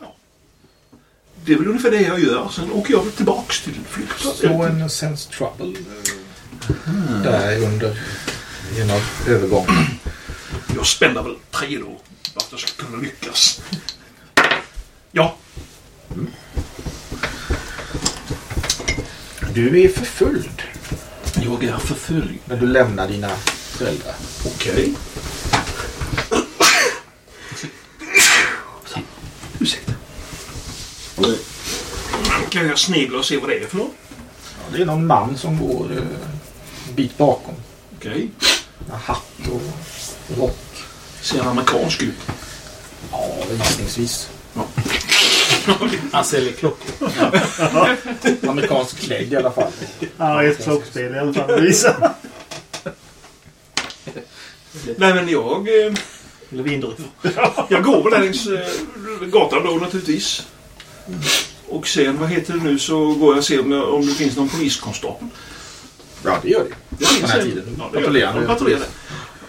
Ja. Det är väl ungefär det jag gör. Sen åker jag tillbaks till Slå flygplatsen. en Sense Trouble. eh, Där under en av övergången. Jag spänner väl tre då. Att jag ska kunna lyckas. Ja, Du är förföljd jag är förföljd. när du lämnar dina föräldrar. Okej. Ursäkta. Kan jag snegla och se vad det är för något? Ja, det är någon man som går eh, en bit bakom. Okej. Med hatt och rock. Ser han amerikansk ut? Ja, gissningsvis. Ja. Han säljer klockor. Amerikansk klädd i alla fall. Har ett klockspel i alla fall visa. Nej men jag... Eh, Eller vindruvor. jag går väl längs eh, gatan då naturligtvis. Och sen, vad heter det nu, så går jag och ser om, jag, om det finns någon poliskonstapel. Ja, det gör det. Det finns Den här en. tiden. Ja, det gör det. Patrullerande. De patrullerar.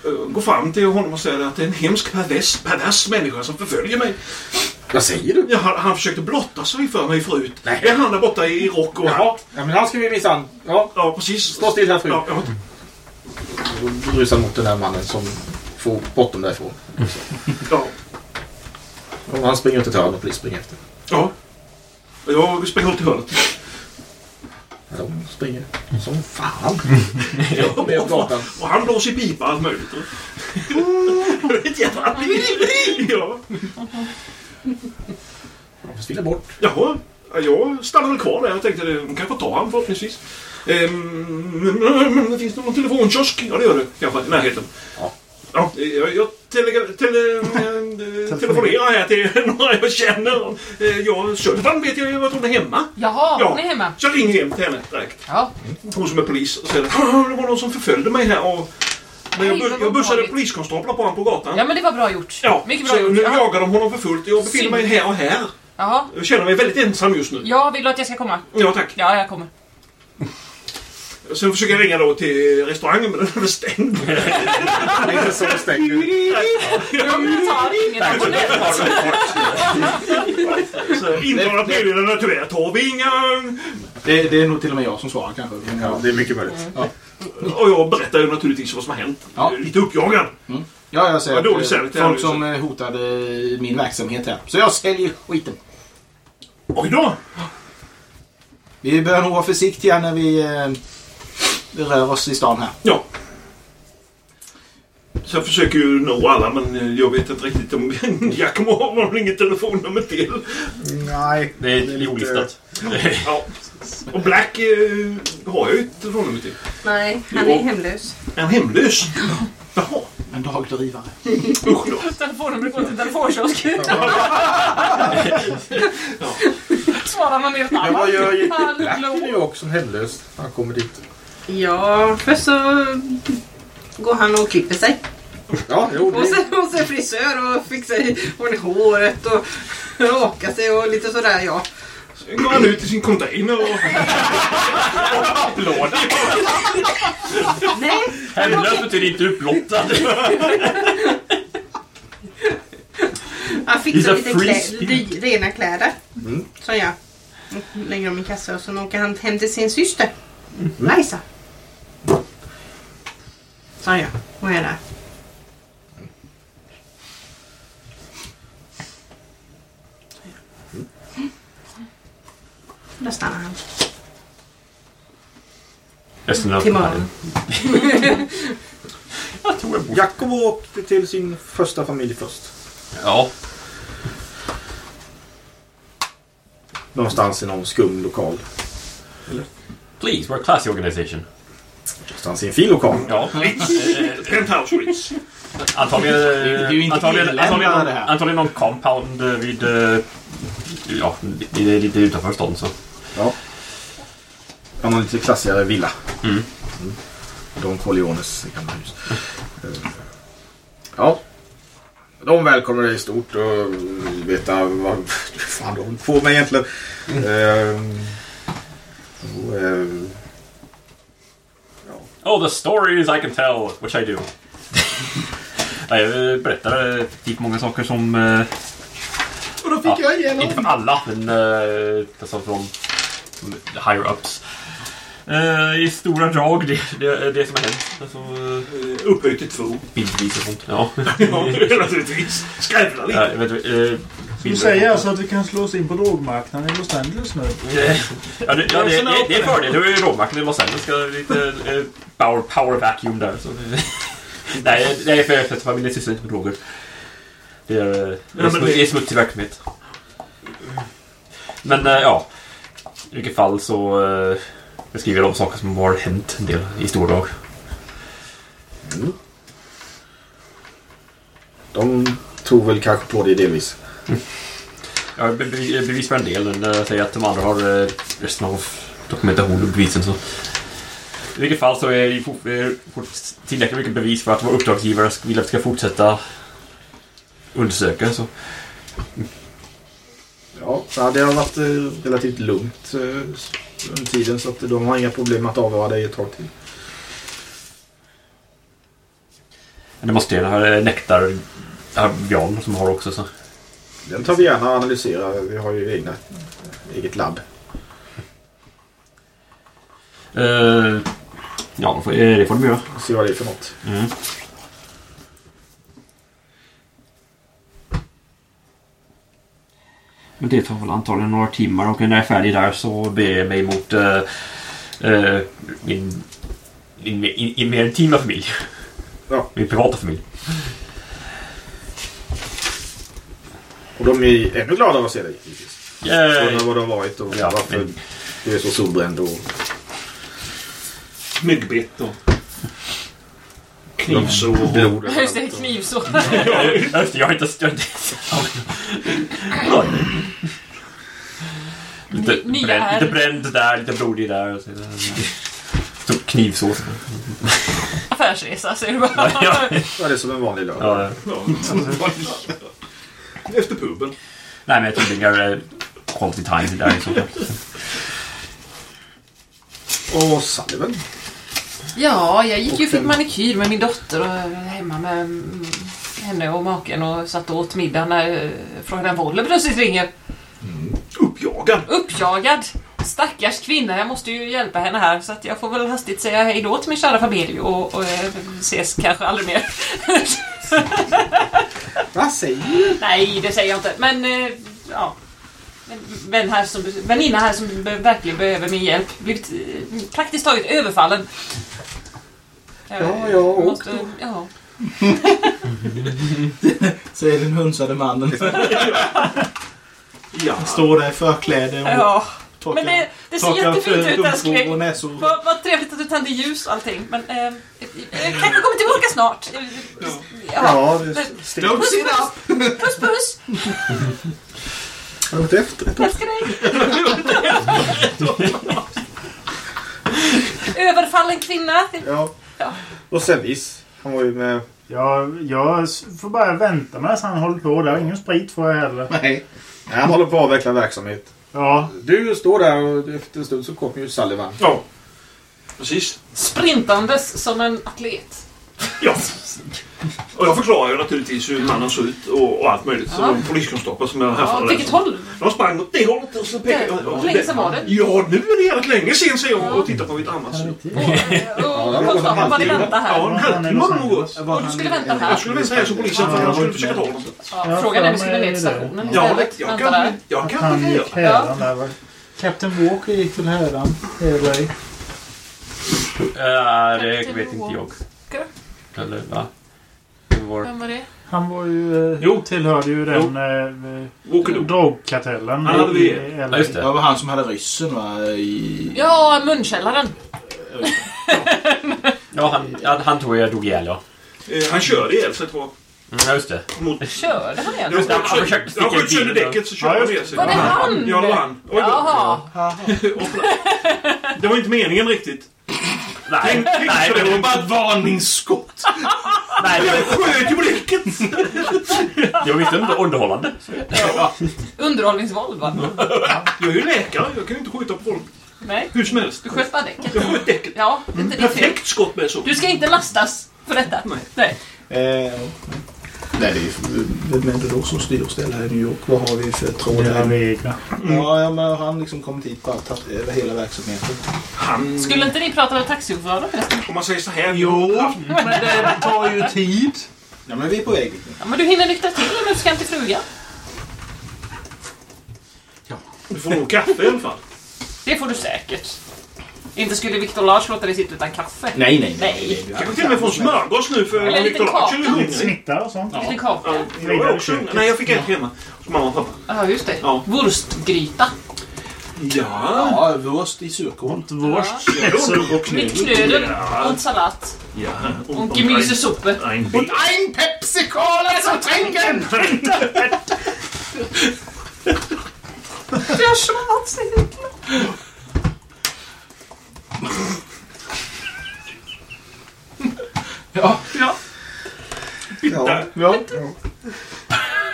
Eh, Går fram till honom och säger att det är en hemsk pervers, pervers människa som förföljer mig. Vad säger du? Ja, han, han försökte blotta sig för mig förut. Nej. Det är han där borta i rock och Jaha. Ja, men han ska vi minsann... Ja, Ja, precis. stå still här fru. Ja, ja. Rusar mot den här mannen som får bort dem därifrån. ja. Och han springer ut ett hörn och polis springer efter. ja. Jag springer håll till hörnet. Ja, de springer som fan. Ner på gatan. Och han blåser pipa allt möjligt. Det är ett jävla... Ja. De försvinner bort. Jaha. Ja, Jag stannade kvar där. Jag tänkte de kan få ta honom förhoppningsvis. Ehm, finns det någon telefonkiosk? Ja, det gör det. Kanske i närheten. Ja. Ja, jag, jag tele, tele, telefonerar här till några jag känner. Eh, Jag, Sölvan vet jag ju att hon är hemma. Jaha, Ja. hon är hemma. Så jag ringer hem till henne direkt. Ja. Hon som är polis och säger att "Ah, det var någon som förföljde mig här och men jag, bu- jag bussade poliskonstaplar på honom på gatan. ja, men det var bra gjort. Ja, Mycket så bra gjort. nu Ja. jagar de honom för fullt. Jag befinner mig här och här. Jaha. Jag känner mig väldigt ensam just nu. Ja, vill du att jag ska komma? Ja, tack. Ja, jag kommer. Sen försöker jag ringa då till restaurangen men den är stängd. Inte så stängt. Jag tar inget abonnent. Intalat meddelande tyvärr tar vi inga... Det, det är nog till och med jag som svarar kanske. Ja, det är mycket möjligt. Och jag berättar ju naturligtvis vad som har hänt. Ja. Lite uppjagad. Ja, jag säger Ja, att, dålig eh, det folk som eh, hotade min verksamhet här. Så jag säljer skiten. Oj då! Vi bör nog vara försiktiga när vi, eh, vi rör oss i stan här. Ja. Så jag försöker ju nå alla men jag vet inte riktigt om Giacomo har någon inget telefonnummer till. Nej. Det är olistat. Ja. Och Black eh, har jag ju ett telefonnummer till. Nej, han är hemlös. Är han hemlös? Jaha. En dagdrivare. Usch då. Telefonnumret går till telefonkiosk. Svarar man helt Men vad annat. gör Black är ju också hemlös han kommer dit. Ja, först så går han och klipper sig. Ja, jo, Och det... sen hos en frisör och fixar ordning håret och rakar sig och lite sådär ja. Sen går han ut i sin container och... Applåder. Nej, Hemlös betyder inte upplottad. han fixar lite klä- rena kläder. Mm. Som jag. Och Lägger dem i kassa och sen åker han hem till sin syster. Liza. Så ja, och är där. Där stannar han. Resten av Till morgon. Jag tror jag. Jakob åkte till sin första familj först. Ja. Någonstans i någon skum lokal. Please, we're a classy organization. Någonstans i en fin lokal. Ja. Penthouse Ritz. Antagligen, Det är ju inte antagligen, någon, antagligen compound vid... eh, Ja, det är lite utanför stan så. Ja. Ja, någon lite klassigare villa. Mm. Don Corleones gamla hus. Eh, Ja. De välkomnar dig stort och vill veta vad fan de får mig egentligen. Ehm, och, ehm, Oh, the stories I can tell, which I do. Jag berättar typ många saker som... eh, Och då fick Ja, jag igenom. Inte för alla, men uh, alltså från higher ups. Eh, I stora drag, det, det, det som har hänt. Alltså, uh, Eh, Upphöjt till två. bildvis och sånt. Ja. Ja, naturligtvis. Skrävlar Ja, lite. jag vet, uh, Du säger alltså att vi kan slå oss in på drogmarknaden i Los Angeles nu? Ja, det, ja, det, det, det är fördel. Det är ju råmarknaden i Los Angeles. Ska lite uh, power, power vacuum där. Så. Nej, det är för, för att familjen sysslar inte med droger. Det är, det är, det- är smutsig verksamhet. Men eh, ja, i vilket fall så beskriver jag de saker som har hänt en del i stora drag. de tror väl kanske på det delvis. Jag bevis för en del, men jag säger att de andra har eh, resten av dokumentationen och bevisen. Så. I vilket fall så är det fort- tillräckligt mycket bevis för att vår uppdragsgivare vill att vi ska fortsätta undersöka. Så. Ja, det har varit eh, relativt lugnt eh, under tiden så att de har inga problem att avvara dig ett tag till. Det måste ju den här nektar ja, Björn som har också. Så. Den tar vi gärna och analyserar. Vi har ju egna, eget labb. Eh, ja, det får, eh, det får de göra. Se vad det är för något. Mm. Men det tar väl antagligen några timmar och när jag är färdig där så beger jag mig mot eh, eh, min, min, min, min mer intima familj. Ja. Min privata familj. Och de är ännu gladare att se dig. givetvis. Undrar vad det har varit och Ja, varför men- du är så solbränd. Och... Myggbett och knivsår. och- Blod Just det, överallt. knivsår. Ja, just det, jag har inte... Lite, nya bränd, här. lite bränd där, lite blodig där. och Så, så knivsås. Affärsresa, säger du bara. Ja, ja. Ja, det är som en vanlig lördag. Ja, Ja. Efter puben. Nej, men jag tillbringar eh, quality time där i så fall. Och Sullivan. Ja, jag gick ju och fick manikyr med min dotter och är hemma med mm, henne och maken och satt och åt middag när eh, frågan Wolle plötsligt ringer. Uppjagad. Uppjagad. Stackars kvinna, jag måste ju hjälpa henne här så att jag får väl hastigt säga hej då till min kära familj och, och eh, ses kanske aldrig mer. Vad säger du? Nej, det säger jag inte. Men, eh, ja. Vän här som, väninna här som verkligen behöver min hjälp. Blivit eh, praktiskt taget överfallen. Jag Ja, ja, och måste, då? ja. Säger den hunsade mannen. Ja. Står där i förkläde och ja. Men det, det ser jättefint ut älskling. Vad, vad trevligt att du tände ljus och allting. Men eh, eh, kanske kommer tillbaka snart. Ja. Ja, det är Puss, puss, puss, puss. Har du gått efter ett Älskar dig. Överfallen kvinna. Ja. Ja. Och Servis. Han var ju med... Jag, jag får bara vänta medan han håller på. Där är ingen sprit får jag heller. Nej. Nej, han håller på att avveckla verksamhet. Ja, Du står där och efter en stund så kommer ju Sullivan. Ja. Precis. Sprintandes som en atlet. Ja. Och jag förklarar ju naturligtvis hur mannen såg ut och, och allt möjligt. Så Ja. de poliskonstaplar som jag Ja, haffade åt vilket håll? De sprang åt det hållet och så pekade Ja, jag. hur länge sedan var det? Ja, nu är det jävligt länge sedan säger jag och tittar på mitt annat. Och, konstapeln bara, vi väntar här. Ja, en halvtimme har gått. Och du skulle vänta här? Jag skulle vänta här så polisen för jag skulle försöka ta honom. Ja, frågan är om vi skulle ner till stationen Ja, jag kan, jag kan han det göra. Captain Walker gick väl hädan? Eller? Uh, det vet inte jag. Eller va? Det var... Vem var det? Han var ju... Eh, Jo. Tillhörde ju den eh, drogkartellen. Han hade vi. i- i Ja, just Det det. var han som hade ryssen va? I... Ja, munkällaren. Ja, han, ja, han tror jag dog ihjäl, ja. Eh, Han körde ihjäl sig jag. Mm, ja, just det. Mot... Körde han igen? Jag han försökte sticka sköt sönder bilen. däcket så körde Ja, han ner sig. Var det han? Ja, det var han. Oj då. Jaha. Det var inte meningen riktigt. Nej, nej, det var Bara ett varningsskott. nej, Jag sköt ju på däcket! det var visst under, underhållande. Underhållningsvåld va? Jag är ju läkare. Jag kan ju inte skjuta på folk Nej, hur som helst. du sköt bara däcket. Jag sköt däcket. Ja, det är inte fel. Perfekt skott med så. Du ska inte lastas för detta. Nej. Nej. Eh, nej, det är ju... Vem är det då som styr och ställer här i New York? Vad har vi för tråd Deras här? regler. Ja, ja, men han liksom kommit hit bara tagit över hela verksamheten. Han... Skulle inte ni prata med taxichauffören förresten? Om man säger så här. Jo, men det tar ju tid. Ja, men vi är på väg dit. Ja, men du hinner nyktra till när du ska hem till frugan. Du får nog kaffe i alla fall. Det får du säkert. Inte skulle Victor Lars låta dig sitta utan kaffe. Nej, nej, Nej. Kanske till och med få en smörgås nu för Viktor Larch är hungrig. Snittar och sånt. En liten kaka. Ja, jag är också. Nej, jag fick en hemma. Hos mamma och pappa. Ja, just det. Ja. Wurstgryta. Ja. Ja, wurst i surkål. Ont vårst. Och Med knödel och salat. Ja. Och gemüsesuppe. En bil. Ein Pepsi Cola som tränken! Jag schmatziglar. Ja, Ja. ja.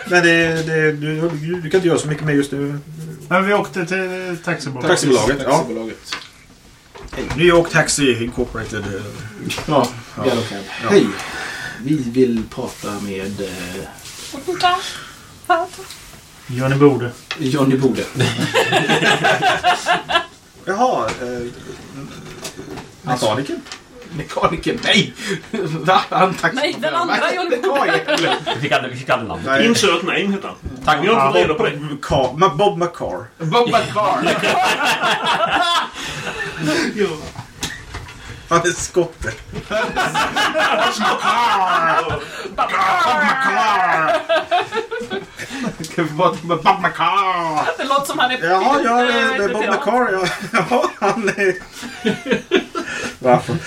Men det, det, du, du kan inte göra så mycket mer just nu. Men vi åkte till taxibolaget. Taxibolaget, ja. Taxibolaget. New York Taxi Incorporated. Ja, Yellow Cab. Hej. Vi vill prata med eh, Johnny Bode. Johnny Bode. Jaha. Eh, mekaniken? Mekaniker. Nej! Han tack Nej, den andra Johnny Bode. Vi fick aldrig, vi fick aldrig namn. Nej. Insert name heter han. Tack. Vi har inte fått reda på det. Bob McCar. Bob McCarr. Han är skotte. Bob McCarr? Det låter som han är... Jaha, ja, eh, det är Bob. McCar. Ja, han är... Varför?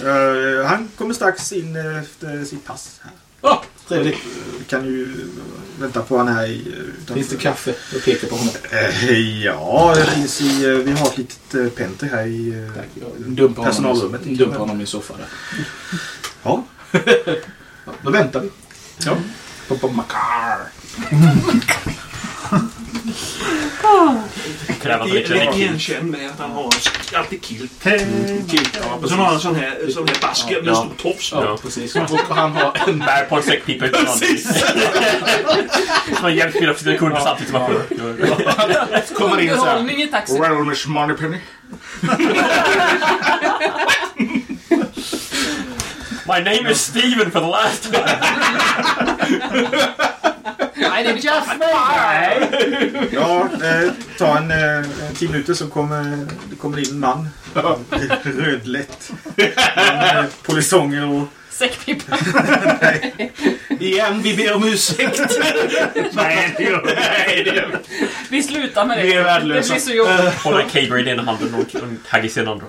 Eh, han kommer strax in eh, efter sitt pass. här. Ja, trevligt. Vi kan ju vänta på han här eh, utanför. Finns det kaffe? Jag pekar på honom. Eh, ja, det finns i... eh, Vi har ett litet uh, penter här i eh, honom, personalrummet. i- dumpar honom i soffan där. Ja. Då väntar vi. Ja. På Bob McCarr. Kräver att Det är igenkänd med att han har alltid kilt. Och sen har han en sån här, sån här basker med stor tofs. Ja, precis. Och han har en... Bär på en säckpipa utan Precis! Som en hjälpkvinna för sina kunder samtidigt som man sjunger. kommer in så här. Underhållning i taxi. Well, Miss Moneypenny. My name is Steven for the last time. Nej, det är Jeff Ja, eh, ta en eh, tio minuter så kommer det kommer in en man. Rödlätt. Med polisonger och... Säckpipa. Igen, vi ber om ursäkt. Nej, det gör det gör vi. Vi slutar med det. Vi är värdelösa. Det blir så jobbigt. Håller en caber i ena handen och en haggis i den andra.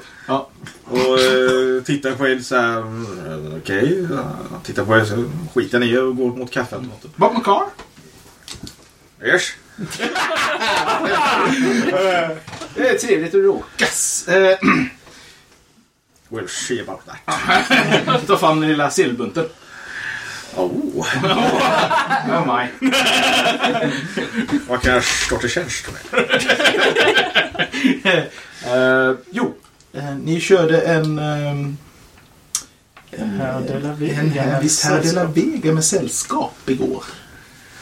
Och eh, tittar på er så här. eh, Okej. ja, Tittar på er så skiter ner och går mot kaffeautomaten. Bob McCarr. Yes. Det är trevligt att råkas. Eh, We'll see about that. Ta fram den lilla sillbunten. Oh, Oh my. vad kan jag stå till tjänst med? Eh, jo, eh, ni körde en... Vega en, herr de la. Vega med sällskap igår.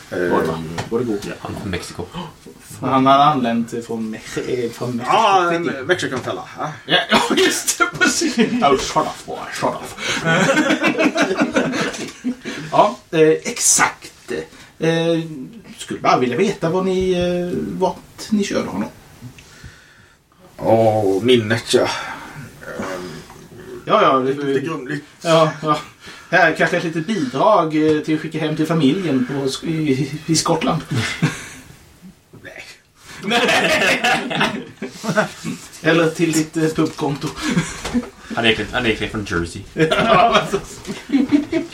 Var det Eh, va? Var det? Han är från Mexiko. Han hade anlänt från Mexiko. eh, Från Ja, Mexiko. en Mexican-fälla. Ja. Ja, ja, just det. Precis. Oh, shut off boy. Shut off. ja, eh, exakt. Skulle bara vilja veta vad ni, vart ni körde honom. Åh, minnet ja. Ja, ja. Lite grumligt. ja, ja. Här kanske ett litet bidrag eh, till att skicka hem till familjen på, i, i Skottland. Nej. Eller till ditt eh, pubkonto. Han är egentligen, han är egentligen från Jersey.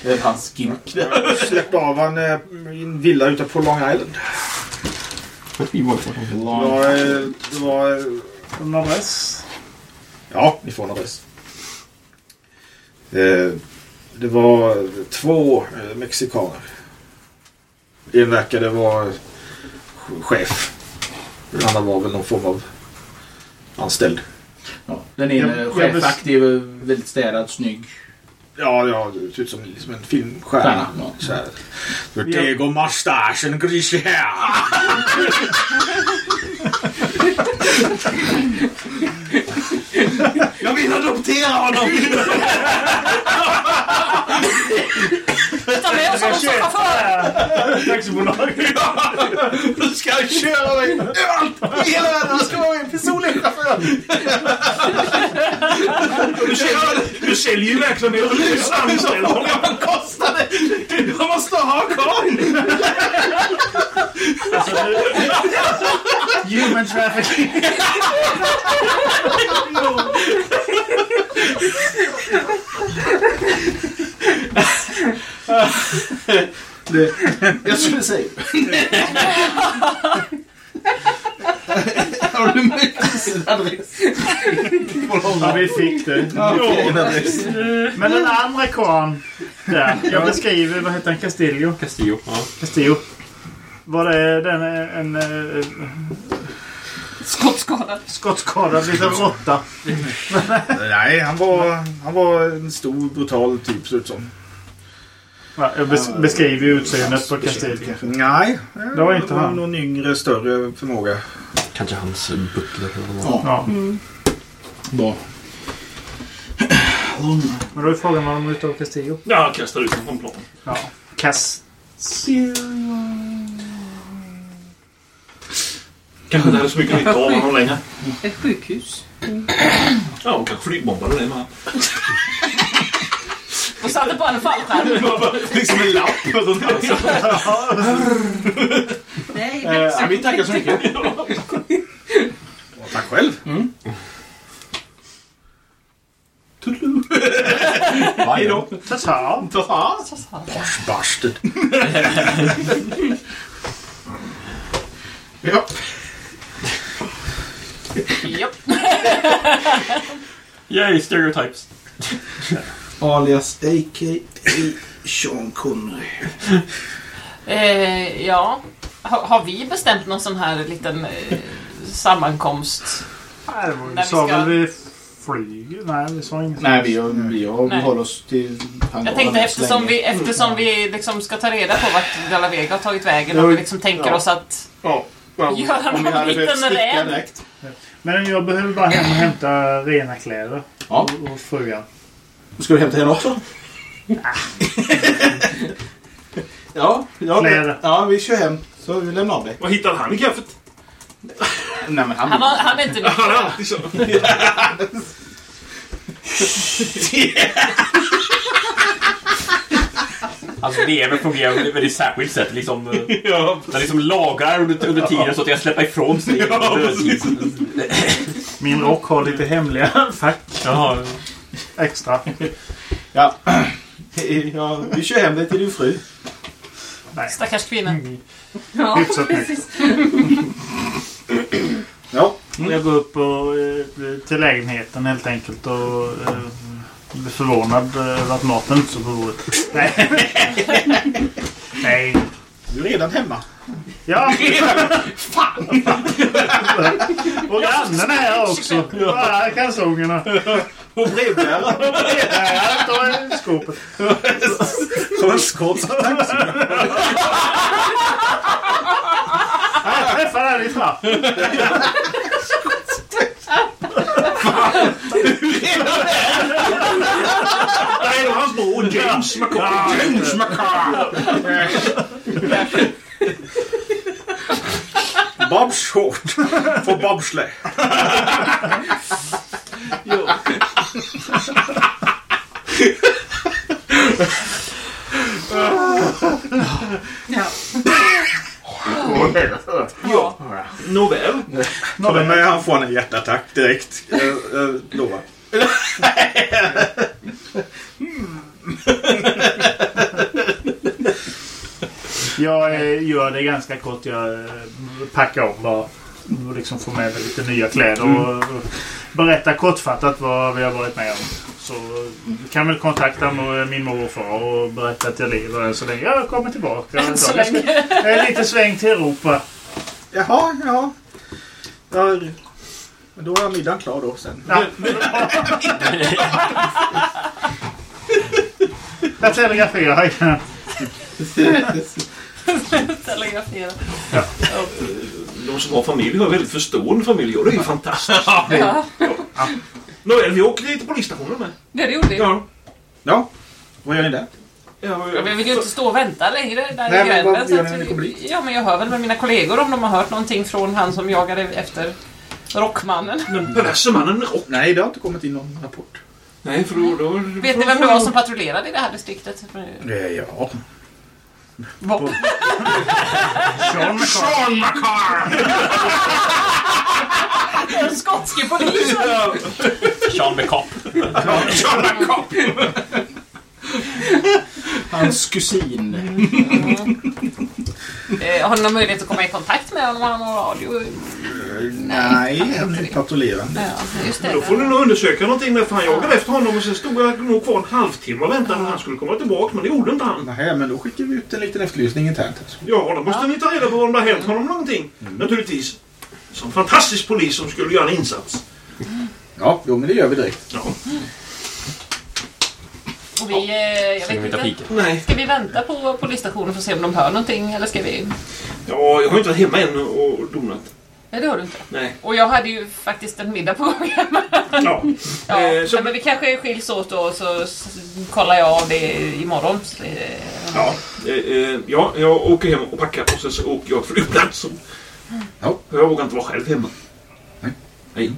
Det är hans gimmick. Släppte av han eh, i en villa ute på Long Island. Det var... eh, Det var eh, En adress. ja, ni får en adress. Eh, Det var två eh, mexikaner. En verkade vara chef. Den andra var väl någon form av anställd. Ja, den ene chefaktiv, eh, väldigt städad, snygg. Ja, ja, det ser ut som, som en filmstjärna. Stjärna, ja. Så här. Vertigo mustaschen greasy hair. Jag vill adoptera honom! Ta med oss honom som chaufför. Taxibolaget. Du ska köra mig överallt i hela världen. Jag ska vara min personliga chaufför. Du säljer, du säljer ju verksamhet och du är anställd. Vad kostar det? Jag måste ha karl! Human trafficking. Det, jag skulle säga... Har du möjligtvis en adress? Ja, vi fick det. Ja. Men den andra karln där. Jag beskriver, vad heter han? Castillo? Castillo. Ja. Castillo. Var det den eh, en, en, en Skottskadad. skottskadad liten råtta? Nej, han var, han var en stor brutal typ ser ut som. Ja, jag bes beskriver ju utseendet på Castillo. Nej, Det var inte han. någon yngre större förmåga. Kanske hans butler eller vad. Ja, Ja. bra. Men då är frågan vad de utav Castillo. Ja, kastar ut honom från plan. Ja. Castillo. Kanske inte hade så mycket nytta av honom längre. Ett sjukhus. Ja, och kanske flygbombade det med. Och satte på en fallskärm. Liksom en lapp runt halsen. Nej, Eh, vi tackar så mycket. Och tack själv. Toodaloo. Hej då. Tata. Ta Bastard. Ja. Japp. Yay, stereotypes. Alias a.k.a. Sean Connery. Eh, ja. Ha, har vi bestämt någon sån här liten eh, sammankomst? Nej, det var, När vi vi sa ska- väl vi flyger? Nej, vi sa inget. Nej, vi, har, vi, har, vi Nej. håller oss till hangaren Jag tänkte än så eftersom länge. vi, eftersom vi liksom ska ta reda på vart Dalla Vega har tagit vägen och vi liksom tänker ja. oss att Ja. ja. Göra Om vi någon hade behövt liten sticka räd. direkt. Men jag behöver bara hem och hämta rena kläder. Ja. Hos frugan. Ska du hämta henne också? ja, ja, ja, vi kör hem. Så vi lämnar av dig. Vad hittade han i kaffet? Nej, men han... han, har, han är inte Han är nykter. alltid så. Hans lever fungerar på ett väldigt särskilt sätt. Liksom, eh, Ja, den liksom lagrar under, under tiden så att jag släpper ifrån sig. Ja, Min rock har lite hemliga fack Jaha. Extra. Ja. ja, vi kör hem dig till din fru. Stackars kvinna. Ja, Hyfsat mycket. precis. Ja. Jag går upp och, eh, till lägenheten helt enkelt och eh, blir förvånad eh, över att maten inte står på bordet. Nej. Nej. Du är redan hemma. Ja! Fan! och grannen är här också. Bara kalsongerna. Och brevbäraren. Ja, ta skåpet. Som en skotsk taxi. Ja, Jag träffade henne i trapp. där är hans bror James McCall. James McCall. Bob Short. För bobsleigh. Ja. Ja. Nåväl. Ta med mig han får en hjärtattack direkt. Jag, jag lovar. Jag eh, gör det ganska kort. Jag eh, packar om bara. Och liksom får med mig lite nya kläder och och berättar kortfattat vad vi har varit med om. Så du kan väl kontakta min mor och far och berätta att jag lever än så länge. Jag kommer tillbaka. Än så länge. Jag är lite sväng till Europa. Jaha, jaha. Ja, men då är middagen klar då sen. Ja. Jag telegraferar. Telegrafera. De som har familj har väldigt förstående familj och det är ju fantastiskt. Ja, Nåväl, vi åker ner till polisstationen med. det gjorde vi. Ja. Ja, vad gör ni där? Ja, Ja, Vi vill ju inte stå och vänta längre där Nej, i men vad gränden. så gör att ni när ni kommer vi- dit? Ja, men jag hör väl med mina kollegor om de har hört någonting från han som jagade efter rockmannen. Men perverse mannen rock. Nej, det har inte kommit in någon rapport. Nej, för då... då Vet ni vem det var som patrullerade i det här distriktet? Eh, Ja. Bob. Sean McCall. Den skotske polisen! Sean McCopp. Hans kusin. Eh, har ni någon möjlighet att komma i kontakt med honom? Har han någon radio? Nej, han är patrullerande. Ja, just Men det. då får ni nog undersöka någonting med för han jagade efter honom och sen stod jag nog kvar en halvtimme och väntade när han skulle komma tillbaka men det gjorde inte han. Nej, men då skickar vi ut en liten efterlysning internt. Alltså. Ja, då måste ni ta reda på om det har hänt honom någonting. Naturligtvis. Som fantastisk polis som skulle göra en insats. Ja, jo, men det gör vi direkt. Ja. Och vi, eh, jag Ska vi vet inte. Nej. Ska vi vänta på polisstationen för att se om de hör någonting? Eller ska vi... Ja, jag har inte varit hemma än och donat. Nej, det har du inte. Nej. Och jag hade ju faktiskt en middag på gång hemma. Ja. Ja, Eh, så- nej, men vi kanske skiljs åt då så kollar jag av det imorgon. Ja, eh, ja, jag åker hem och packar och sen så åker jag till flygplatsen. Ja. Jag vågar inte vara själv hemma. Nej. Nej.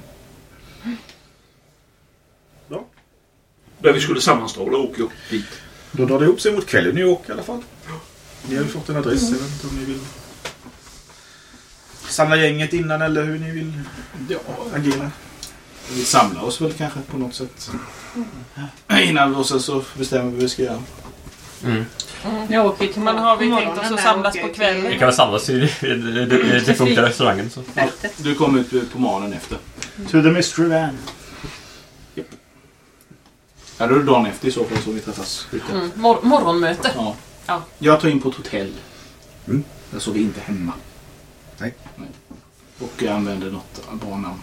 Där vi skulle sammanstråla åker jag dit. Då drar det ihop sig mot kvällen i New York i alla fall. Ni har ju fått en adress. Jag vet inte om ni vill samla gänget innan eller hur ni vill Ja, agera. vi samlar oss väl kanske på något sätt. Innan och sen så bestämmer vi vad vi ska göra. Jag åker till Men har vi tänkt oss att samlas på kvällen? Vi kan väl samlas i den funkar restaurangen. Så. Du kommer ut på morgonen efter. To the mystery van. Ja, då är det dagen efter i så fall som vi träffas ute. Mm, mor- morgonmöte. Ja. Ja. Jag tar in på ett hotell. Mm. Där sover vi inte hemma. Nej. Och jag använder något bra namn.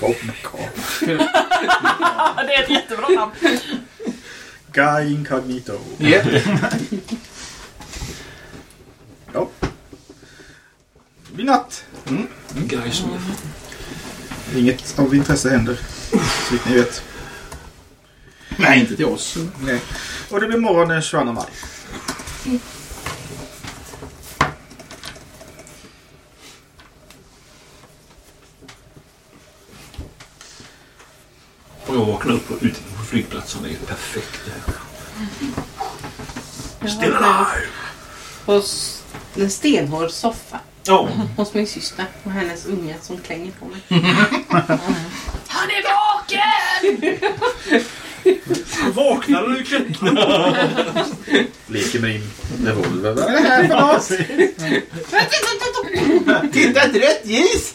Bob McCall. Ja, det är ett jättebra namn. Guy Incognito. Ja. Ja. Det blir natt. Guys. Inget av intresse händer. Så vitt ni vet. Nej, inte till oss. Nej. Och det blir morgon den 22 maj. Och jag vaknar upp ute på flygplatsen. Det är perfekt det här. Still alive! På en stenhård soffa Ja. hos min syster och hennes unge som klänger på mig. Han är vaken! När du klättrade. Leker med din revolver. Vad är det här för något? Titta, ett rött ljus!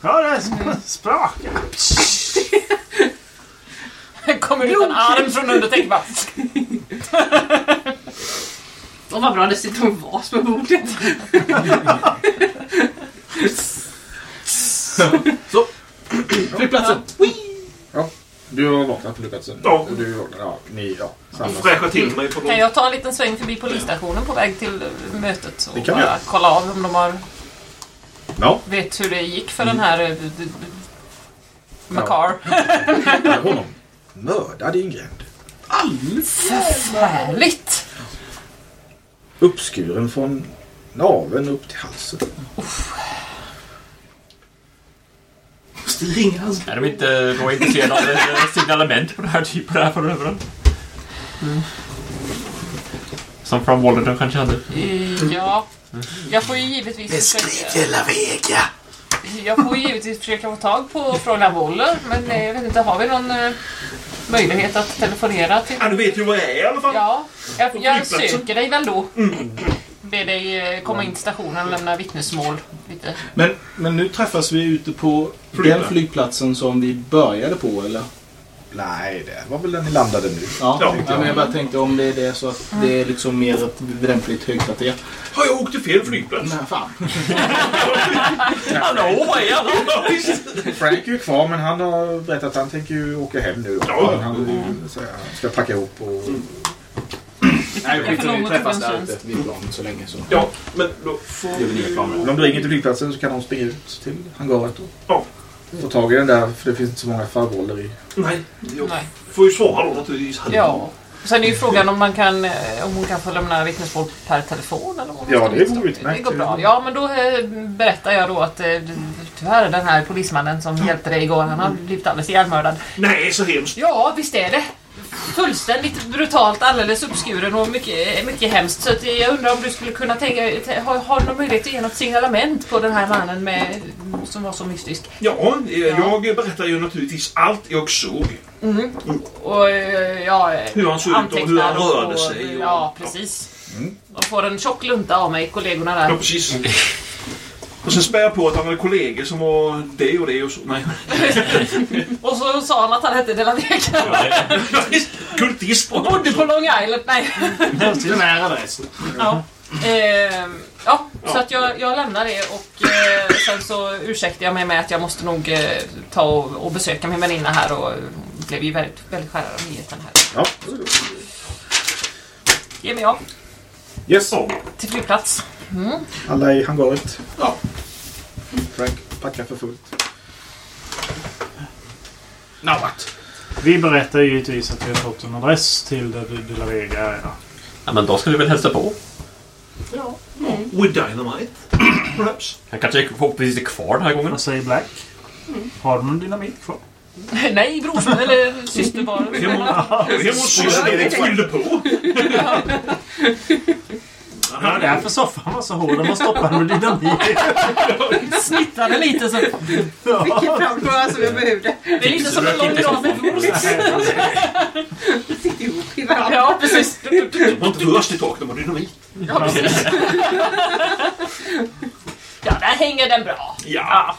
Ja, det sp- sprakar. Det kommer ut en arm från undertäcket bara. Och vad bra det sitter en vas på bordet. Flygplatsen! Du har vaknat på flygplatsen. Ja. Och du vaknar. Ja, ni, ja. Samma. Fräscha till mig på Kan något. jag ta en liten sväng förbi polisstationen på väg till eh, mötet Det och kan vi bara göra. kolla av om de har Ja, vet hur det gick för den här eh, d- d- Macar. där honom. Mördad i en gränd. Förfärligt! Uppskuren från naveln upp till halsen. Måste ringa hans... Är de inte då intresserade av eh, signalement på det här typen här förövaren? Som från Wallerton kanske hade. Eh, Ja, jag får ju givetvis försöka... La Vega! Jag får ju givetvis försöka få tag på Fräulein Woller, men eh, jag vet inte, har vi någon eh, möjlighet att telefonera till... Ja, du vet ju vad jag är i alla fall. Ja, jag, jag söker dig väl då. Ber dig eh, komma in till stationen och lämna vittnesmål. Lite. Men, men nu träffas vi ute på Flygplats. den flygplatsen som vi började på, eller? Nej, det var väl den ni landade nu. Ja, Ja. ja, men jag bara tänkte om det är det så att det är liksom mer ett lämpligt högkvarter. Har jag åkt till fel flygplats? Nej, fan. Hallå, vad är alla? Frank är ju kvar men han har berättat att han tänker ju åka hem nu. Då. Ja. Han han ska packa ihop och... Nej, skit i det. Vi träffas där ute vid planen så länge så. Ja, men då får. Men om du ringer till flygplatsen så kan de springa ut till hangaret och Ja. få tag i den där för det finns inte så många farbröder i. Nej, jag Nej. får ju svara då naturligtvis. Ja. Sen är ju frågan om, man kan, eh, om hon kan få lämna vittnesmål per telefon eller hon Ja, det vore utmärkt. Det går bra. Ja, men då eh, berättar jag då att eh, tyvärr den här polismannen som hjälpte dig igår, han har blivit alldeles ihjälmördad. Nej, så hemskt. Ja, visst är det. Fullständigt brutalt, alldeles uppskuren och mycket, mycket hemskt. Så att jag undrar om du skulle kunna tänka, har, du någon möjlighet att ge något signalement på den här mannen med, som var så mystisk? Ja, eh, jag berättar ju naturligtvis allt jag såg. Och eh, ja, eh, Hur han såg ut och antecknar hur han rörde och- sig och- Ja, precis. Och får en tjock lunta av mig, kollegorna Ja, där. precis. Och sen spär jag på att han hade kollegor som var det och det och så. Nej. Och så sa han att han hette De La Vega. Kultist. Och bodde på Long Island. Nej. Den här adressen. Ja. Ehm, ja, så att jag, jag lämnar det och eh, sen så ursäktar jag mig med att jag måste nog eh, ta och, och besöka min väninna här och blev ju väldigt, väldigt skärrad av nyheten här. Ja. Ge mig av Yes. till flygplats. Alla i hangaret. Ja. Frank packar för fullt. Now what? Vi berättar ju givetvis att vi har fått en adress till där De La Vega är. Ja, men då ska vi väl hälsa på. With dynamite, perhaps. Han kanske förhoppningsvis är kvar den här gången. Vad säger Black? Har de någon dynamit kvar? Nej, brorsan eller syster var det. Och syster fyllde på. Ja, det är därför soffan var så hård. Den var stoppad med dynamit. Snittade lite så. Vilken fram några som jag behövde. Det är lite som en lång rad med wurst. Sitter ihop i varandra. Ja, precis. Det var inte röst i taket, det var dynamit. Ja, precis. Ja, där hänger den bra. Ja.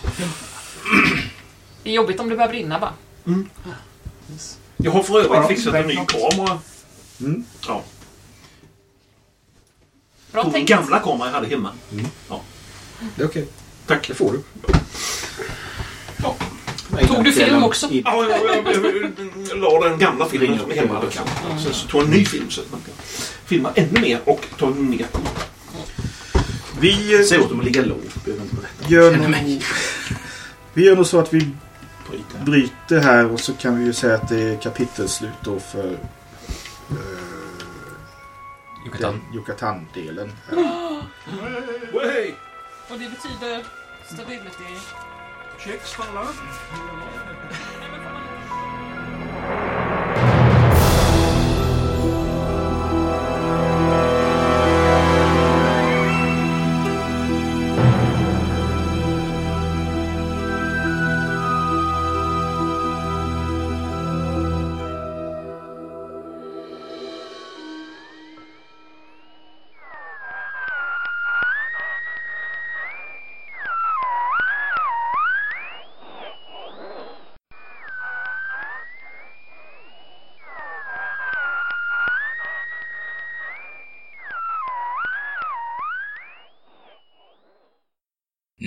Det är jobbigt om det börjar brinna bara. Jag har för övrigt fixat en ny kamera. Mm. Ja. Bra På tänkt. gamla kameran jag hade hemma. Det är okej. Tack. Det får du. Tog du film också? Ja, jag, jag, jag, jag la den gamla filmen som hemma bekant. Sen så tog jag en ny film så att man kan filma ännu mer och ta en mer kort. Vi eh, Säg åt dem att ligga lågt. Behöver inte berätta. gör nog... Vi gör nog så att vi bryter här och så kan vi ju säga att det är kapitelslut då för eh, Yucatan. den Yucatan-delen. Way! Och det betyder stability. Checks för alla.